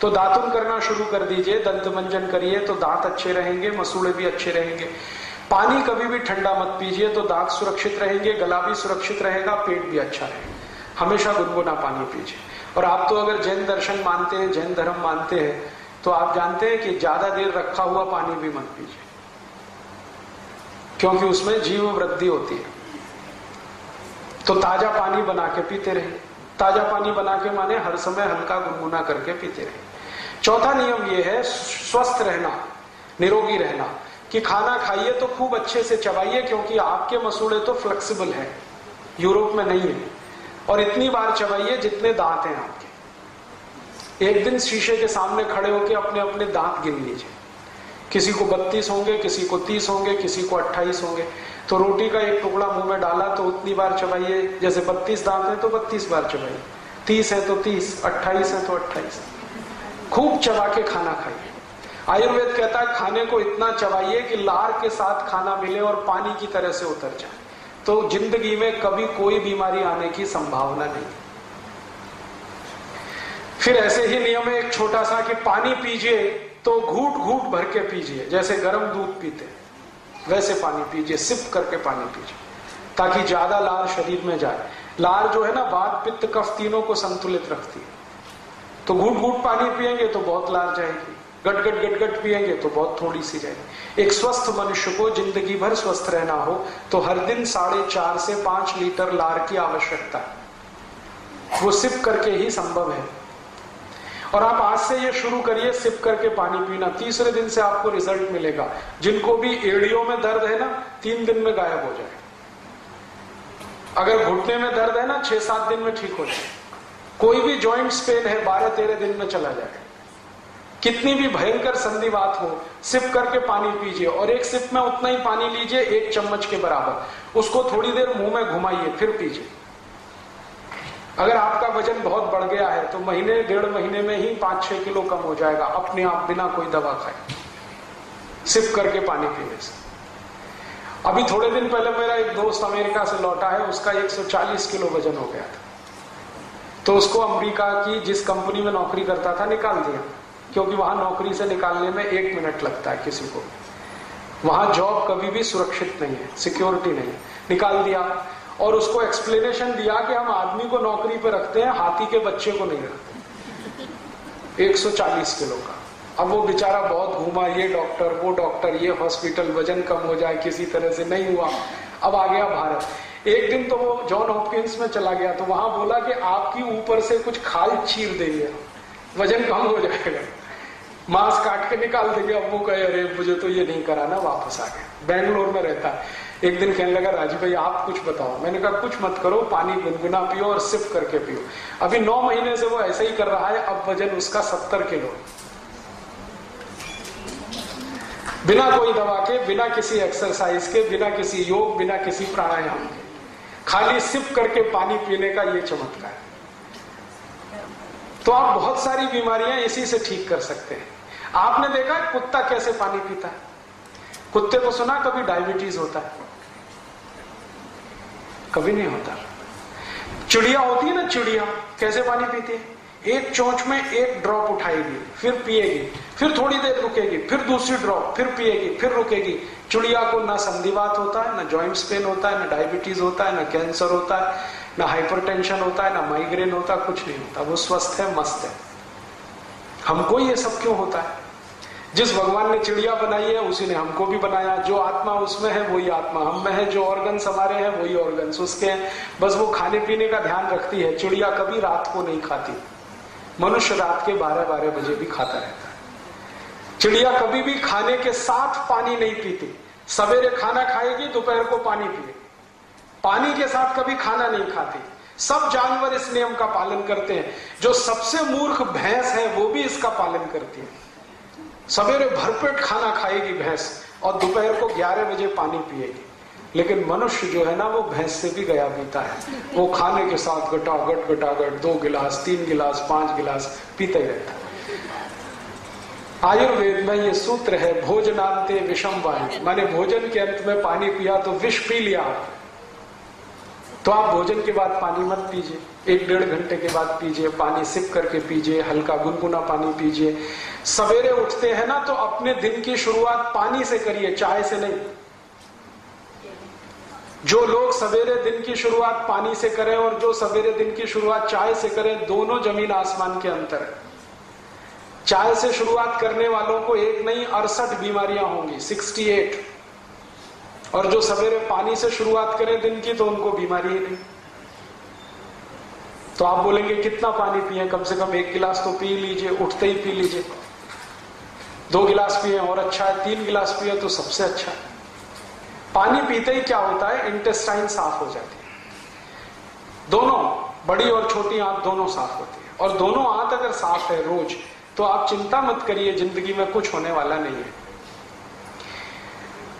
तो दातुन करना शुरू कर दीजिए, दंत मंजन करिए तो दांत अच्छे रहेंगे, मसूड़े भी अच्छे रहेंगे। पानी कभी भी ठंडा मत पीजिए तो दांत सुरक्षित रहेंगे, गला भी सुरक्षित रहेगा, पेट भी अच्छा रहेगा। हमेशा गुनगुना पानी पीजिए। और आप तो अगर जैन दर्शन मानते हैं, जैन धर्म मानते हैं तो आप जानते हैं कि ज़्यादा देर रखा हुआ पानी भी मत पीजिए। क्योंकि उसमें जीव वृद्धि होती है। तो ताज़ा पानी बना के पीते रहे ताज़ा पानी बना के माने हर समय हल्का गुनगुना करके पीते रहे चौथा नियम यह है, स्वस्थ रहना, निरोगी रहना, कि खाना खाइए तो खूब अच्छे से चबाइए, क्योंकि आपके मसूड़े तो फ्लेक्सिबल है, यूरोप में नहीं है। और इतनी बार चबाइए जितने दांत हैं आपके। एक दिन शीशे के सामने खड़े होकर अपने अपने दांत गिन लीजिए। किसी को बत्तीस होंगे, किसी को तीस होंगे, किसी को अट्ठाईस होंगे। तो रोटी का एक टुकड़ा मुँह में डाला तो उतनी बार चबाइए। जैसे बत्तीस दांत है तो बत्तीस बार चबाइए। तीस है तो तीस, अट्ठाईस है तो अट्ठाईस। खूब चबा के खाना खाइए। आयुर्वेद कहता है, खाने को इतना चबाइए कि लार के साथ खाना मिले और पानी की तरह से उतर जाए। तो ज़िंदगी में कभी कोई बीमारी आने की संभावना नहीं। फिर ऐसे ही नियम है, एक छोटा सा कि पानी पीजिए तो घूट घूट भर के पीजिए, जैसे गर्म दूध पीते वैसे पानी पीजिए, सिप करके पानी पीजिए, ताकि ज़्यादा लार शरीर में जाए। लार जो है ना बात पित्त कफ तीनों को संतुलित रखती है। तो घूट घूट पानी पिएँगे तो बहुत लार जाएगी। गट गट गट गट पिएँगे तो बहुत थोड़ी सी जाएगी। एक स्वस्थ मनुष्य को ज़िंदगी भर स्वस्थ रहना हो तो हर दिन साढ़े चार से पाँच लीटर लार की आवश्यकता वो सिप करके ही संभव है। और आप आज से ये शुरू करिए, सिप करके पानी पीना। तीसरे दिन से आपको रिज़ल्ट मिलेगा। जिनको भी एड़ियों में दर्द है ना, तीन दिन में गायब हो जाए। अगर घुटने में दर्द है ना, छह सात दिन में ठीक हो जाए। कोई भी ज्वाइंट पेन है, बारह तेरह दिन में चला जाए। कितनी भी भयंकर संधिवात हो सिप करके पानी पीजिए और एक सिप में उतना ही पानी लीजिए, एक चम्मच के बराबर। उसको थोड़ी देर मुँह में घुमाइए, फिर पीजिए। अगर आपका वज़न बहुत बढ़ गया है तो महीने, डेढ़ महीने में ही पाँच छह किलो कम हो जाएगा, अपने आप बिना कोई दवा खाए। सिप करके पानी पीने से। अभी थोड़े दिन पहले मेरा एक दोस्त अमेरिका से लौटा है, उसका 140 किलो वज़न हो गया था। तो उसको अमेरिका की जिस कंपनी में नौकरी करता था निकाल दिया। क्योंकि वहाँ नौकरी से निकालने में एक मिनट लगता है किसी को। वहाँ जॉब कभी भी सुरक्षित नहीं है, सिक्योरिटी नहीं निकाल दिया। और उसको एक्सप्लेनेशन दिया कि हम आदमी को नौकरी पे रखते हैं, हाथी के बच्चे को नहीं रखते। 140 किलो का। अब वो बेचारा बहुत घूमा, ये डॉक्टर, वो डॉक्टर, ये हॉस्पिटल, वज़न कम हो जाए, किसी तरह से नहीं हुआ। अब आ गया भारत। एक दिन तो वो जॉन हॉपकिंस में चला गया तो वहाँ बोला कि आपकी ऊपर से कुछ खाल चीर देंगे। वज़न कम हो जाएगा। मांस काट के निकाल देंगे। अब वो कहे, अरे, मुझे तो ये नहीं कराना वापस आ गया। बेंगलोर में रहता है। एक दिन कहने लगा, राजू भाई, आप कुछ बताओ। मैंने कहा, कुछ मत करो, पानी गुनगुना पियो और सिप करके पियो। अभी नौ महीने से वो ऐसे ही कर रहा है, अब वज़न उसका सत्तर किलो। बिना कोई दवा के, बिना किसी एक्सरसाइज के, बिना किसी योग, बिना किसी प्राणायाम के। खाली सिप करके पानी पीने का ये चमत्कार तो आप बहुत सारी बीमारियाँ इसी से ठीक कर सकते हैं। आपने देखा है कुत्ता कैसे पानी पीता है? कुत्ते को सुना कभी डायबिटीज़ होता है? कभी नहीं होता। चिड़िया होती है ना चिड़िया, कैसे पानी पीती है? एक चोंच में एक ड्रॉप उठाएगी, फिर पिएगी, फिर थोड़ी देर रुकेगी, फिर दूसरी ड्रॉप फिर पिएगी, फिर रुकेगी। चिड़िया को ना संधिवात होता है, ना जॉइंट्स पेन होता है, ना डायबिटीज़ होता है, ना कैंसर होता है, ना हाइपरटेंशन होता है, ना माइग्रेन होता है, कुछ नहीं होता। वो स्वस्थ है, मस्त है। हमको ये सब क्यों होता है? जिस भगवान ने चिड़िया बनाई है, उसी ने हमको भी बनाया। जो आत्मा उसमें है, वही आत्मा हम में है। जो ऑर्गन्स हमारे हैं, वही ऑर्गन्स उसके हैं। बस वो खाने पीने का ध्यान रखती है। चिड़िया कभी रात को नहीं खाती। मनुष्य रात के बारह बारह बजे भी खाता रहता है। चिड़िया कभी भी खाने के साथ पानी नहीं पीती। सवेरे खाना खाएगी, दोपहर को पानी पिए। पानी के साथ कभी खाना नहीं खाती। सब जानवर इस नियम का पालन करते हैं। जो सबसे मूर्ख भैंस है, वो भी इसका पालन करती है। सवेरे भरपेट खाना खाएगी भैंस और दोपहर को 11 बजे पानी पिएगी। लेकिन मनुष्य जो है ना, वो भैंस से भी गया बीता है। वो खाने के साथ गटागट गटागट, दो गिलास, तीन गिलास, पाँच गिलास पीते रहता है। आयुर्वेद में ये सूत्र है भोजनांते विषम वायु माने भोजन के अंत में पानी पिया तो विष पी लिया। तो आप भोजन के बाद पानी मत पीजिए। एक डेढ़ घंटे के बाद पीजिए, पानी सिप करके पीजिए, हल्का गुनगुना पानी पीजिए। सवेरे उठते हैं ना तो अपने दिन की शुरुआत पानी से करिए, चाय से नहीं। जो लोग सवेरे दिन की शुरुआत पानी से करें और जो सवेरे दिन की शुरुआत चाय से करें, दोनों ज़मीन आसमान के अंतर है। चाय से शुरुआत करने वालों को एक नहीं अड़सठ बीमारियाँ होंगी 68 और जो सवेरे पानी से शुरुआत करें दिन की तो उनको बीमारी ही नहीं। तो आप बोलेंगे, कितना पानी पिए? कम से कम एक गिलास तो पी लीजिए, उठते ही पी लीजिए। दो गिलास पिए और अच्छा है, तीन गिलास पिए तो सबसे अच्छा है। पानी पीते ही क्या होता है? इंटेस्टाइन साफ़ हो जाती है। दोनों, बड़ी और छोटी आंत दोनों साफ़ होती है। और दोनों आंत अगर साफ़ है रोज तो आप चिंता मत करिए, ज़िंदगी में कुछ होने वाला नहीं है।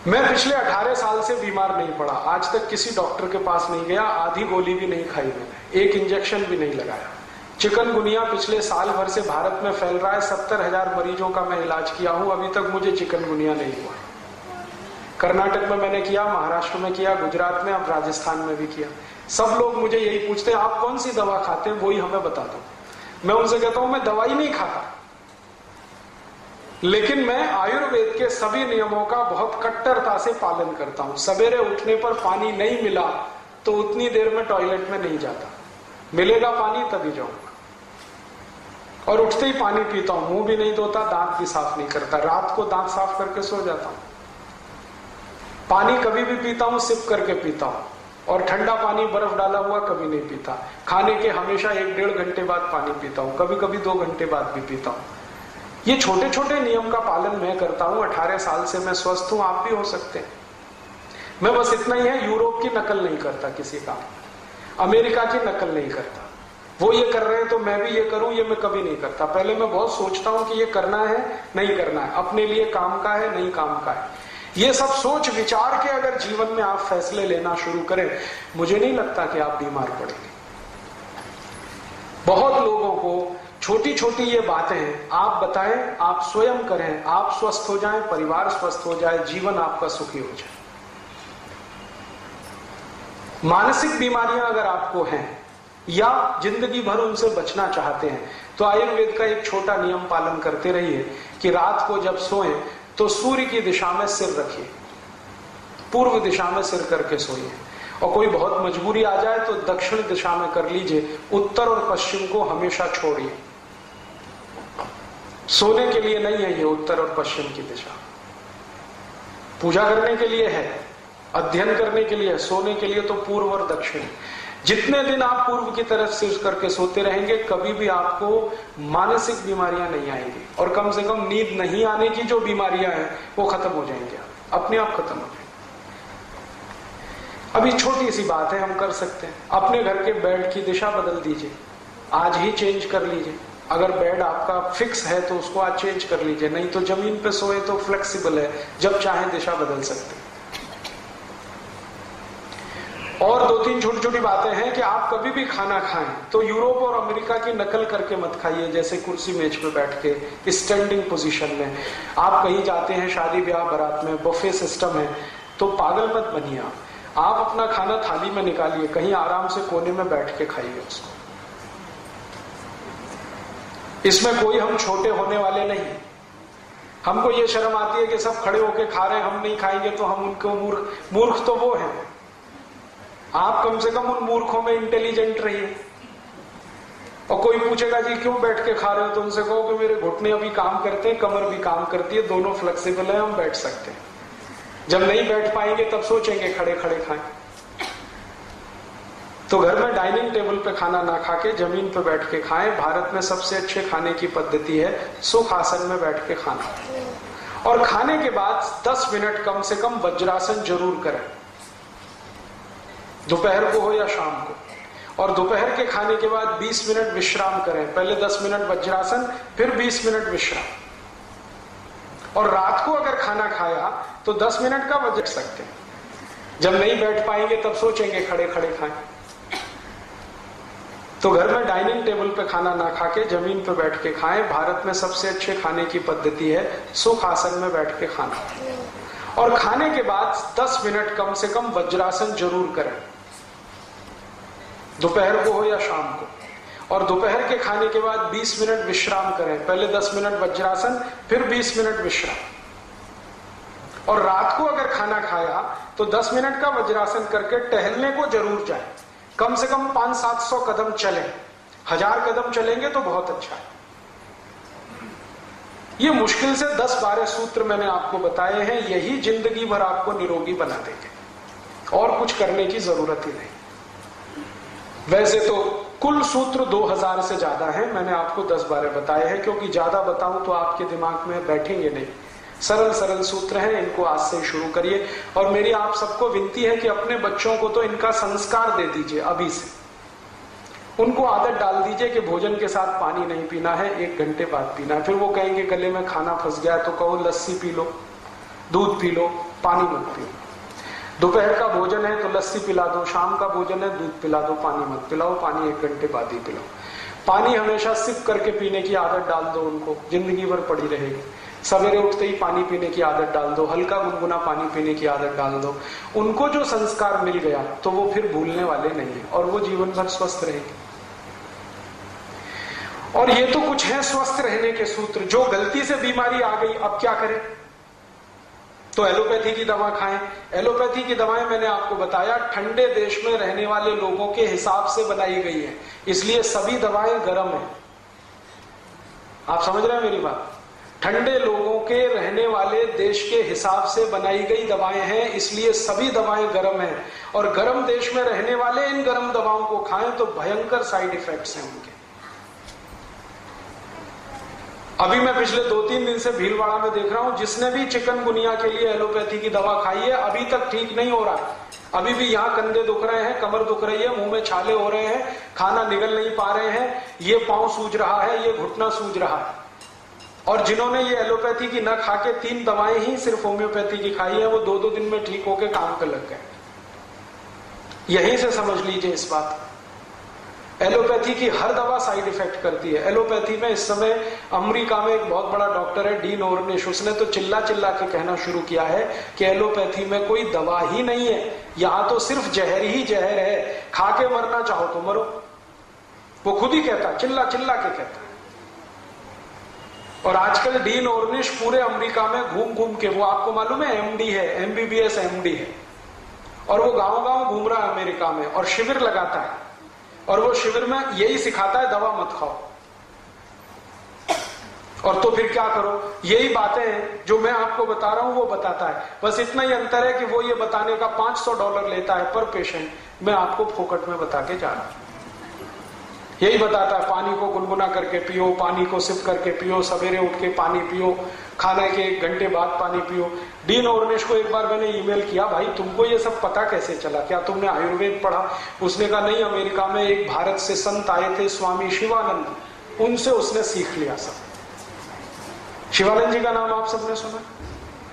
मैं पिछले 18 साल से बीमार नहीं पड़ा। आज तक किसी डॉक्टर के पास नहीं गया, आधी गोली भी नहीं खाई मैंने, एक इंजेक्शन भी नहीं लगाया। चिकनगुनिया पिछले साल भर से भारत में फैल रहा है, सत्तर हज़ार मरीजों का मैं इलाज किया हूँ, अभी तक मुझे चिकनगुनिया नहीं हुआ। कर्नाटक में मैंने किया, महाराष्ट्र में किया, गुजरात में, अब राजस्थान में भी किया। सब लोग मुझे यही पूछते हैं, आप कौन सी दवा खाते हैं? वही हमें बता दो मैं उनसे कहता हूँ, मैं दवाई नहीं खाता। लेकिन मैं आयुर्वेद के सभी नियमों का बहुत कट्टरता से पालन करता हूँ। सवेरे उठने पर पानी नहीं मिला तो उतनी देर में टॉयलेट में नहीं जाता। मिलेगा पानी तभी जाऊँगा। और उठते ही पानी पीता हूँ। मुँह भी नहीं धोता, दांत भी साफ़ नहीं करता। रात को दांत साफ़ करके सो जाता हूँ। पानी कभी भी पीता हूँ, सिप करके पीता हूँ। और ठंडा पानी बर्फ़ डाला हुआ कभी नहीं पीता। खाने के हमेशा एक डेढ़ घंटे बाद पानी पीता हूँ। कभी कभी दो घंटे बाद भी पीता हूँ। ये छोटे छोटे नियम का पालन मैं करता हूँ। अठारह साल से मैं स्वस्थ हूँ, आप भी हो सकते हैं। मैं बस इतना ही है, यूरोप की नकल नहीं करता किसी का। अमेरिका की नकल नहीं करता। वो ये कर रहे हैं तो मैं भी ये करूँ, ये मैं कभी नहीं करता। पहले मैं बहुत सोचता हूँ कि ये करना है, नहीं करना है। अपने लिए काम का है, नहीं काम का है। ये सब सोच विचार के अगर जीवन में आप फैसले लेना शुरू करें, मुझे नहीं लगता कि आप बीमार पड़ेंगे। बहुत लोगों को छोटी छोटी ये बातें आप बताएँ, आप स्वयं करें, आप स्वस्थ हो जाएँ, परिवार स्वस्थ हो जाए, जीवन आपका सुखी हो जाए। मानसिक बीमारियाँ अगर आपको हैं, या ज़िंदगी भर उनसे बचना चाहते हैं तो आयुर्वेद का एक छोटा नियम पालन करते रहिए कि रात को जब सोएँ तो सूर्य की दिशा में सिर रखिए। पूर्व दिशा में सिर करके सोइए। और कोई बहुत मजबूरी आ जाए तो दक्षिण दिशा में कर लीजिए, उत्तर और पश्चिम को हमेशा छोड़िए। सोने के लिए नहीं है ये उत्तर और पश्चिम की दिशा। पूजा करने के लिए है, अध्ययन करने के लिए, सोने के लिए तो पूर्व और दक्षिण। जितने दिन आप पूर्व की तरफ़ से करके सोते रहेंगे, कभी भी आपको मानसिक बीमारियाँ नहीं आएँगी। और कम से कम नींद नहीं आने की जो बीमारियाँ हैं, वो खत्म हो जाएँगे। अपने आप खत्म हो जाएँगे। अभी छोटी सी बात है, हम कर सकते हैं। अपने घर के बेड की दिशा बदल दीजिए। आज ही चेंज कर लीजिए। अगर बेड आपका फिक्स है तो उसको आज चेंज कर लीजिए। नहीं तो ज़मीन पे सोए तो फ्लेक्सिबल है, जब चाहे दिशा बदल सकते और दो तीन छोटी छोटी बातें हैं कि आप कभी भी खाना खाएँ तो यूरोप और अमेरिका की नकल करके मत खाइए, जैसे कुर्सी मेज पे बैठ के स्टैंडिंग पोजीशन में। आप कहीं जाते हैं, शादी ब्याह, बारात में बफे सिस्टम है तो पागल मत बनिए आप। आप अपना खाना थाली में निकालिए, कहीं आराम से कोने में बैठ के खाइए उसको। इसमें कोई हम छोटे होने वाले नहीं। हमको ये शर्म आती है कि सब खड़े होके खा रहे हम नहीं खाएँगे तो हम उनको मूर्ख मूर्ख तो वो है। आप कम से कम उन मूर्खों में इंटेलिजेंट रहिए। और कोई पूछेगा, जी क्यों बैठ के खा रहे हो? तो उनसे कहो कि मेरे घुटने अभी काम करते हैं, कमर भी काम करती है, दोनों फ्लेक्सिबल है, हम बैठ सकते हैं। जब नहीं बैठ पाएँगे, तब सोचेंगे, खड़े खड़े, खाएँ। तो घर में डाइनिंग टेबल पे खाना ना खा के ज़मीन पे बैठ के खाएँ। भारत में सबसे अच्छे खाने की पद्धति है सुख आसन में बैठ के खाना। और खाने के बाद 10 मिनट कम से कम वज्रासन ज़रूर करें। दोपहर को हो या शाम को। और दोपहर के खाने के बाद 20 मिनट विश्राम करें। पहले 10 मिनट वज्रासन, फिर 20 मिनट विश्राम। और रात को अगर खाना खाया तो 10 मिनट का वज्र सकते हैं। जब नहीं बैठ पाएँगे, तब सोचेंगे खड़े खड़े खाएँ। तो घर में डाइनिंग टेबल पे खाना ना खा के ज़मीन पे बैठ के खाएँ। भारत में सबसे अच्छे खाने की पद्धति है सुख आसन में बैठ के खाना। और खाने के बाद 10 मिनट कम से कम वज्रासन ज़रूर करें। दोपहर को हो या शाम को। और दोपहर के खाने के बाद 20 मिनट विश्राम करें। पहले 10 मिनट वज्रासन, फिर 20 मिनट विश्राम। और रात को अगर खाना खाया तो 10 मिनट का वज्रासन करके टहलने को ज़रूर जाए। कम से कम पाँच सात सौ कदम चले। हज़ार कदम चलेंगे तो बहुत अच्छा है। ये मुश्किल से दस बारह सूत्र मैंने आपको बताए हैं, यही ज़िंदगी भर आपको निरोगी बना देंगे और कुछ करने की ज़रूरत ही नहीं। वैसे तो कुल सूत्र 2000 से ज़्यादा है, मैंने आपको 10 बारह बताए हैं, क्योंकि ज़्यादा बताऊँ तो आपके दिमाग में बैठेंगे नहीं। सरल सरल सूत्र हैं, इनको आज से शुरू करिए। और मेरी आप सबको विनती है कि अपने बच्चों को तो इनका संस्कार दे दीजिए अभी से। उनको आदत डाल दीजिए कि भोजन के साथ पानी नहीं पीना है, एक घंटे बाद पीना है। फिर वो कहेंगे, गले में खाना फंस गया तो कहो, लस्सी पी लो, दूध पी लो, पानी मत पियो। दोपहर का भोजन है तो लस्सी पिला दो, शाम का भोजन है, दूध पिला दो, पानी मत पिलाओ, पानी एक घंटे बाद ही पिलाओ। पानी हमेशा सिप करके पीने की आदत डाल दो उनको, ज़िंदगी भर पड़ी रहेगी। सवेरे उठते ही पानी पीने की आदत डाल दो, हल्का गुनगुना पानी पीने की आदत डाल दो। उनको जो संस्कार मिल गया तो वो फिर भूलने वाले नहीं है और वो जीवन भर स्वस्थ रहेंगे। और ये तो कुछ है स्वस्थ रहने के सूत्र। जो गलती से बीमारी आ गई, अब क्या करें? तो एलोपैथी की दवा खाएँ। एलोपैथी की दवाएँ मैंने आपको बताया, ठंडे देश में रहने वाले लोगों के हिसाब से बनाई गई है। इसलिए सभी दवाएँ गर्म है। आप समझ रहे हैं मेरी बात? ठंडे लोगों के रहने वाले देश के हिसाब से बनाई गई दवाएँ हैं, इसलिए सभी दवाएँ गर्म हैं। और गर्म देश में रहने वाले इन गर्म दवाओं को खाएँ तो भयंकर साइड इफेक्ट्स हैं उनके। अभी मैं पिछले दो तीन दिन से भीलवाड़ा में देख रहा हूँ, जिसने भी चिकनगुनिया के लिए एलोपैथी की दवा खाई है, अभी तक ठीक नहीं हो रहा। अभी भी यहाँ कंधे दुख रहे हैं, कमर दुख रही है, मुँह में छाले हो रहे हैं, खाना निगल नहीं पा रहे हैं, ये पाँव सूज रहा है, ये घुटना सूज रहा है। और जिन्होंने ये एलोपैथी की न खा के तीन दवाएँ ही सिर्फ़ होम्योपैथी की खाई है, वो दो दो दिन में ठीक होके काम कर लग गए। यहीं से समझ लीजिए इस बात। एलोपैथी की हर दवा साइड इफ़ेक्ट करती है। एलोपैथी में इस समय अमेरिका में एक बहुत बड़ा डॉक्टर है, डीन ओरनिश। उसने तो चिल्ला चिल्ला के कहना शुरू किया है कि एलोपैथी में कोई दवा ही नहीं है। यहाँ तो सिर्फ़ जहर ही जहर है। खा के मरना चाहो तो मरो। वो खुद ही कहता चिल्ला चिल्ला के कहता। और आजकल डीन ओर्निश पूरे अमेरिका में घूम घूम के, वो आपको मालूम है एमडी है एमबीबीएस एमडी है। और वो गाँव गाँव घूम रहा है अमेरिका में और शिविर लगाता है। और वो शिविर में यही सिखाता है, दवा मत खाओ। और तो फिर क्या करो? यही बातें जो मैं आपको बता रहा हूँ, वो बताता है। बस इतना ही अंतर है कि वो ये बताने का 500 डॉलर लेता है पर पेशेंट। मैं आपको फोकट में बता के जा रहा हूँ। यही बताता है, पानी को गुनगुना करके पियो, पानी को सिप करके पियो, सवेरे उठ के पानी पियो, खाने के एक घंटे बाद पानी पियो। डीन ओरनेश को एक बार मैंने ईमेल किया, भाई, तुमको ये सब पता कैसे चला? क्या तुमने आयुर्वेद पढ़ा? उसने कहा, नहीं, अमेरिका में एक भारत से संत आए थे स्वामी शिवानंद। उनसे उसने सीख लिया सब। शिवानंद जी का नाम आप सबने सुना?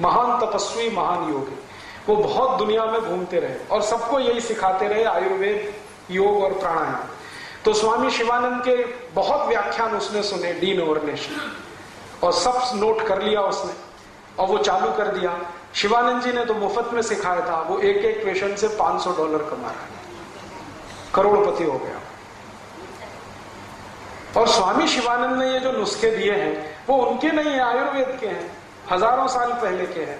महान तपस्वी, महान योगी। वो बहुत दुनिया में घूमते रहे और सबको यही सिखाते रहे आयुर्वेद, योग और प्राणायाम। तो स्वामी शिवानंद के बहुत व्याख्यान उसने सुने, डीन ओवरनेश और सब नोट कर लिया उसने, और वो चालू कर दिया। शिवानंद जी ने तो मुफ़्त में सिखाया था, वो एक एक पेशेंट से 500 डॉलर कमा रहा है। करोड़पति हो गया। और स्वामी शिवानंद ने ये जो नुस्खे दिए हैं, वो उनके नहीं है, आयुर्वेद के हैं, हज़ारों साल पहले के हैं।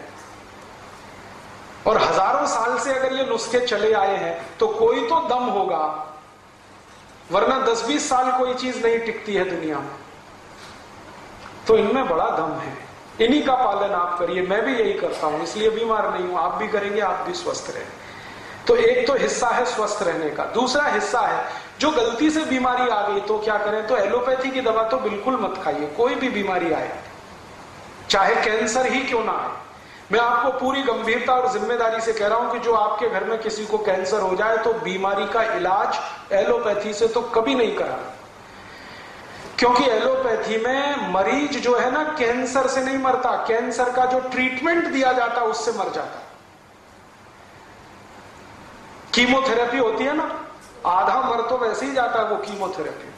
और हज़ारों साल से अगर ये नुस्खे चले आए हैं तो कोई तो दम होगा वरना 10-20 साल कोई चीज़ नहीं टिकती है दुनिया में। तो इनमें बड़ा दम है। इन्हीं का पालन आप करिए, मैं भी यही करता हूँ, इसलिए बीमार नहीं हूँ, आप भी करेंगे, आप भी स्वस्थ रहें। तो एक तो हिस्सा है स्वस्थ रहने का, दूसरा हिस्सा है, जो गलती से बीमारी आ गई तो क्या करें तो एलोपैथी की दवा तो बिल्कुल मत खाइए, कोई भी बीमारी आए, चाहे कैंसर ही क्यों ना आए। मैं आपको पूरी गंभीरता और ज़िम्मेदारी से कह रहा हूँ कि जो आपके घर में किसी को कैंसर हो जाए तो बीमारी का इलाज एलोपैथी से तो कभी नहीं करा। क्योंकि एलोपैथी में मरीज़ जो है ना, कैंसर से नहीं मरता, कैंसर का जो ट्रीटमेंट दिया जाता उससे मर जाता। कीमोथेरेपी होती है ना, आधा मर तो वैसे ही जाता है वो कीमोथेरेपी।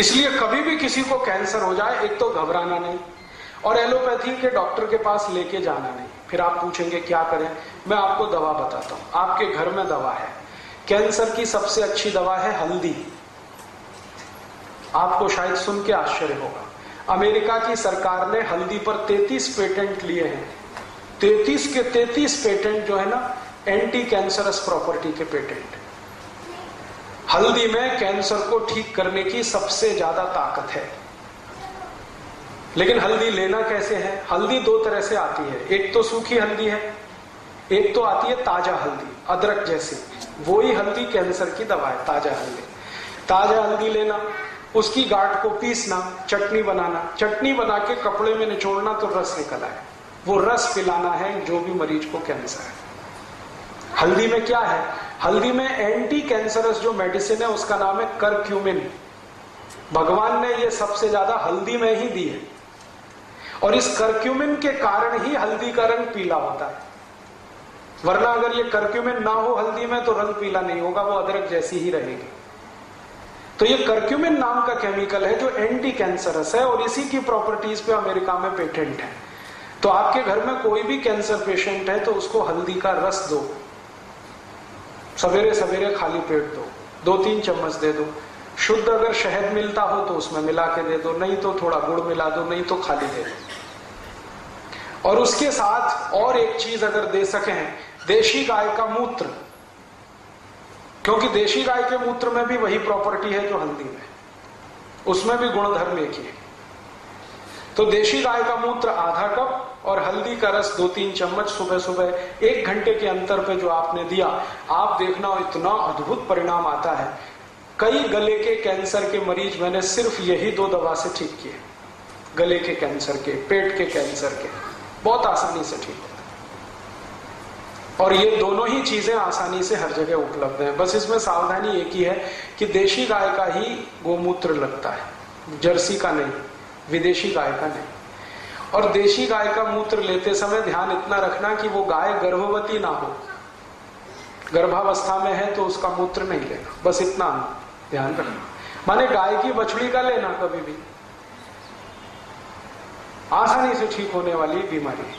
इसलिए कभी भी किसी को कैंसर हो जाए, एक तो घबराना नहीं। और एलोपैथी के डॉक्टर के पास लेके जाना नहीं। फिर आप पूछेंगे, क्या करें? मैं आपको दवा बताता हूँ। आपके घर में दवा है। कैंसर की सबसे अच्छी दवा है हल्दी। आपको शायद सुन के आश्चर्य होगा। अमेरिका की सरकार ने हल्दी पर 33 पेटेंट लिए हैं। 33 के 33 पेटेंट जो है ना एंटी कैंसरस प्रॉपर्टी के पेटेंट। हल्दी में कैंसर को ठीक करने की सबसे ज़्यादा ताकत है। लेकिन हल्दी लेना कैसे है? हल्दी दो तरह से आती है। एक तो सूखी हल्दी है, एक तो आती है ताज़ा हल्दी, अदरक जैसी। वो ही हल्दी कैंसर की दवा है, ताज़ा हल्दी। ताज़ा हल्दी लेना, उसकी गांठ को पीसना, चटनी बनाना। चटनी बना के कपड़े में निचोड़ना तो रस निकला है वो रस पिलाना है जो भी मरीज़ को कैंसर है। हल्दी में क्या है? हल्दी में एंटी कैंसरस जो मेडिसिन है, उसका नाम है करक्यूमिन भगवान ने ये सबसे ज़्यादा हल्दी में ही दी है। और इस करक्यूमिन के कारण ही हल्दी का रंग पीला होता है। वरना अगर ये करक्यूमिन ना हो हल्दी में तो रंग पीला नहीं होगा, वो अदरक जैसी ही रहेगी। तो ये करक्यूमिन नाम का केमिकल है जो एंटी कैंसरस है, और इसी की प्रॉपर्टीज़ पे अमेरिका में पेटेंट है। तो आपके घर में कोई भी कैंसर पेशेंट है तो उसको हल्दी का रस दो। सवेरे सवेरे खाली पेट दो। दो तीन चम्मच दे दो। शुद्ध अगर शहद मिलता हो तो उसमें मिला के दे दो, नहीं तो थोड़ा गुड़ मिला दो, नहीं तो खाली दे दो। और उसके साथ और एक चीज़ अगर दे सके हैं, देशी गाय का मूत्र। क्योंकि देशी गाय के मूत्र में भी वही प्रॉपर्टी है जो हल्दी में। उसमें भी गुणधर्म एक ही है। तो देशी गाय का मूत्र आधा कप और हल्दी का रस दो तीन चम्मच सुबह सुबह एक घंटे के अंतर पे जो आपने दिया, आप देखना इतना अद्भुत परिणाम आता है कई गले के कैंसर के मरीज़ मैंने सिर्फ़ यही दो दवा से ठीक किए। गले के कैंसर के, पेट के कैंसर के। बहुत आसानी से ठीक होता और ये दोनों ही चीज़ें आसानी से हर जगह उपलब्ध हैं। बस इसमें सावधानी एक ही है कि देशी गाय का ही गोमूत्र लगता है। जर्सी का नहीं, विदेशी गाय का नहीं। और देशी गाय का मूत्र लेते समय ध्यान इतना रखना कि वो गाय गर्भवती ना हो। गर्भावस्था में है तो उसका मूत्र नहीं लेना। बस इतना। ध्यान रखना। माने गाय की बछड़ी का लेना कभी भी। आसानी से ठीक होने वाली बीमारी।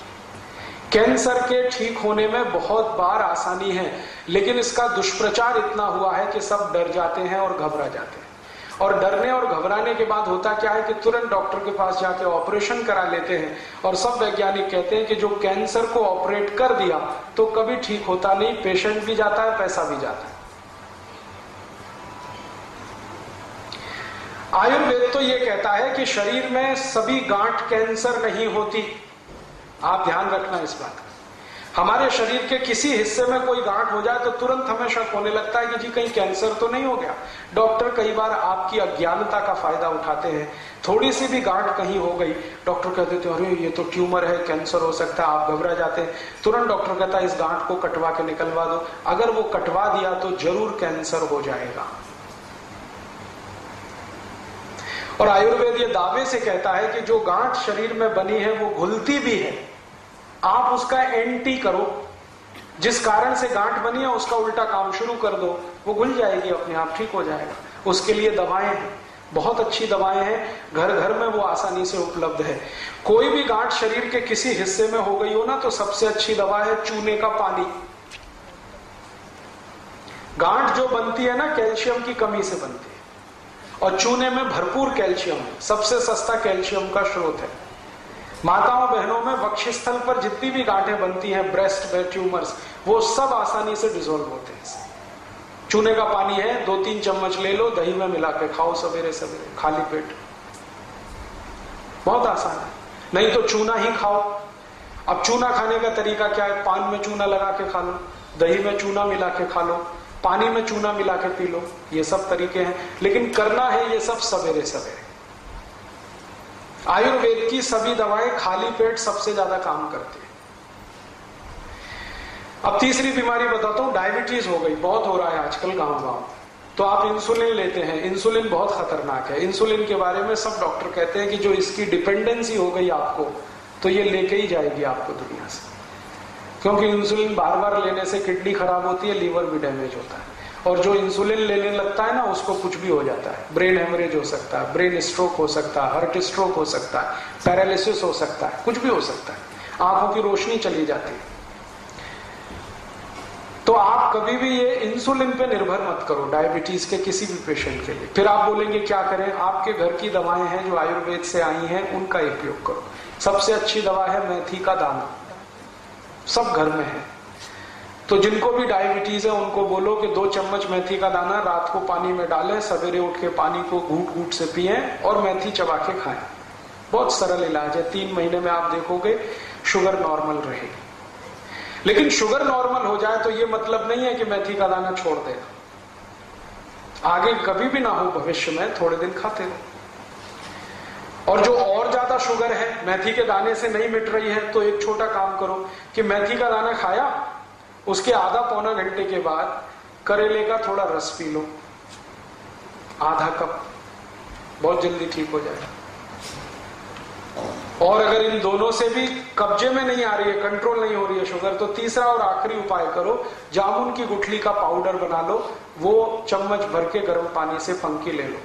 कैंसर के ठीक होने में बहुत बार आसानी है, लेकिन इसका दुष्प्रचार इतना हुआ है कि सब डर जाते हैं और घबरा जाते हैं। और डरने और घबराने के बाद होता क्या है कि तुरंत डॉक्टर के पास जाके ऑपरेशन करा लेते हैं और सब वैज्ञानिक कहते हैं कि जो कैंसर को ऑपरेट कर दिया तो कभी ठीक होता नहीं, पेशेंट भी जाता है, पैसा भी जाता है। आयुर्वेद तो ये कहता है कि शरीर में सभी गांठ कैंसर नहीं होती। आप ध्यान रखना इस बात का। हमारे शरीर के किसी हिस्से में कोई गांठ हो जाए तो तुरंत हमें शक होने लगता है कि जी कहीं कैंसर तो नहीं हो गया। डॉक्टर कई बार आपकी अज्ञानता का फ़ायदा उठाते हैं। थोड़ी सी भी गांठ कहीं हो गई, डॉक्टर कहते थे, अरे, ये तो ट्यूमर है, कैंसर हो सकता है। आप घबरा जाते हैं। तुरंत डॉक्टर कहता है, इस गांठ को कटवा के निकलवा दो। अगर वो कटवा दिया तो ज़रूर कैंसर हो जाएगा। और आयुर्वेद ये दावे से कहता है कि जो गांठ शरीर में बनी है, वो घुलती भी है। आप उसका एंटी करो। जिस कारण से गांठ बनी है, उसका उल्टा काम शुरू कर दो। वो घुल जाएगी अपने आप, ठीक हो जाएगा। उसके लिए दवाएँ हैं। बहुत अच्छी दवाएँ हैं। घर घर में वो आसानी से उपलब्ध है। कोई भी गांठ शरीर के किसी हिस्से में हो गई हो ना तो सबसे अच्छी दवा है चूने का पानी। गांठ जो बनती है ना, कैल्शियम की कमी से बनती है। और चूने में भरपूर कैल्शियम है। सबसे सस्ता कैल्शियम का स्रोत है। माताओं बहनों में वक्षस्थल पर जितनी भी गांठें बनती हैं ब्रेस्ट में ट्यूमर्स वो सब आसानी से डिजोल्व होते हैं। चूने का पानी है दो तीन चम्मच ले लो, दही में मिला के खाओ सवेरे सवेरे, खाली पेट। बहुत आसान है। नहीं तो चूना ही खाओ। अब चूना खाने का तरीका क्या है? पान में चूना लगा के खा लो, दही में चूना मिला के खा लो। पानी में चूना मिला के पी लो, ये सब तरीके हैं। लेकिन करना है ये सब सवेरे सवेरे। आयुर्वेद की सभी दवाएँ खाली पेट सबसे ज़्यादा काम करती है। अब तीसरी बीमारी बताता हूँ, डायबिटीज़ हो गई, बहुत हो रहा है आजकल गाँव गाँव तो आप इंसुलिन लेते हैं इंसुलिन बहुत खतरनाक है। इंसुलिन के बारे में सब डॉक्टर कहते हैं कि जो इसकी डिपेंडेंसी हो गई आपको तो ये लेके ही जाएगी आपको दुनिया से। क्योंकि इंसुलिन बार बार लेने से किडनी खराब होती है लीवर भी डैमेज होता है। और जो इंसुलिन लेने लगता है ना, उसको कुछ भी हो जाता है। ब्रेन हेमरेज हो सकता है ब्रेन स्ट्रोक हो सकता है हार्ट स्ट्रोक हो सकता है पैरालिसिस हो सकता है, कुछ भी हो सकता है। आँखों की रोशनी चली जाती है। तो आप कभी भी ये इंसुलिन पे निर्भर मत करो डायबिटीज़ के किसी भी पेशेंट के लिए। फिर आप बोलेंगे, क्या करें? आपके घर की दवाएँ हैं, जो आयुर्वेद से आई हैं, उनका उपयोग करो। सबसे अच्छी दवा है, मेथी का दाना। सब घर में है। तो जिनको भी डायबिटीज़ है, उनको बोलो कि दो चम्मच मेथी का दाना रात को पानी में डालें, सवेरे उठ के पानी को घूट घूट से पिए और मेथी चबा के खाएँ। बहुत सरल इलाज है। तीन महीने में आप देखोगे शुगर नॉर्मल रहेगी। लेकिन शुगर नॉर्मल हो जाए तो ये मतलब नहीं है कि मेथी का दाना छोड़ देना। आगे कभी भी ना हो, भविष्य में थोड़े दिन खाते रहो। और जो और ज़्यादा शुगर है, मेथी के दाने से नहीं मिट रही है तो एक छोटा काम करो कि मेथी का दाना खाया, उसके आधा पौना घंटे के बाद करेले का थोड़ा रस पी लो। आधा कप। बहुत जल्दी ठीक हो जाएगा। और अगर इन दोनों से भी कब्जे में नहीं आ रही है कंट्रोल नहीं हो रही है शुगर तो तीसरा और आखिरी उपाय करो, जामुन की गुठली का पाउडर बना लो, वो चम्मच भर के गर्म पानी से फंकी ले लो।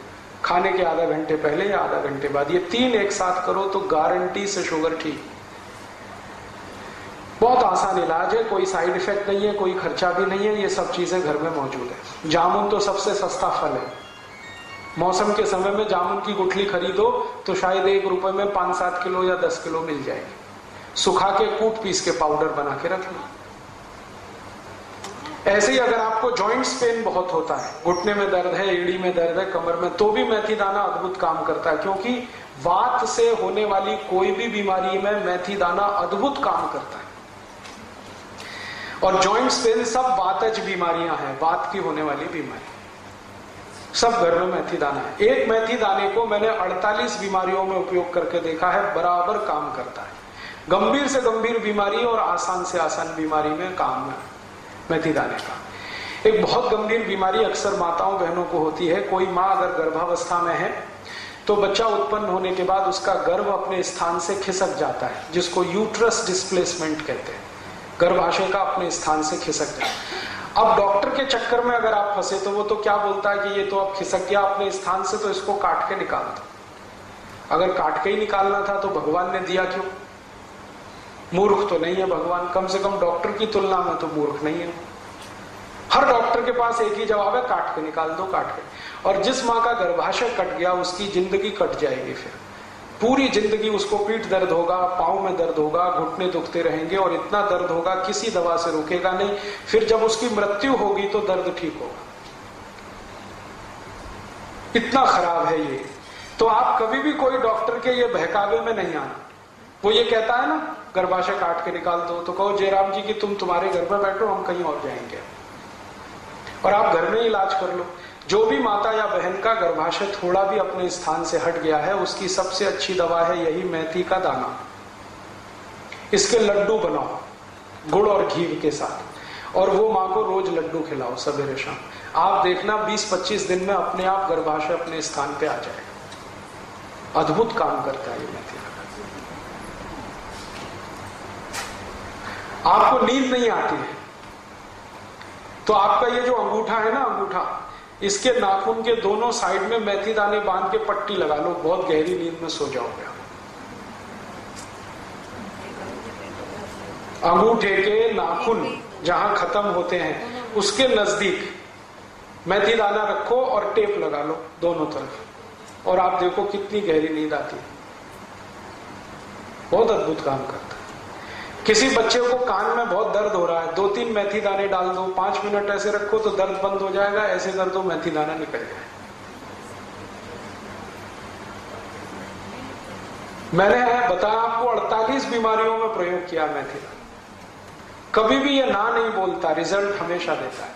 खाने के आधा घंटे पहले या आधा घंटे बाद, ये तीन एक साथ करो तो गारंटी से शुगर ठीक। बहुत आसान इलाज है, कोई साइड इफ़ेक्ट नहीं है, कोई खर्चा भी नहीं है, ये सब चीज़ें घर में मौजूद है। जामुन तो सबसे सस्ता फल है। मौसम के समय में जामुन की गुठली खरीदो तो शायद एक रुपए में पाँच सात किलो या दस किलो मिल जाएगी। सुखा के कूट पीस के पाउडर बना के रख लो। ऐसे ही अगर आपको जॉइंट्स पेन बहुत होता है, घुटने में दर्द है, एड़ी में दर्द है, कमर में तो भी मेथी दाना अद्भुत काम करता है, क्योंकि वात से होने वाली कोई भी बीमारी में मेथी दाना अद्भुत काम करता है। और जॉइंट्स पेन सब वातज बीमारियाँ हैं, वात की होने वाली बीमारी। सब घर में मेथी दाना है। एक मेथी दाने को मैंने 48 बीमारियों में उपयोग करके देखा है, बराबर काम करता है। गंभीर से गंभीर बीमारी और आसान से आसान बीमारी में काम है। मेथी दाने का। एक बहुत गंभीर बीमारी अक्सर माताओं बहनों को होती है। कोई माँ अगर गर्भावस्था में है तो बच्चा उत्पन्न होने के बाद उसका गर्भ अपने स्थान से खिसक जाता है, जिसको यूट्रस डिस्प्लेसमेंट कहते हैं। गर्भाशय का अपने स्थान से खिसक जाता है। अब डॉक्टर के चक्कर में अगर आप फंसे तो वो तो क्या बोलता है कि ये तो अब खिसक गया, अपने स्थान से तो इसको काट के निकाल दो। अगर काट के ही निकालना था तो भगवान ने दिया क्यों? मूर्ख तो नहीं है भगवान, कम से कम डॉक्टर की तुलना में तो मूर्ख नहीं है। हर डॉक्टर के पास एक ही जवाब है, काट के निकाल दो, काट के। और जिस माँ का गर्भाशय कट गया, उसकी ज़िंदगी कट जाएगी फिर। पूरी ज़िंदगी उसको पीठ दर्द होगा, पाँव में दर्द होगा, घुटने दुखते रहेंगे और इतना दर्द होगा किसी दवा से रुकेगा नहीं। फिर जब उसकी मृत्यु होगी तो दर्द ठीक होगा। इतना खराब है ये। तो आप कभी भी कोई डॉक्टर के ये बहकावे में नहीं आना। वो ये कहता है ना, गर्भाशय काट के निकाल दो तो कहो, जयराम जी की तुम तुम्हारे घर में बैठो, हम कहीं और जाएँगे। और आप घर में इलाज कर लो। जो भी माता या बहन का गर्भाशय थोड़ा भी अपने स्थान से हट गया है, उसकी सबसे अच्छी दवा है यही मेथी का दाना। इसके लड्डू बनाओ, गुड़ और घी के साथ। और वो माँ को रोज लड्डू खिलाओ सवेरे शाम। आप देखना 20-25 दिन में अपने आप गर्भाशय अपने स्थान पे आ जाएगा अद्भुत काम करता है ये मेथी। आपको नींद नहीं आती। है तो आपका ये जो अंगूठा है ना अंगूठा, इसके नाखून के दोनों साइड में मेथी दाने बाँध के पट्टी लगा लो, बहुत गहरी नींद में सो जाओगे अंगूठे के नाखून जहाँ खत्म होते हैं, उसके नज़दीक मेथी दाना रखो और टेप लगा लो दोनों तरफ़। और आप देखो कितनी गहरी नींद आती है। बहुत अद्भुत काम करता है। किसी बच्चे को कान में बहुत दर्द हो रहा है, दो तीन मेथी दाने डाल दो, पाँच मिनट ऐसे रखो तो दर्द बंद हो जाएगा, ऐसे कर दो मेथी दाना निकल जाए। मैंने बताया आपको 48 बीमारियों में प्रयोग किया मेथी दाना। कभी भी ये ना नहीं बोलता, रिज़ल्ट हमेशा देता है।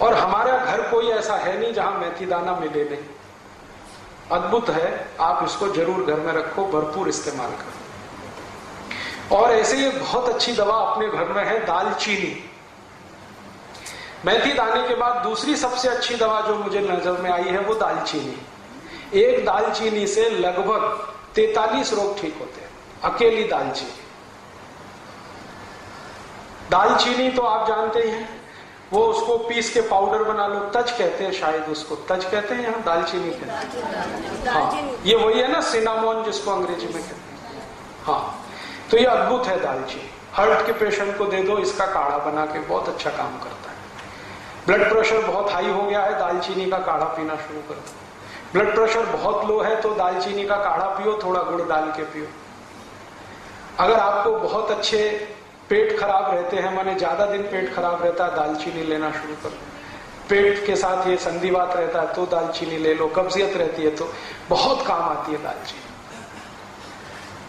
और हमारा घर कोई ऐसा है नहीं जहाँ मेथी दाना मिले नहीं। अद्भुत है, आप इसको ज़रूर घर में रखो, भरपूर इस्तेमाल करो। और ऐसे ही बहुत अच्छी दवा अपने घर में है दालचीनी। मेथी दाने के बाद दूसरी सबसे अच्छी दवा जो मुझे नज़र में आई है वो दालचीनी। एक दालचीनी से लगभग 43 रोग ठीक होते हैं अकेली दालचीनी। दालचीनी तो आप जानते ही हैं वो उसको पीस के पाउडर बना लो तज कहते हैं शायद उसको तज कहते हैं यहाँ दालचीनी कहते हैं। हाँ ये वही है ना सिनामोन जिसको अंग्रेज़ी में कहते हैं। हाँ। तो ये अद्भुत है दालचीनी हार्ट के पेशेंट को दे दो, इसका काढ़ा बना के बहुत अच्छा काम करता है। ब्लड प्रेशर बहुत हाई हो गया है, दालचीनी का काढ़ा पीना शुरू कर दो। ब्लड प्रेशर बहुत लो है तो दालचीनी का काढ़ा पियो, थोड़ा गुड़ डाल के पियो। अगर आपको बहुत अच्छे पेट खराब रहते हैं, माने ज़्यादा दिन पेट खराब रहता है, दालचीनी लेना शुरू कर पेट के साथ ये संधिवात रहता है तो दालचीनी ले लो, कब्जियत रहती है तो बहुत काम आती है दालचीनी।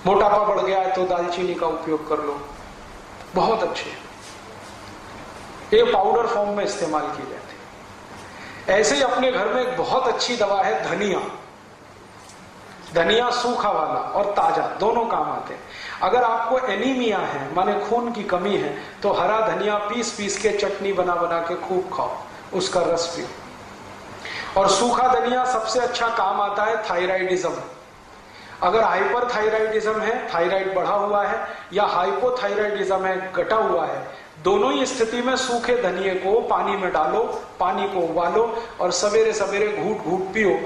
मोटापा बढ़ गया है तो दालचीनी का उपयोग कर लो। बहुत अच्छे। ये पाउडर फॉर्म में इस्तेमाल की जाती है। ऐसे ही अपने घर में एक बहुत अच्छी दवा है, धनिया। धनिया सूखा वाला और ताज़ा, दोनों काम आते हैं। अगर आपको एनीमिया है, माने खून की कमी है तो हरा धनिया पीस पीस के चटनी बना बना के खूब खाओ, उसका रस पियो। और सूखा धनिया सबसे अच्छा काम आता है थायराइडिज्म अगर हाइपर थायराइडिज्म है, थायराइड बढ़ा हुआ है, या हाइपोथायराइडिज्म है, घटा हुआ है, दोनों ही स्थिति में सूखे धनिए को पानी में डालो, पानी को उबालो और सवेरे सवेरे घूट घूट पियो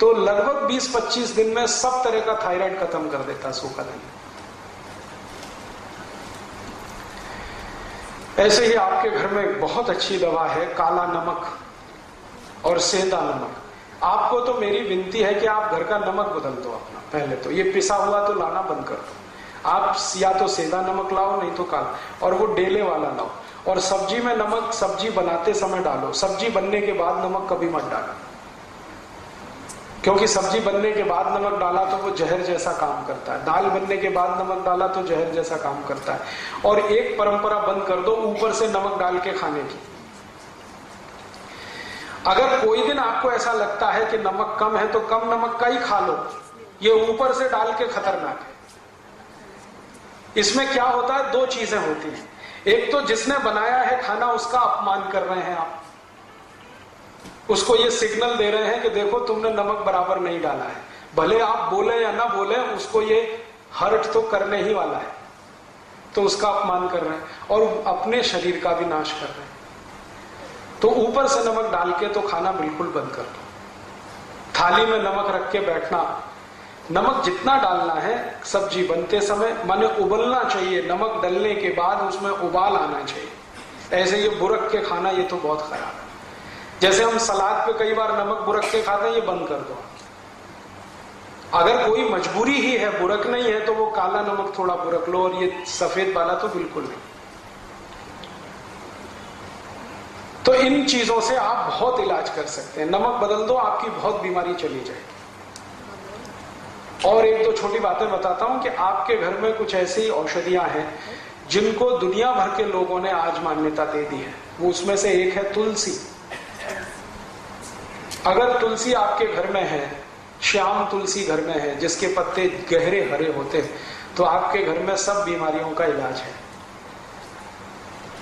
तो लगभग 20-25 दिन में सब तरह का थायराइड खत्म कर देता सूखा धनिया। ऐसे ही आपके घर में बहुत अच्छी दवा है, काला नमक और सेंधा नमक। आपको तो मेरी विनती है कि आप घर का नमक बदल दो अपना। पहले तो। ये पिसा हुआ तो लाना बंद कर दो। आप या तो सेंधा नमक लाओ, नहीं तो काला। और वो डेले वाला लाओ। और सब्ज़ी में नमक, सब्ज़ी बनाते समय डालो। सब्ज़ी बनने के बाद नमक कभी मत डालो। क्योंकि सब्ज़ी बनने के बाद नमक डाला तो वो जहर जैसा काम करता है। दाल बनने के बाद नमक डाला तो जहर जैसा काम करता है। और एक परंपरा बंद कर दो ऊपर से नमक डाल के खाने की। अगर कोई दिन आपको ऐसा लगता है कि नमक कम है तो कम नमक का ही खा लो। ये ऊपर से डाल के खतरनाक है। इसमें क्या होता है? दो चीज़ें होती हैं। एक तो जिसने बनाया है खाना, उसका अपमान कर रहे हैं आप। उसको ये सिग्नल दे रहे हैं कि देखो, तुमने नमक बराबर नहीं डाला है। भले आप बोले या ना बोले, उसको ये हर्ट तो करने ही वाला है। तो उसका अपमान कर रहे हैं और अपने शरीर का भी नाश कर रहे हैं। तो ऊपर से नमक डाल के तो खाना बिल्कुल बंद कर दो। थाली में नमक रख के बैठना नमक जितना डालना है, सब्ज़ी बनते समय, माने उबलना चाहिए। नमक डलने के बाद उसमें उबाल आना चाहिए। ऐसे ये बुरक के खाना, ये तो बहुत खराब है। जैसे हम सलाद पे कई बार नमक बुरक के खाते हैं, ये बंद कर दो। अगर कोई मजबूरी ही है, बुरक नहीं है तो वो काला नमक थोड़ा बुरक लो और ये सफ़ेद वाला तो बिल्कुल नहीं। तो इन चीज़ों से आप बहुत इलाज कर सकते हैं। नमक बदल दो, आपकी बहुत बीमारी चली जाएगी। और एक दो छोटी बातें बताता हूँ कि आपके घर में कुछ ऐसी औषधियाँ हैं जिनको दुनिया भर के लोगों ने आज मान्यता दे दी है। वो उसमें से एक है तुलसी। अगर तुलसी आपके घर में है, श्याम तुलसी घर में है, जिसके पत्ते गहरे हरे होते हैं तो आपके घर में सब बीमारियों का इलाज है।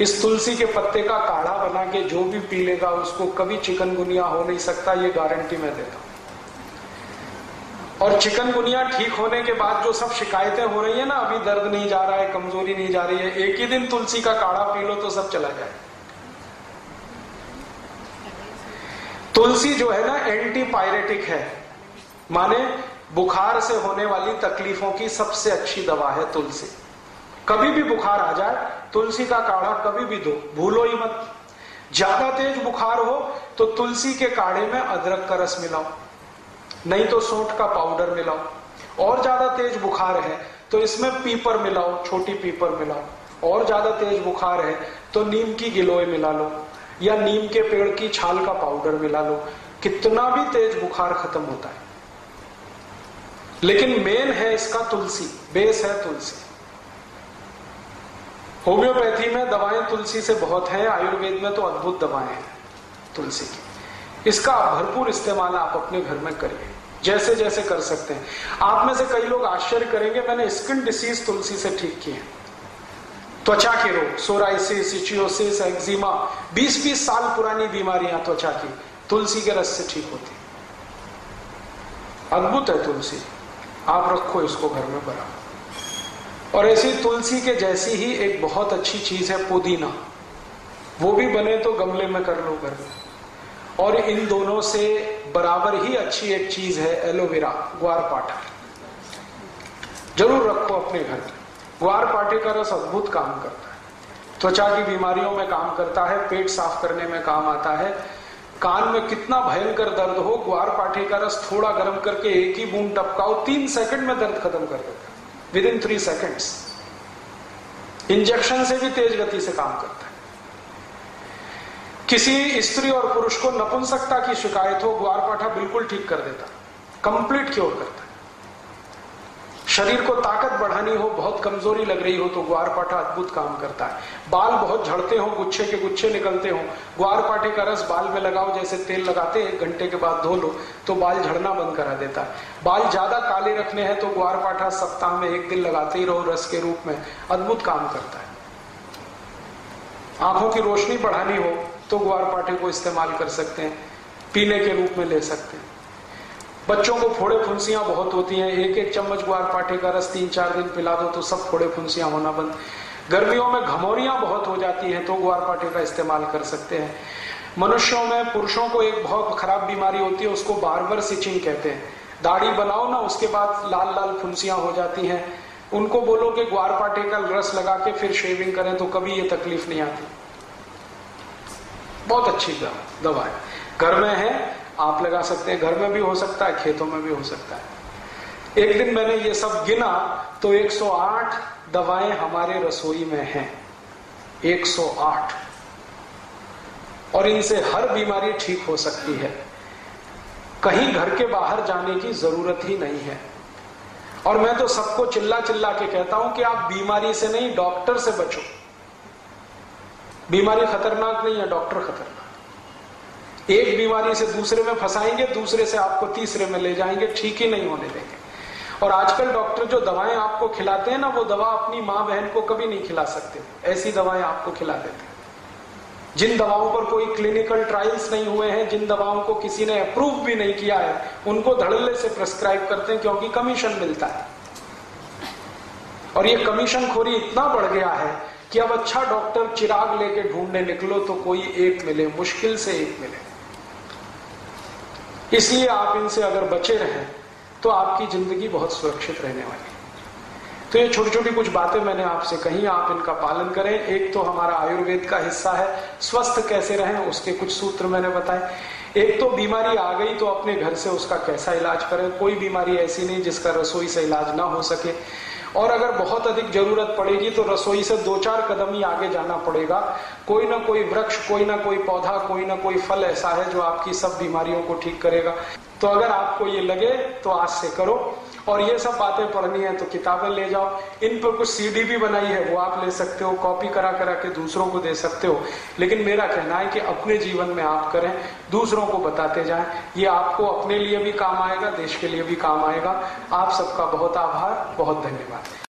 इस तुलसी के पत्ते का काढ़ा बना के जो भी पी लेगा, उसको कभी चिकनगुनिया हो नहीं सकता, ये गारंटी मैं देता हूँ। और चिकनगुनिया ठीक होने के बाद जो सब शिकायतें हो रही है ना, अभी दर्द नहीं जा रहा है, कमज़ोरी नहीं जा रही है, एक ही दिन तुलसी का काढ़ा पी लो तो सब चला जाए। तुलसी जो है ना एंटी पायरेटिक है। माने बुखार से होने वाली तकलीफों की सबसे अच्छी दवा है तुलसी। कभी भी बुखार आ जाए, तुलसी का काढ़ा कभी भी दो, भूलो ही मत। ज़्यादा तेज बुखार हो तो तुलसी के काढ़े में अदरक का रस मिलाओ। नहीं तो सोट का पाउडर मिलाओ। और ज़्यादा तेज बुखार है तो इसमें पीपर मिलाओ, छोटी पीपर मिलाओ। और ज़्यादा तेज बुखार है तो नीम की गिलोय मिला लो, या नीम के पेड़ की छाल का पाउडर मिला लो। कितना भी तेज बुखार खत्म होता है। लेकिन मेन है इसका तुलसी बेस है तुलसी। होम्योपैथी में दवाएँ तुलसी से बहुत हैं, आयुर्वेद में तो अद्भुत दवाएँ हैं तुलसी की। इसका भरपूर इस्तेमाल आप अपने घर में करिए। जैसे जैसे कर सकते हैं। आप में से कई लोग आश्चर्य करेंगे, मैंने स्किन डिसीज तुलसी से ठीक किए त्वचा के रोग सोराइसिस इचियोसिस एक्जिमा 20-20 साल पुरानी बीमारियाँ त्वचा की, तुलसी के रस से ठीक होती अद्भुत है तुलसी। आप रखो इसको घर में बना। और ऐसी तुलसी के जैसी ही एक बहुत अच्छी चीज़ है पुदीना। वो भी बने तो गमले में कर लो घर में। और इन दोनों से बराबर ही अच्छी एक चीज़ है एलोवेरा, ग्वार पाठा ज़रूर रखो अपने घर। में ग्वार पाठे का रस अद्भुत काम करता है। त्वचा की बीमारियों में काम करता है, पेट साफ़ करने में काम आता है। कान में कितना भयंकर दर्द हो, ग्वार पाठे का रस थोड़ा गर्म करके एक ही बूंद टपकाओ, तीन सेकंड में दर्द खत्म कर देता है। Within three seconds injection से भी तेज गति से काम करता है। किसी स्त्री और पुरुष को नपुंसकता की शिकायत हो ग्वार पाठा बिल्कुल ठीक कर देता। कंप्लीट क्योर करता शरीर को ताकत बढ़ानी हो, बहुत कमज़ोरी लग रही हो तो ग्वार पाठा अद्भुत काम करता है। बाल बहुत झड़ते हो, गुच्छे के गुच्छे निकलते हो ग्वार पाठे का रस बाल में लगाओ, जैसे तेल लगाते एक घंटे के बाद धो लो तो बाल झड़ना बंद करा देता है। बाल ज़्यादा काले रखने हैं तो ग्वार पाठा सप्ताह में एक दिन लगाते ही रहो, रस के रूप में अद्भुत काम करता है। आँखों की रोशनी बढ़ानी हो तो ग्वार पाठे को इस्तेमाल कर सकते हैं, पीने के रूप में ले सकते हैं। बच्चों को फोड़े फुंसियाँ बहुत होती हैं एक एक चम्मच ग्वार पाठे का रस तीन चार दिन पिला दो तो सब फोड़े फुंसियाँ होना बंद। गर्मियों में घमोरियाँ बहुत हो जाती हैं तो ग्वार पाठे का इस्तेमाल कर सकते हैं। मनुष्यों में पुरुषों को एक बहुत खराब बीमारी होती है, उसको बार बार सिचिंग कहते हैं। दाढ़ी बनाओ ना, उसके बाद लाल लाल फुंसियाँ हो जाती हैं। उनको बोलो कि ग्वार पाटे का रस लगा के फिर शेविंग करें तो कभी ये तकलीफ़ नहीं आती। बहुत अच्छी दवा है। घर में है, आप लगा सकते हैं। घर में भी हो सकता है, खेतों में भी हो सकता है। एक दिन मैंने ये सब गिना तो 108 दवाएँ हमारे रसोई में हैं। 108 और इनसे हर बीमारी ठीक हो सकती है। कहीं घर के बाहर जाने की ज़रूरत ही नहीं है। और मैं तो सबको चिल्ला चिल्ला के कहता हूँ कि आप बीमारी से नहीं, डॉक्टर से बचो। बीमारी खतरनाक नहीं है, डॉक्टर खतरनाक। एक बीमारी से दूसरे में फंसाएँगे, दूसरे से आपको तीसरे में ले जाएँगे, ठीक ही नहीं होने देंगे। और आजकल डॉक्टर जो दवाएँ आपको खिलाते हैं ना, वो दवा अपनी माँ बहन को कभी नहीं खिला सकते। ऐसी दवाएँ आपको खिला देते हैं। जिन दवाओं पर कोई क्लिनिकल ट्रायल्स नहीं हुए हैं, जिन दवाओं को किसी ने अप्रूव भी नहीं किया है, उनको धड़ल्ले से प्रेस्क्राइब करते हैं, क्योंकि कमीशन मिलता है। और ये कमीशन खोरी इतना बढ़ गया है कि अब अच्छा डॉक्टर चिराग लेके ढूँढने निकलो तो कोई एक मिले, मुश्किल से एक मिले। इसलिए आप इनसे अगर बचे रहें तो आपकी ज़िंदगी बहुत सुरक्षित रहने वाली तो ये छोटी छोटी कुछ बातें मैंने आपसे कही, आप इनका पालन करें। एक तो हमारा आयुर्वेद का हिस्सा है, स्वस्थ कैसे रहें, उसके कुछ सूत्र मैंने बताए। एक तो बीमारी आ गई तो अपने घर से उसका कैसा इलाज करें। कोई बीमारी ऐसी नहीं जिसका रसोई से इलाज ना हो सके। और अगर बहुत अधिक ज़रूरत पड़ेगी तो रसोई से दो चार कदम ही आगे जाना पड़ेगा। कोई ना कोई वृक्ष, कोई ना कोई पौधा, कोई ना कोई फल ऐसा है जो आपकी सब बीमारियों को ठीक करेगा। तो अगर आपको ये लगे तो आज से करो। और ये सब बातें पढ़नी है तो किताबें ले जाओ। इन पर कुछ सीडी भी बनाई है, वो आप ले सकते हो कॉपी करा करा के दूसरों को दे सकते हो। लेकिन मेरा कहना है कि अपने जीवन में आप करें, दूसरों को बताते जाएँ। ये आपको अपने लिए भी काम आएगा, देश के लिए भी काम आएगा। आप सबका बहुत आभार, बहुत धन्यवाद।